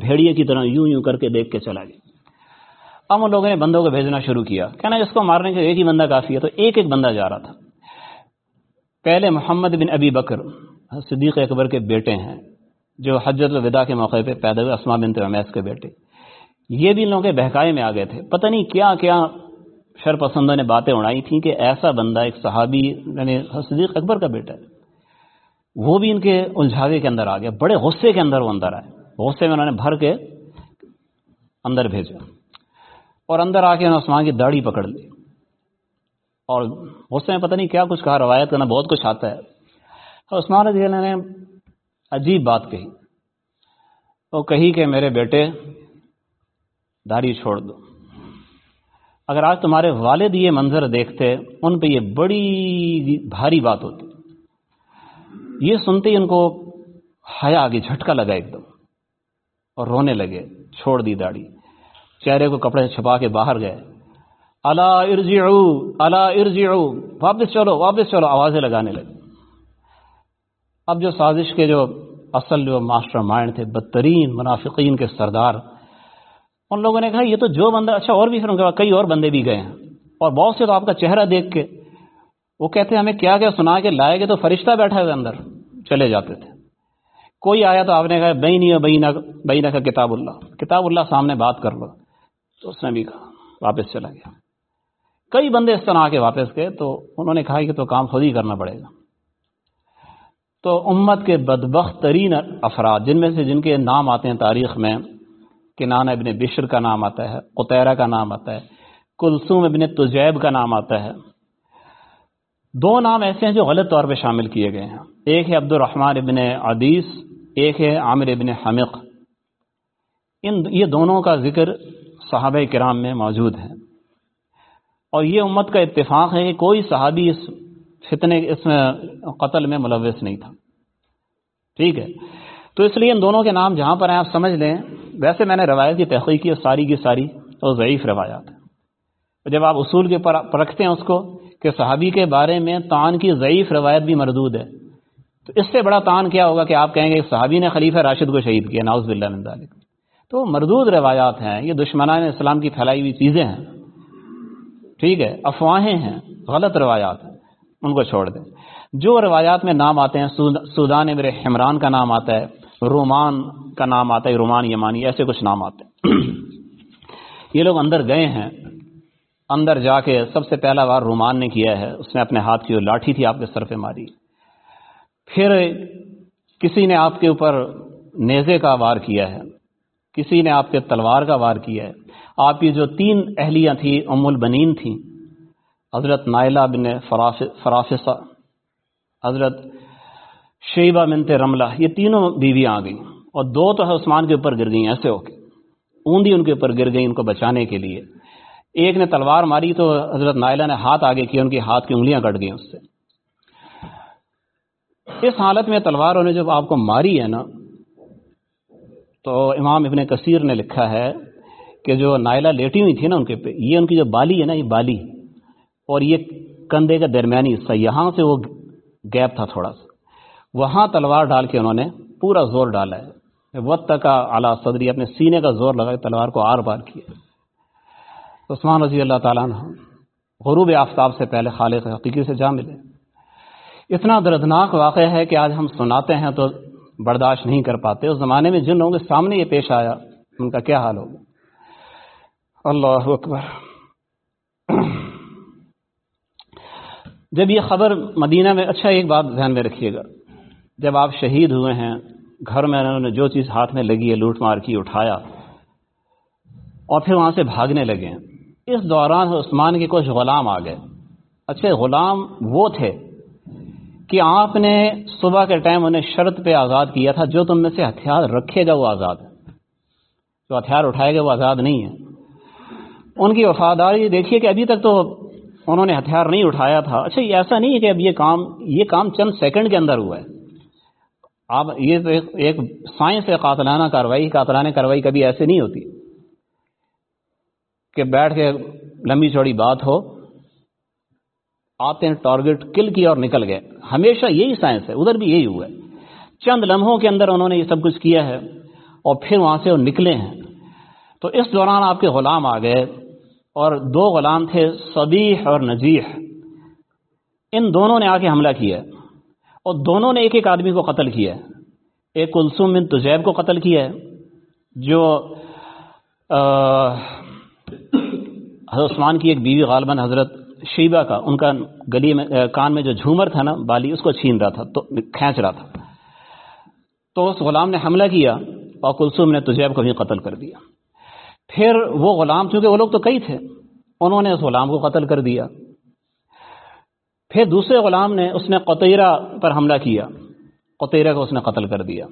بھیڑیے کی طرح یوں یوں کر کے دیکھ کے چلا گیا۔ اب ان لوگوں نے بندوں کو بھیجنا شروع کیا۔ کہنا، اس کو مارنے کے ایک ہی بندہ کافی ہے، تو ایک ایک بندہ جا رہا تھا۔ پہلے محمد بن ابی بکر، صدیق اکبر کے بیٹے ہیں، جو حجت الوداع کے موقع پہ پیدا ہوئے اسما بن عمیس کے بیٹے۔ یہ بھی ان لوگوں کے بہکائے میں آ گئے تھے۔ پتہ نہیں کیا کیا شر پسندوں نے باتیں اڑائی تھیں کہ ایسا بندہ ایک صحابی یعنی صدیق اکبر کا بیٹا ہے۔ وہ بھی ان کے الجھاوے کے اندر آ گیا، بڑے غصے کے اندر وہ اندر آئے۔ غصے میں انہوں نے بھر کے اندر بھیجا اور اندر آ کے انہوں نے عثمان کی داڑھی پکڑ لی۔ اور غصے میں پتہ نہیں کیا کچھ کہا، روایت کرنا بہت کچھ آتا ہے۔ عثمان رضی اللہ نے عجیب بات کہی۔ وہ کہی کہ میرے بیٹے، داڑھی چھوڑ دو۔ اگر آج تمہارے والد یہ منظر دیکھتے، ان پہ یہ بڑی بھاری بات ہوتی۔ یہ سنتے ہی ان کو حیا آگے جھٹکا لگا ایک دم اور رونے لگے، چھوڑ دی داڑھی۔ چہرے کو کپڑے چھپا کے باہر گئے۔ اللہ ارجعو اللہ ارجعو۔ واپس چلو واپس چلو۔ آوازیں لگانے لگے۔ اب جو سازش کے جو اصل جو ماسٹر مائنڈ تھے، بدترین منافقین کے سردار ان لوگوں نے کہا، یہ تو جو بندہ اچھا اور بھی پھر کئی اور بندے بھی گئے ہیں۔ اور بہت سے تو آپ کا چہرہ دیکھ کے وہ کہتے ہیں، ہمیں کیا کیا سنا کے لائے گے تو فرشتہ بیٹھا ہوئے اندر، چلے جاتے تھے۔ کوئی آیا تو آپ نے کہا، بئی نہیں بہینہ بہینہ کا کتاب اللہ کتاب اللہ سامنے بات کر لو۔ تو اس نے بھی کہا، واپس چلا گیا۔ کئی بندے اس طرح آ کے واپس گئے تو انہوں نے کہا کہ تو کام خود ہی کرنا پڑے گا۔ تو امت کے بدبخت ترین افراد، جن میں سے جن کے نام آتے ہیں تاریخ میں کنان ابن بشر کا نام آتا ہے، قطیرہ کا نام آتا ہے، کلثوم ابن تجیب کا نام آتا ہے۔ دو نام ایسے ہیں جو غلط طور پہ شامل کیے گئے ہیں۔ ایک ہے عبد الرحمن ابن عدیث ایک ہے عامر ابن حمق۔ ان یہ دونوں کا ذکر صحابہ کرام میں موجود ہے۔ اور یہ امت کا اتفاق ہے کہ کوئی صحابی اس فتنے، اس میں قتل میں ملوث نہیں تھا۔ ٹھیک ہے۔ تو اس لیے ان دونوں کے نام جہاں پر ہیں، آپ سمجھ لیں ویسے میں نے روایت کی تحقیق کی ساری کی ساری اور ضعیف روایات جب آپ اصول کے پرکھتے ہیں اس کو کہ صحابی کے بارے میں تان کی ضعیف روایت بھی مردود ہے، تو اس سے بڑا تان کیا ہوگا کہ آپ کہیں گے صحابی نے خلیفہ راشد کو شہید کیا ناؤز بلّہ ذالک۔ تو مردود روایات ہیں، یہ دشمنان اسلام کی پھیلائی ہوئی چیزیں ہیں۔ ٹھیک ہے، افواہیں ہیں، غلط روایات ہیں، ان کو چھوڑ دیں۔ جو روایات میں نام آتے ہیں سودان ابر حمران کا نام آتا ہے رومان کا نام آتا ہے، رومان یمانی، ایسے کچھ نام آتے ہیں۔ یہ لوگ اندر گئے ہیں، اندر جا کے سب سے پہلا بار رومان نے کیا ہے۔ اس نے اپنے ہاتھ کی لاٹھی تھی آپ کے سر پہ ماری۔ پھر کسی نے آپ کے اوپر نیزے کا وار کیا ہے، کسی نے آپ کے تلوار کا وار کیا ہے۔ آپ کی جو تین اہلیاں تھیں، ام البنین تھیں، حضرت نائلہ بن فرافصہ، حضرت شیبہ منت رملہ، یہ تینوں بیویاں آ گئیں۔ اور دو تو عثمان کے اوپر گر گئیں، ایسے ہو کے۔ اوندی ان کے اوپر گر گئی ان کو بچانے کے لیے۔ ایک نے تلوار ماری تو حضرت نائلہ نے ہاتھ آگے کیا، ان کی ہاتھ کی انگلیاں کٹ گئیں اس سے۔ اس حالت میں تلوار نے جب آپ کو ماری ہے نا، تو امام ابن کثیر نے لکھا ہے کہ جو نائلہ لیٹی ہوئی تھی نا ان کے پہ، یہ ان کی جو بالی ہے نا، یہ بالی، اور یہ کندھے کا درمیانی حصہ، یہاں سے وہ گیپ تھا تھوڑا سا۔ وہاں تلوار ڈال کے انہوں نے پورا زور ڈالا ہے۔ وقت کا اعلیٰ صدری اپنے سینے کا زور لگا تلوار کو آر بار کیا۔ عثمان رضی اللہ تعالیٰ عنہ غروب آفتاب سے پہلے خالق حقیقی سے جا ملے۔ اتنا دردناک واقعہ ہے کہ آج ہم سناتے ہیں تو برداشت نہیں کر پاتے۔ اس زمانے میں جن لوگوں کے سامنے یہ پیش آیا، ان کا کیا حال ہوگا؟ اللہ اکبر۔ جب یہ خبر مدینہ میں اچھا ایک بات ذہن میں رکھیے گا۔ جب آپ شہید ہوئے ہیں، گھر میں انہوں نے جو چیز ہاتھ میں لگی ہے، لوٹ مار کی، اٹھایا اور پھر وہاں سے بھاگنے لگے۔ اس دوران عثمان کے کچھ غلام آ گئے۔ اچھے غلام وہ تھے کہ آپ نے صبح کے ٹائم انہیں شرط پہ آزاد کیا تھا، جو تم میں سے ہتھیار رکھے گا وہ آزاد ہے۔ جو ہتھیار اٹھائے گا وہ آزاد نہیں ہے۔ ان کی وفاداری، دیکھیے کہ ابھی تک تو انہوں نے ہتھیار نہیں اٹھایا تھا۔ اچھا یہ ایسا نہیں ہے کہ اب یہ کام یہ کام چند سیکنڈ کے اندر ہوا ہے۔ آپ یہ تو ایک سائنس ہے قاتلانہ کاروائی قاتلانہ کاروائی کبھی ایسے نہیں ہوتی کہ بیٹھ کے لمبی چوڑی بات ہو آتے ہیں ٹارگیٹ کل کیا اور نکل گئے۔ ہمیشہ یہی سائنس ہے، ادھر بھی یہی ہوا ہے۔ چند لمحوں کے اندر انہوں نے یہ سب کچھ کیا ہے اور پھر وہاں سے وہ نکلے ہیں۔ تو اس دوران آپ کے غلام آ گئے اور دو غلام تھے، صبیح اور نجیح۔ ان دونوں نے آ کے حملہ کیا۔ اور دونوں نے ایک ایک آدمی کو قتل کیا ہے۔ ایک کلثوم بن تجیب کو قتل کیا ہے، جو حضرت عثمان کی ایک بیوی غالباً حضرت شیبہ کا، ان کا گلی میں کان میں جو جھومر تھا نا، بالی، اس کو چھین رہا تھا، تو کھینچ رہا تھا۔ تو اس غلام نے حملہ کیا اور کلثوم نے تجیب کو بھی قتل کر دیا۔ پھر وہ غلام، چونکہ وہ لوگ تو کئی تھے، انہوں نے اس غلام کو قتل کر دیا۔ پھر دوسرے غلام نے اس نے قطیرہ پر حملہ کیا۔ قطیرہ کو اس نے قتل کر دیا۔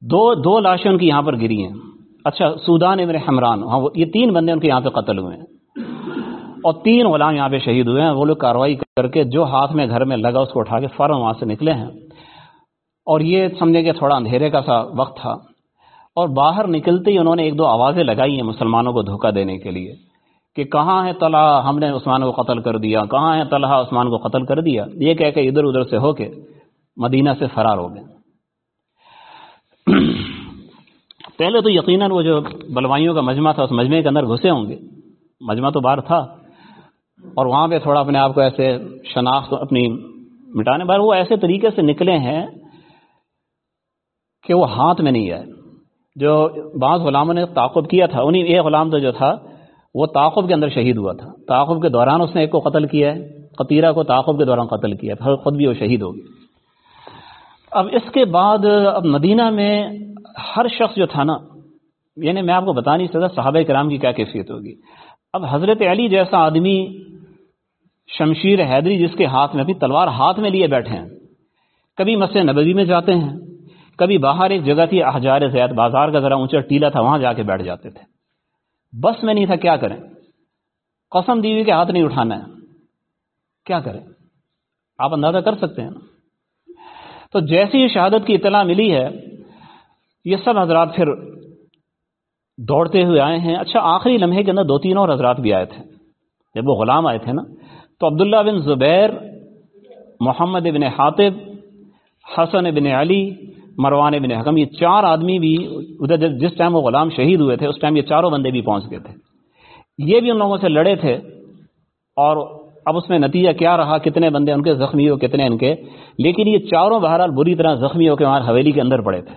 دو دو لاشیں ان کی یہاں پر گری ہیں۔ اچھا سودان ابن حمران۔ ہاں یہ تین بندے ان کے یہاں پہ قتل ہوئے ہیں۔ اور تین غلام یہاں پہ شہید ہوئے ہیں۔ وہ لوگ کاروائی کر کے جو ہاتھ میں گھر میں لگا اس کو اٹھا کے فوراً وہاں سے نکلے ہیں۔ اور یہ سمجھے کہ تھوڑا اندھیرے کا سا وقت تھا۔ اور باہر نکلتے ہی انہوں نے ایک دو آوازیں لگائی ہیں مسلمانوں کو دھوکہ دینے کے لیے۔ کہ کہاں ہے طلحہ ہم نے عثمان کو قتل کر دیا۔ کہاں ہے طلحہ؟ عثمان کو قتل کر دیا۔ یہ کہہ کے ادھر ادھر سے ہو کے مدینہ سے فرار ہو گئے۔ پہلے تو یقیناً وہ جو بلوائیوں کا مجمع تھا، اس مجمع کے اندر گھسے ہوں گے۔ مجمع تو باہر تھا۔ اور وہاں پہ تھوڑا اپنے آپ کو ایسے شناخت اپنی مٹانے بار وہ ایسے طریقے سے نکلے ہیں کہ وہ ہاتھ میں نہیں آئے۔ جو بعض غلاموں نے تعاقب کیا تھا انہیں ایک غلام تو جو تھا وہ تعاقب کے اندر شہید ہوا تھا۔ تعاقب کے دوران اس نے ایک کو قتل کیا ہے، قطیرہ کو تعاقب کے دوران قتل کیا پھر خود بھی وہ شہید ہوگی۔ اب اس کے بعد، اب مدینہ میں ہر شخص جو تھا نا یعنی میں آپ کو بتا نہیں سکتا صحابہ کرام کی کیا کیفیت ہوگی۔ اب حضرت علی جیسا آدمی، شمشیر حیدری جس کے ہاتھ میں اپنی تلوار ہاتھ میں لیے بیٹھے ہیں۔ کبھی مسجد نبوی میں جاتے ہیں، کبھی باہر ایک جگہ تھی، احجار زیاد بازار کا ذرا اونچا ٹیلا تھا، وہاں جا کے بیٹھ جاتے تھے۔ بس میں نہیں تھا، کیا کریں؟ قسم دیوی کے ہاتھ نہیں اٹھانا ہے۔ کیا کریں؟ آپ اندازہ کر سکتے ہیں۔ نا تو جیسی شہادت کی اطلاع ملی ہے، یہ سب حضرات پھر دوڑتے ہوئے آئے ہیں۔ اچھا آخری لمحے کے اندر دو تین اور حضرات بھی آئے تھے۔ جب وہ غلام آئے تھے نا، تو عبداللہ بن زبیر، محمد بن حاطب حسن بن علی مروان بن حکم، یہ چار آدمی بھی ادھر جس ٹائم وہ غلام شہید ہوئے تھے، اس ٹائم یہ چاروں بندے بھی پہنچ گئے تھے۔ یہ بھی ان لوگوں سے لڑے تھے اور اب اس میں نتیجہ کیا رہا؟ کتنے بندے ان کے زخمی ہو کتنے ان کے؟ لیکن یہ چاروں بہرحال بری طرح زخمی ہو کے وہاں حویلی کے اندر پڑے تھے۔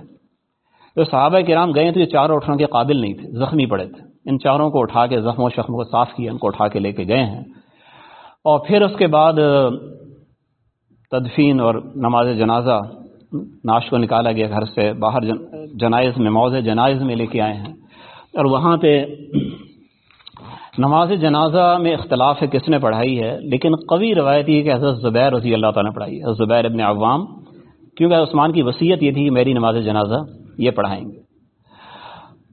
جو صحابہ کرام گئے تو یہ چاروں اٹھنے کے قابل نہیں تھے، زخمی پڑے تھے۔ ان چاروں کو اٹھا کے، زخم و شخم کو صاف کیا، ان کو اٹھا کے لے کے گئے ہیں۔ اور پھر اس کے بعد تدفین اور نماز جنازہ ناش کو نکالا گیا گھر سے، باہر جنائز میں موز جنائز میں لے کے آئے ہیں۔ اور وہاں پہ نماز جنازہ میں اختلاف ہے کس نے پڑھائی ہے، لیکن قوی روایت یہ کہ حضرت زبیر رضی اللہ تعالیٰ نے پڑھائی ہے۔ زبیر ابن عوام، کیونکہ عثمان کی وصیت یہ تھی کہ میری نماز جنازہ یہ پڑھائیں گے۔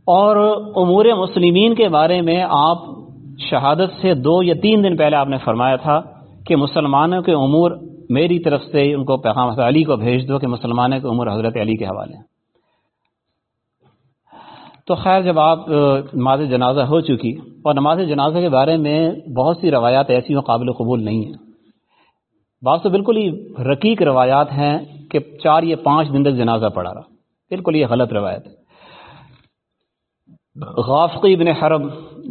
اور امور مسلمین کے بارے میں آپ شہادت سے دو یا تین دن پہلے آپ نے فرمایا تھا کہ مسلمانوں کے امور میری طرف سے ان کو پیغام علی کو بھیج دو کہ مسلمانوں کے عمر حضرت علی کے حوالے تو خیر، جب آپ نماز جنازہ ہو چکی، اور نماز جنازہ کے بارے میں بہت سی روایات ایسی ہیں قابل قبول نہیں ہیں۔ بعض تو بالکل ہی رقیق روایات ہیں کہ چار یا پانچ دن تک جنازہ پڑا رہا۔ بالکل یہ غلط روایت ہے۔ غافقی ابن حرب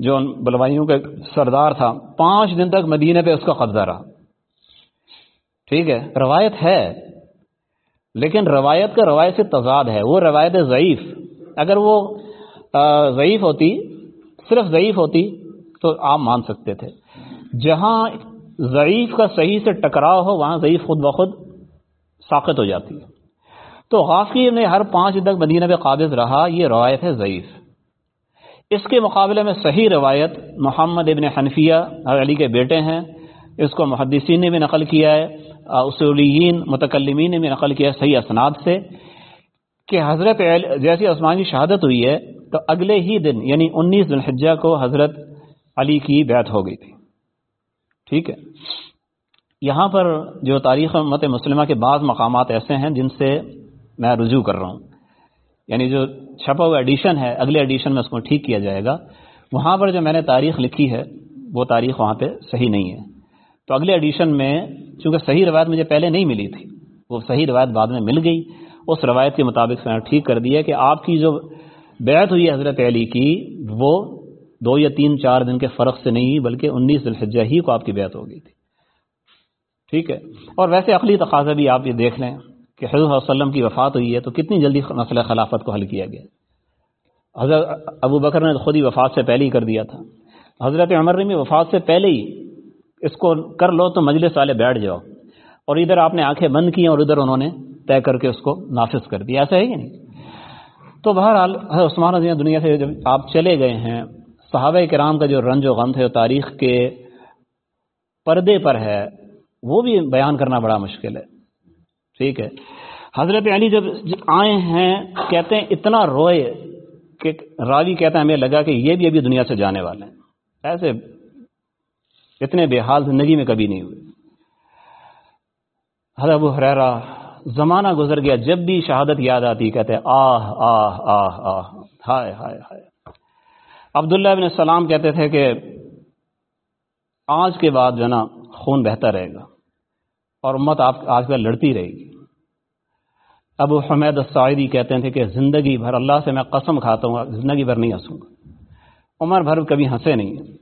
جو بلوائیوں کا سردار تھا، پانچ دن تک مدینہ پہ اس کا قبضہ رہا۔ ٹھیک ہے، روایت ہے، لیکن روایت کا روایت سے تضاد ہے، وہ روایت ضعیف۔ اگر وہ ضعیف ہوتی، صرف ضعیف ہوتی تو آپ مان سکتے تھے۔ جہاں ضعیف کا صحیح سے ٹکراؤ ہو، وہاں ضعیف خود بخود ساقت ہو جاتی ہے۔ تو غافی نے ہر پانچ تک مدینہ پہ قابض رہا، یہ روایت ہے ضعیف۔ اس کے مقابلے میں صحیح روایت محمد ابن حنفیہ علی کے بیٹے ہیں۔ اس کو محدثین نے بھی نقل کیا ہے۔ اصولین متکلمین نے بھی نقل کیا صحیح اسناد سے کہ حضرت جیسی عثمان کی شہادت ہوئی ہے، تو اگلے ہی دن یعنی انیس الحجہ کو حضرت علی کی بیعت ہو گئی تھی۔ ٹھیک ہے؟ یہاں پر جو تاریخ مت مسلمہ کے بعض مقامات ایسے ہیں جن سے میں رجوع کر رہا ہوں یعنی جو چھپا ہوا ایڈیشن ہے، اگلے ایڈیشن میں اس کو ٹھیک کیا جائے گا، وہاں پر جو میں نے تاریخ لکھی ہے، وہ تاریخ وہاں پہ صحیح نہیں ہے۔ تو اگلے ایڈیشن میں چونکہ صحیح روایت مجھے پہلے نہیں ملی تھی۔ وہ صحیح روایت بعد میں مل گئی۔ اس روایت کے مطابق میں نے ٹھیک کر دیا کہ آپ کی جو بیعت ہوئی ہے حضرت علی کی، وہ دو یا تین چار دن کے فرق سے نہیں، بلکہ انیس الحجہ ہی کو آپ کی بیعت ہو گئی تھی۔ ٹھیک ہے۔ اور ویسے عقلی تقاضا بھی آپ یہ دیکھ لیں کہ حضرت وسلم کی وفات ہوئی ہے تو کتنی جلدی مسئلہ خلافت کو حل کیا گیا۔ حضرت ابو بکر نے خود ہی وفات سے پہلے ہی کر دیا تھا۔ حضرت عمر نے بھی وفات سے پہلے ہی اس کو کر لو تو مجلس والے بیٹھ جاؤ۔ اور ادھر آپ نے آنکھیں بند کی اور ادھر انہوں نے طے کر کے اس کو نافذ کر دیا۔ ایسا ہے کہ نہیں؟ تو بہرحال عثمان رضی دنیا سے جب آپ چلے گئے ہیں، صحابہ کرام کا جو رنج و غم ہے تاریخ کے پردے پر ہے، وہ بھی بیان کرنا بڑا مشکل ہے۔ ٹھیک ہے۔ حضرت علی جب آئے ہیں، کہتے ہیں، اتنا روئے کہ راوی کہتا ہے، ہمیں لگا کہ یہ بھی ابھی دنیا سے جانے والے ہیں۔ ایسے اتنے بے حال زندگی میں کبھی نہیں ہوئے۔ حضرت ابو حریرہ زمانہ گزر گیا، جب بھی شہادت یاد آتی، کہتے آہ آہ آہ آہ، ہائے ہائے ہائے۔ عبداللہ بن السلام کہتے تھے کہ آج کے بعد جو نا، خون بہتا رہے گا اور امت آپ، آج کل لڑتی رہے گی۔ ابو حمید السعیدی کہتے تھے کہ زندگی بھر اللہ سے میں قسم کھاتا ہوں، زندگی بھر نہیں ہنسوں گا۔ عمر بھر کبھی ہنسے نہیں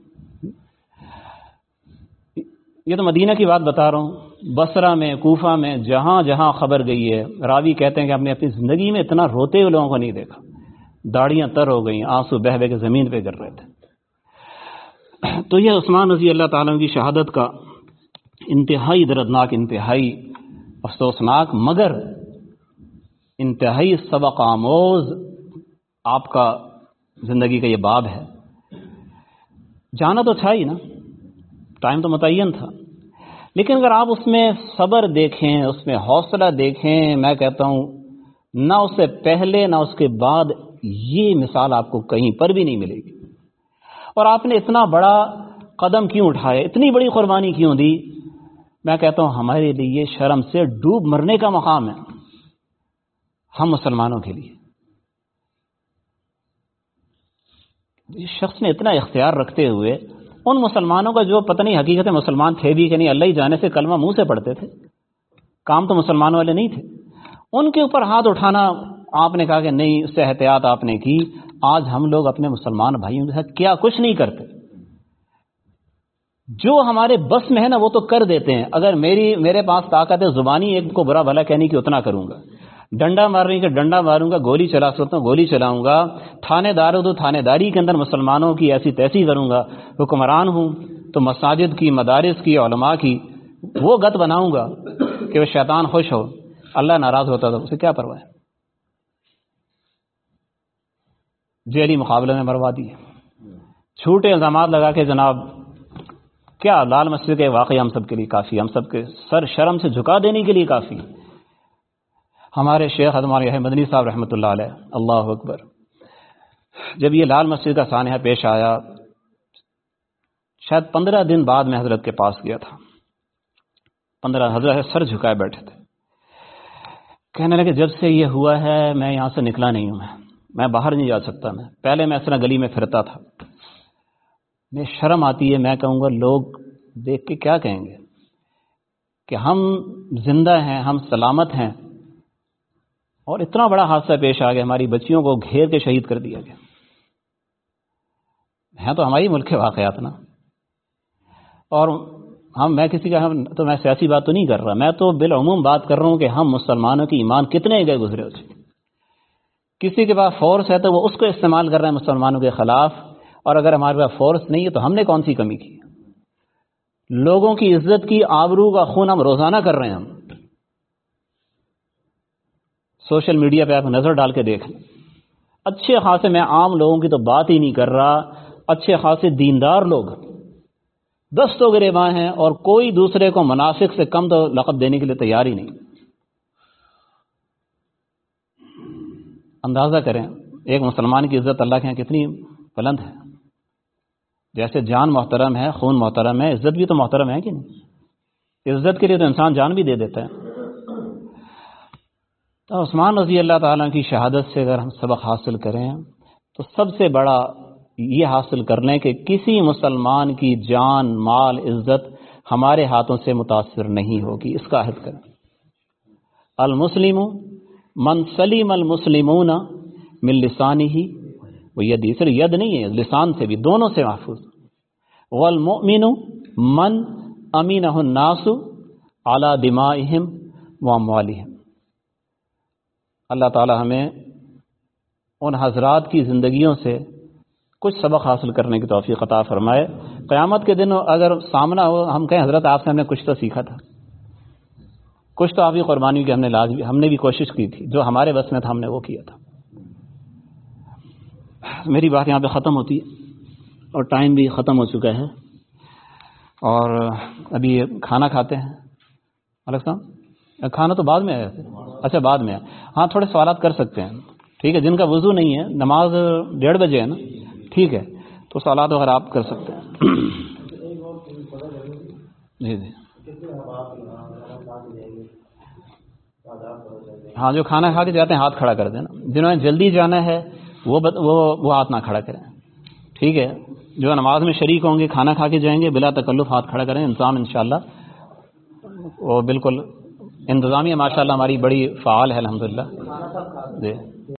یہ تو مدینہ کی بات بتا رہا ہوں۔ بسرا میں، کوفہ میں جہاں جہاں خبر گئی ہے، راوی کہتے ہیں کہ ہم نے اپنی زندگی میں اتنا روتے ہوئے لوگوں کو نہیں دیکھا۔ داڑیاں تر ہو گئیں، آنسو بہ بہ کے زمین پہ گر رہے تھے۔ تو یہ عثمان رضی اللہ تعالیٰ کی شہادت کا انتہائی دردناک انتہائی افسوسناک، مگر انتہائی سبق آموز آپ کا زندگی کا یہ باب ہے۔ جانا تو تھا ہی نا۔ ٹائم تو متعین تھا۔ لیکن اگر آپ اس میں صبر دیکھیں، اس میں حوصلہ دیکھیں، میں کہتا ہوں، نہ اس سے پہلے نہ اس کے بعد یہ مثال آپ کو کہیں پر بھی نہیں ملے گی۔ اور آپ نے اتنا بڑا قدم کیوں اٹھایا اتنی بڑی قربانی کیوں دی؟ میں کہتا ہوں، ہمارے لیے شرم سے ڈوب مرنے کا مقام ہے۔ ہم مسلمانوں کے لیے۔ اس شخص نے اتنا اختیار رکھتے ہوئے ان مسلمانوں کا جو پتہ نہیں حقیقت مسلمان تھے بھی کہ نہیں، اللہ ہی جانے سے کلمہ منہ سے پڑھتے تھے۔ کام تو مسلمانوں والے نہیں تھے۔ ان کے اوپر ہاتھ اٹھانا آپ نے کہا کہ نہیں، اس سے احتیاط آپ نے کی۔ آج ہم لوگ اپنے مسلمان بھائیوں کے ساتھ کیا کچھ نہیں کرتے۔ جو ہمارے بس میں ہے نا، وہ تو کر دیتے ہیں۔ اگر میری، میرے پاس طاقت ہے، زبانی ایک کو برا بھلا کہنے کی اتنا کروں گا۔ ڈنڈا مارنے کا ڈنڈا ماروں گا، گولی چلا سکتا ہوں، گولی چلاؤں گا۔ تھانے دار ہو تو تھانے داری کے اندر مسلمانوں کی ایسی تیسی کروں گا۔ حکمران ہوں تو مساجد کی، مدارس کی، علماء کی، وہ گت بناؤں گا کہ وہ شیطان خوش ہو۔ اللہ ناراض ہوتا تھا، اسے کیا پرواہ ہے؟ جیلی مقابلے میں مروا دی چھوٹے الزامات لگا کے جناب، کیا لال مسجد کے واقعی ہم سب کے لیے کافی ہم سب کے سر شرم سے جھکا دینے کے لیے کافی ہمارے شیخ ہمارے مدنی صاحب رحمۃ اللہ علیہ، اللہ اکبر۔ جب یہ لال مسجد کا سانحہ پیش آیا، شاید پندرہ دن بعد میں حضرت کے پاس گیا تھا۔ پندرہ حضرت سر جھکائے بیٹھے تھے۔ کہنے لگے، جب سے یہ ہوا ہے، میں یہاں سے نکلا نہیں ہوں میں۔ میں باہر نہیں جا سکتا میں۔ پہلے میں اس طرح گلی میں پھرتا تھا۔ میں، شرم آتی ہے، میں کہوں گا، لوگ دیکھ کے کیا کہیں گے؟ کہ ہم زندہ ہیں، ہم سلامت ہیں۔ اور اتنا بڑا حادثہ پیش آ گیا، ہماری بچیوں کو گھیر کے شہید کر دیا گیا۔ ہیں تو ہماری ملک کے واقعات نا۔ اور ہم، میں کسی کا، ہم تو میں سیاسی بات تو نہیں کر رہا، میں تو بالعموم بات کر رہا ہوں کہ ہم مسلمانوں کی ایمان کتنے گئے گزرے ہو چکے کسی کے پاس فورس ہے تو وہ اس کو استعمال کر رہے ہیں مسلمانوں کے خلاف، اور اگر ہمارے پاس فورس نہیں ہے تو ہم نے کون سی کمی کی؟ لوگوں کی عزت کی آبرو کا خون ہم روزانہ کر رہے ہیں ہم۔ سوشل میڈیا پہ آپ نظر ڈال کے دیکھ لیں اچھے خاصے میں عام لوگوں کی تو بات ہی نہیں کر رہا، اچھے خاصے دیندار لوگ۔ دستوں گریباں ہیں اور کوئی دوسرے کو مناسب سے کم تو لقب دینے کے لیے تیار ہی نہیں۔ اندازہ کریں، ایک مسلمان کی عزت اللہ کے یہاں کتنی بلند ہے۔ جیسے جان محترم ہے، خون محترم ہے، عزت بھی تو محترم ہے کہ نہیں؟ عزت کے لیے تو انسان جان بھی دے دیتا ہے۔ تو عثمان رضی اللہ تعالیٰ کی شہادت سے اگر ہم سبق حاصل کریں تو سب سے بڑا یہ حاصل کر لیں کہ کسی مسلمان کی جان، مال، عزت ہمارے ہاتھوں سے متاثر نہیں ہوگی۔ اس کا عہد کریں۔ المسلم من سلیم المسلمون من لسانی ہی وہ ید صرف ید نہیں ہے، لسان سے بھی، دونوں سے محفوظ۔ والمؤمن من امین الناس اعلیٰ دماہم و اموالہم۔ اللہ تعالی ہمیں ان حضرات کی زندگیوں سے کچھ سبق حاصل کرنے کی توفیق عطا فرمائے۔ قیامت کے دن اگر سامنا ہو، ہم کہیں حضرت آپ سے ہم نے کچھ تو سیکھا تھا۔ کچھ تو آپ کی قربانی کی ہم نے لازمی ہم نے بھی کوشش کی تھی، جو ہمارے بس میں تھا، ہم نے وہ کیا تھا۔ میری بات یہاں پہ ختم ہوتی ہے، اور ٹائم بھی ختم ہو چکا ہے۔ اور ابھی کھانا کھاتے ہیں۔ الگ صاحب؟ کھانا تو بعد میں آیا اچھا بعد میں ہاں تھوڑے سوالات کر سکتے ہیں۔ ٹھیک ہے، جن کا وضو نہیں ہے، نماز ڈیڑھ بجے ہے نا؟ ٹھیک ہے، تو سوالات اگر آپ کر سکتے ہیں۔ جی جی۔ ہاں جو کھانا کھا کے جاتے ہیں، ہاتھ کھڑا کر دینا۔ جنہوں نے جلدی جانا ہے، وہ وہ وہ ہاتھ نہ کھڑا کریں۔ ٹھیک ہے، جو نماز میں شریک ہوں گے، کھانا کھا کے جائیں گے، بلا تکلف ہاتھ کھڑا کریں انتظام انشاءاللہ وہ بالکل انتظامیہ ماشاء اللہ ہماری بڑی فعال ہے الحمد للہ جی۔